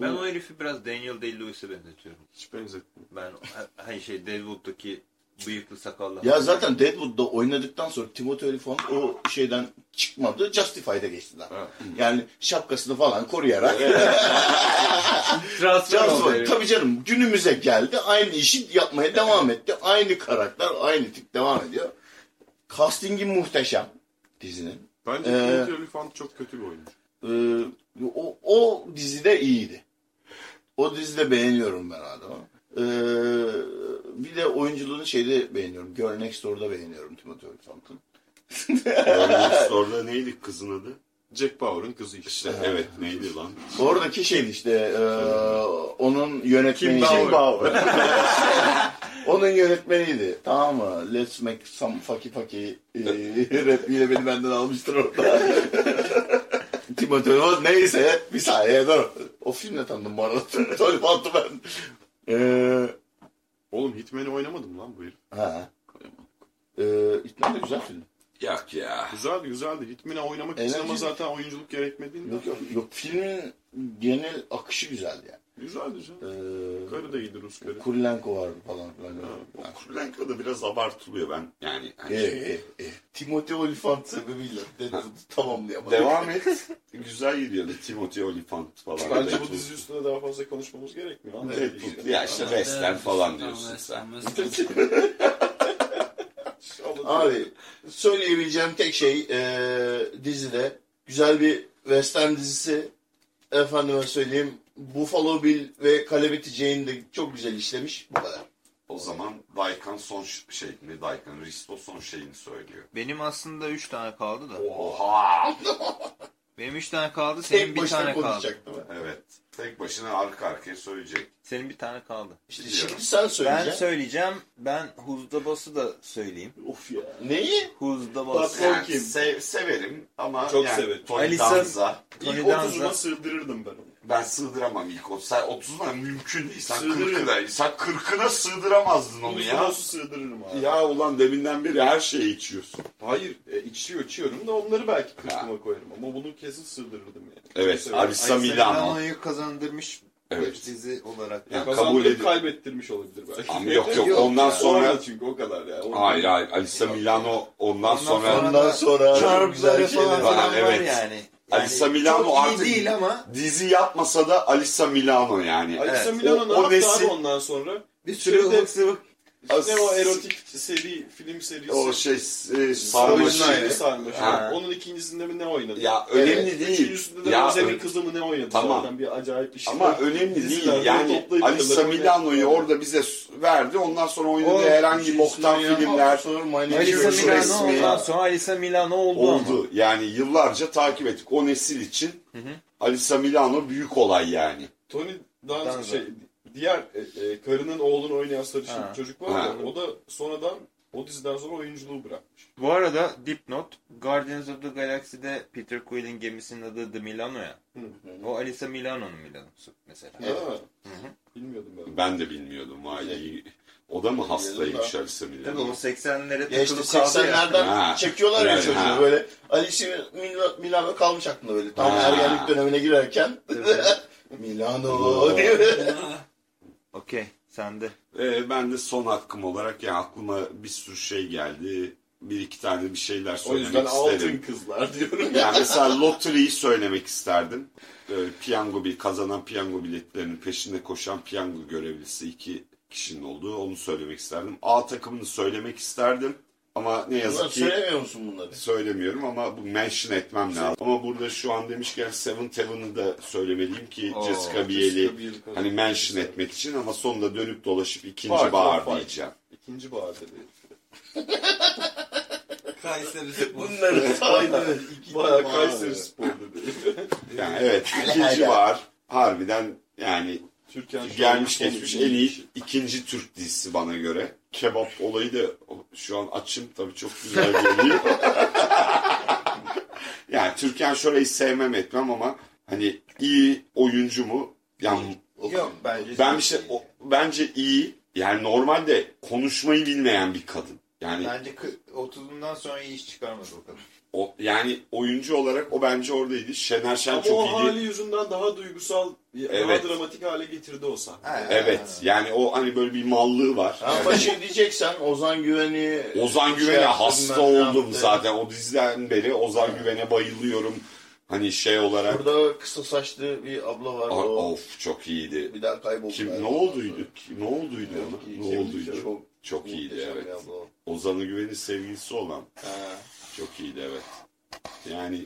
S2: Ben o herifi biraz Daniel Day-Lewis'e benzetiyorum.
S3: Hiç benzetmiyor.
S2: Ben hani şey Deadwood'daki bıyıklı sakallı.
S1: ya zaten Deadwood'da oynadıktan sonra Timothy Olyphant o şeyden çıkmadı. Justified'e geçtiler.
S3: Ha.
S1: Yani şapkasını falan koruyarak.
S2: transfer herif.
S1: Tabii canım günümüze geldi. Aynı işi yapmaya devam etti. Aynı karakter, aynı tip devam ediyor. Castingi muhteşem dizinin.
S3: Bence
S1: Ee,
S3: Timothy Olyphant çok kötü bir oyuncu.
S1: Ee, o, o dizide iyiydi. O dizide beğeniyorum ben adamı. Ee, bir de oyunculuğunu şeyde beğeniyorum. Girl Next Door'da beğeniyorum Timothy Olyphant'ın.
S4: Örneğin Store'da neydi kızın adı?
S3: Jack Bauer'ın kızı işte.
S4: Evet neydi lan?
S1: Oradaki şeydi işte e, onun yönetmeni.
S2: Kim Bauer.
S1: onun yönetmeniydi. Tamam mı? Let's make some fucky fucky e, repliğiyle beni benden almıştır orada. Olyphant neyse bir saniye dur. O filmle tanıdım bu arada. Timothy Olyphant'ı ben. Ee,
S3: Oğlum Hitman'i oynamadım lan bu herif.
S1: ha. Ee, İtman da güzel film.
S4: Yok ya.
S3: Güzeldi güzeldi. Hitman'i oynamak için ama zaten oyunculuk gerekmediğinde.
S1: Yok yok. Yok filmin genel akışı güzeldi yani.
S3: Güzeldi canım.
S1: Ee,
S3: Karı da iyiydi Rus karı.
S1: Kurilenko vardı falan filan.
S4: O Kulenko da biraz abartılıyor ben. Yani hani-
S1: E, e, e. Timothy Olyphant sebebiyle tamamlayamadım.
S4: devam et. Güzel gidiyordu Timothy Olyphant falan.
S3: Bence bu dizi üstüne daha fazla konuşmamız gerekmiyor.
S4: Deadpool. Ya işte western falan diyorsun sen.
S1: Abi söyleyebileceğim tek şey e, dizide güzel bir western dizisi. Efendime söyleyeyim Buffalo Bill ve Calamity Jane de çok güzel işlemiş. Bu kadar.
S4: O zaman Daikan son şey mi? Daikan Risto son şeyini söylüyor.
S2: Benim aslında 3 tane kaldı da.
S4: Oha!
S2: Benim 3 tane kaldı, senin
S1: Tek
S2: bir tane kaldı.
S4: Evet. Tek başına arka arkaya söyleyecek.
S2: Senin bir tane kaldı.
S1: İşte şimdi sen söyleyeceksin.
S2: Ben söyleyeceğim. Ben Huzdabas'ı da söyleyeyim.
S1: Of ya. Neyi?
S2: Huzdabas.
S1: Patron
S4: Yani
S1: kim?
S4: sev- severim ama
S3: Çok
S4: yani
S3: severim.
S4: Tony
S2: Alisa-
S4: Danza.
S2: Tony
S3: İlk
S2: Danza.
S3: 30'uma sığdırırdım ben onu.
S4: Ben sığdıramam ilk o. Sen 30'una mümkün değil. Sen
S3: Sığdırırım.
S4: 40'ına, sen 40'ına sığdıramazdın onu ya.
S3: Nasıl sığdırırım abi.
S4: Ya ulan deminden beri her şeyi içiyorsun.
S3: Hayır e, içiyor içiyorum da onları belki kırkıma koyarım ama bunu kesin sığdırırdım yani.
S4: Evet,
S3: Çok.
S4: Alisa Milano.
S2: Milano'yu kazandırmış
S4: Evet.
S2: web dizi olarak.
S4: Ya,
S3: Kazandırıp
S4: kabul edin.
S3: kaybettirmiş olabilir belki.
S4: Ama yok yok
S2: Yok
S4: ondan
S2: ya.
S4: sonra...
S3: Sonra çünkü o kadar ya. Ondan-
S4: Hayır hayır Alisa Milano ondan, sonra...
S2: sonra-
S1: Ondan sonra çok güzel şeyler.
S2: falan
S4: var.
S2: var
S4: Evet.
S2: yani.
S4: Alisa
S2: Yani
S4: Milano
S2: çok iyi
S4: artık-
S2: değil ama
S4: Dizi yapmasa da Alisa Milano yani.
S3: Alisa
S2: Evet.
S3: Milano
S4: O-
S3: ne
S4: o
S3: yaptı
S4: nesil-
S3: abi ondan sonra?
S2: bir sürü sıvık
S3: ne o erotik seri, film serisi?
S4: O şey e. Ha.
S3: Onun ikincisinde mi ne oynadı?
S4: Ya önemli değil.
S3: Üçüncüsünde de
S4: Ya,
S3: Özlem'in kızı mı ne oynadı?
S4: Tamam.
S3: Zaten bir acayip iş.
S4: Ama önemli değil. Yani Alisa Milano'yu orada bize verdi. Ondan sonra oynadığı
S2: O
S4: herhangi boktan filmler
S1: Sonra
S2: Alisa
S4: Alisa
S2: Milano ondan sonra Alisa Milano oldu, ama.
S4: oldu. Yani yıllarca takip ettik. O nesil için Alisa Milano büyük olay yani.
S3: Tony Danza. şey, diğer e, e, karının oğlunu oynayan sarışın
S2: Ha.
S3: çocuk var
S4: Ha.
S3: ya, o da sonradan o diziden sonra oyunculuğu bırakmış.
S2: Bu arada dipnot Guardians of the Galaxy'de Peter Quill'in gemisinin adı The Milano ya. O Alisa Milano'nun Milano'su mesela.
S3: Evet. Bilmiyordum ben.
S4: Ben de bilmiyordum. Vay iyi. O da mı hastaymış Alisa
S2: Tabii
S4: Milano?
S2: o 80'lere
S1: Ya işte
S2: takılıp kaldı ya.
S1: 80'lerden
S4: Ha.
S1: çekiyorlar ya
S4: Evet,
S1: çocuğu
S4: ha.
S1: böyle. Alice Mil- Milano kalmış aklında böyle. Tam
S4: Ha.
S1: ergenlik dönemine girerken. Milano diye.
S2: Okey sende.
S4: Ee, ben de son hakkım olarak yani aklıma bir sürü şey geldi. Bir iki tane bir şeyler
S3: O
S4: söylemek
S3: yüzden altın
S4: isterim.
S3: kızlar diyorum.
S4: Yani mesela lottery'yi söylemek isterdim. Ee, piyango bir kazanan piyango biletlerinin peşinde koşan piyango görevlisi iki kişinin olduğu onu söylemek isterdim. A takımını söylemek isterdim. Ama ne yazık
S1: Bunlar
S4: ki
S1: söylemiyor musun bunları?
S4: söylemiyorum ama bu mention etmem lazım. Ama burada şu an demişken Seven Heaven'ı da söylemeliyim ki
S2: Oo,
S4: Jessica Biel'i
S3: Jessica Biel kazandı.
S4: hani mention etmek için ama sonunda dönüp dolaşıp ikinci bahar
S3: var, var.
S4: diyeceğim.
S3: İkinci bahar dedi.
S5: Kayseri Spor.
S1: Bunları saydı.
S3: Bayağı Kayseri Spor dedi.
S4: Yani evet ikinci bahar harbiden yani
S3: Türkan şu
S4: gelmiş geçmiş en iyi ikinci Türk dizisi bana göre. Kebap olayı da şu an açım tabii çok güzel geliyor. yani Türkan Şoray'ı sevmem etmem ama hani iyi oyuncu mu? Yani
S2: Yok bence.
S4: ben bir şey o- bence iyi. Yani normalde konuşmayı bilmeyen bir kadın. Yani
S2: Bence kı- 30'undan sonra iyi iş çıkarmadı o kadar.
S4: O yani oyuncu olarak o bence oradaydı. Şener Şen
S3: Ama
S4: çok
S3: o
S4: iyiydi.
S3: hali yüzünden daha duygusal,
S4: Evet.
S3: daha dramatik hale getirdi o sahne.
S4: Evet. Yani o hani böyle bir mallığı var.
S1: Ama şey diyeceksen Ozan Güven'i...
S4: Ozan
S1: şey
S4: Güven'e
S1: yaptı,
S4: hasta oldum
S1: yaptı.
S4: zaten. O diziden beri Ozan Güven'e bayılıyorum. Hani şey olarak.
S1: Burada kısa saçlı bir abla var. O
S4: of çok iyiydi.
S1: bir daha kayboldu.
S4: Kim ne olduydu? Kim- Ne olduydu ona? Ne olduydu?
S1: Çok,
S4: Çok iyiydi evet.
S1: bir abla o.
S4: Ozan Güven'in sevgilisi olan.
S1: Ha.
S4: Çok iyiydi evet. Yani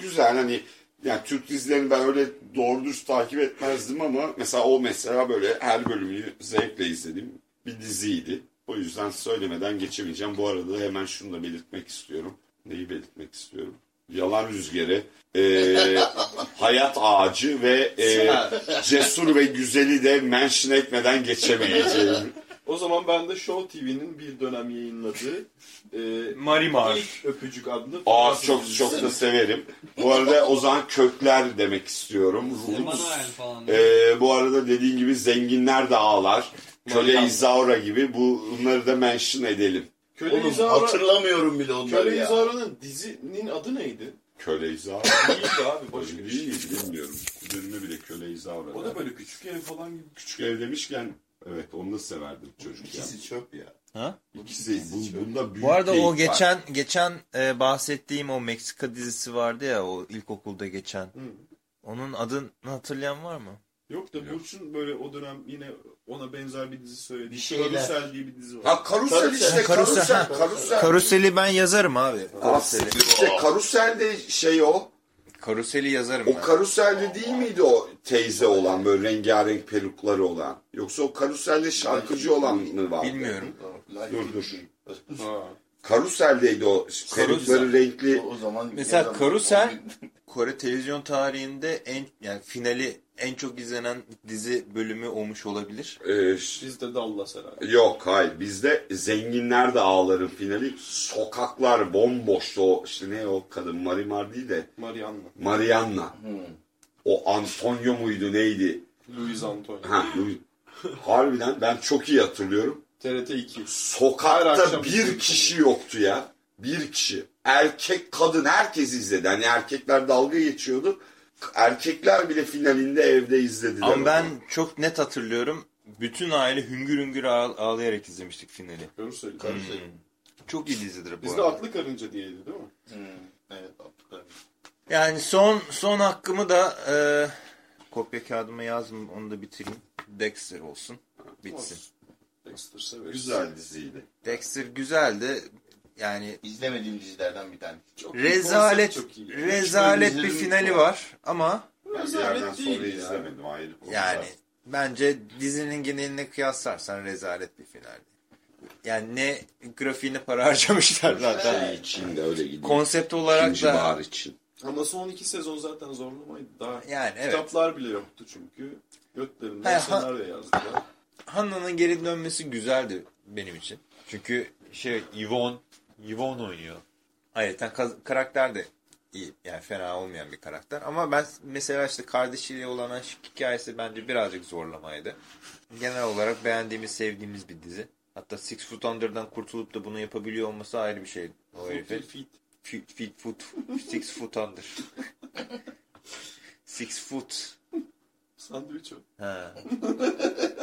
S4: güzel hani yani Türk dizilerini ben öyle doğru düz takip etmezdim ama mesela o mesela böyle her bölümünü zevkle izledim bir diziydi. O yüzden söylemeden geçemeyeceğim. Bu arada hemen şunu da belirtmek istiyorum. Neyi belirtmek istiyorum? Yalan Rüzgarı, eee, Hayat Ağacı ve eee, Cesur ve Güzel'i de mention etmeden geçemeyeceğim.
S3: O zaman ben de Show TV'nin bir dönem yayınladığı e,
S2: Marimar.
S3: ilk Öpücük adlı
S4: Aa çok çok da severim. Bu arada o zaman kökler demek istiyorum. Rus. Ee, bu arada dediğin gibi zenginler de ağlar. Köle. İzaura gibi bunları da mention edelim.
S3: Köle
S1: Oğlum
S3: İzara,
S1: hatırlamıyorum bile onları
S3: Köle
S1: ya.
S3: İzara'nın dizinin adı neydi?
S4: Köle İzaura.
S3: Değildi abi başka bir şey.
S4: Değil bilmiyorum. Kuzenime bile köle İzaura.
S3: O da böyle küçük ev falan gibi.
S4: küçük ev demişken evet onu da severdim çocukken.
S1: İkisi çöp ya.
S2: Ha?
S4: İkisi bu, bunda büyük
S2: Bu arada o
S4: var.
S2: geçen geçen e, bahsettiğim o Meksika dizisi vardı ya o ilkokulda geçen. Onun adını hatırlayan var mı?
S3: Yok da Burç'un böyle o dönem yine ona benzer bir dizi söyledi.
S1: Bir şeyler.
S3: Karusel diye bir dizi var.
S4: Ha karusel
S1: Karusel.
S4: işte
S2: Karusel,
S4: karusel. Karusel.
S2: Karuseli ben yazarım abi. Karuseli.
S4: İşte karusel de şey o.
S2: Karuseli yazarım
S4: O
S2: ben.
S4: karuselde değil miydi o teyze olan böyle rengarenk perukları olan? Yoksa o karuselde şarkıcı olan mı var?
S2: Bilmiyorum.
S4: Dur dur.
S3: Ha.
S4: Karuseldeydi o perukları renkli.
S1: O zaman
S2: Mesela
S1: yazamam.
S2: Karusel Kore televizyon tarihinde en yani finali en çok izlenen dizi bölümü olmuş olabilir.
S4: Ee,
S3: Bizde Dallas herhalde.
S4: yok hayır bizde zenginler de ağların finali. Sokaklar bomboştu o işte ne o kadın Marimar değil de
S3: Marianna.
S4: Marianna. O Antonio muydu neydi?
S3: Louis Antonio.
S4: Ha, Louis- Harbiden ben çok iyi hatırlıyorum.
S3: TRT 2. Her
S4: Sokakta bir kişi yoktu ya. Bir kişi. Erkek, kadın herkes izledi. Hani erkekler dalga geçiyordu. Erkekler bile finalinde evde izlediler.
S2: Ama
S4: onu.
S2: ben çok net hatırlıyorum. Bütün aile hüngür hüngür ağ- ağlayarak izlemiştik finali.
S3: Karusel.
S2: Çok iyi dizidir bu
S3: Bizde
S2: arada.
S3: aklı karınca diyeydi değil mi?
S1: Hmm, Evet aptal.
S2: Yani son son hakkımı da e, kopya kağıdıma yazdım onu da bitireyim. Dexter olsun. Bitsin.
S3: Dexter severiz.
S4: Güzel diziydi.
S2: Dexter güzeldi. Yani
S1: İzlemediğim dizilerden bir tane.
S3: Çok,
S2: rezalet
S3: çok iyi.
S2: rezalet bir finali
S1: izledim.
S2: var ama
S3: Rezalet değil
S4: sonra
S3: ya.
S4: izlemedim ayrı
S2: yani bence dizinin geneline kıyaslarsan rezalet bir finaldi. Yani ne grafiğine para harcamışlar zaten.
S4: Şey için de öyle gidiyor.
S2: Konsept olarak
S4: İkinci
S2: da
S4: bahar için.
S3: Ama son iki sezon zaten zorlamaydı. Daha
S2: yani evet.
S3: kitaplar bile yoktu çünkü. Götlerinden senaryo yazdılar.
S2: Hannah'nın geri dönmesi güzeldi benim için. Çünkü şey Yvonne, Yvonne oynuyor. Ayrıca karakter de iyi. Yani fena olmayan bir karakter. Ama ben mesela işte kardeşiyle olan aşk hikayesi bence birazcık zorlamaydı. Genel olarak beğendiğimiz, sevdiğimiz bir dizi. Hatta Six Foot Under'dan kurtulup da bunu yapabiliyor olması ayrı bir şey. O herifin.
S3: Fit.
S2: Feet, feet foot. Six foot under. Six foot.
S3: Sandviç o.
S2: Ha.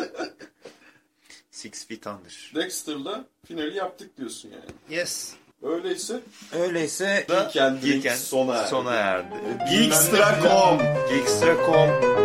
S2: Six feet under.
S3: Dexter'la finali yaptık diyorsun yani.
S2: Yes.
S3: Öyleyse
S2: Öyleyse
S3: Geek and Drink
S2: Geek
S3: sona erdi.
S2: sona erdi.
S3: Geekstra.com
S2: Geekstra.com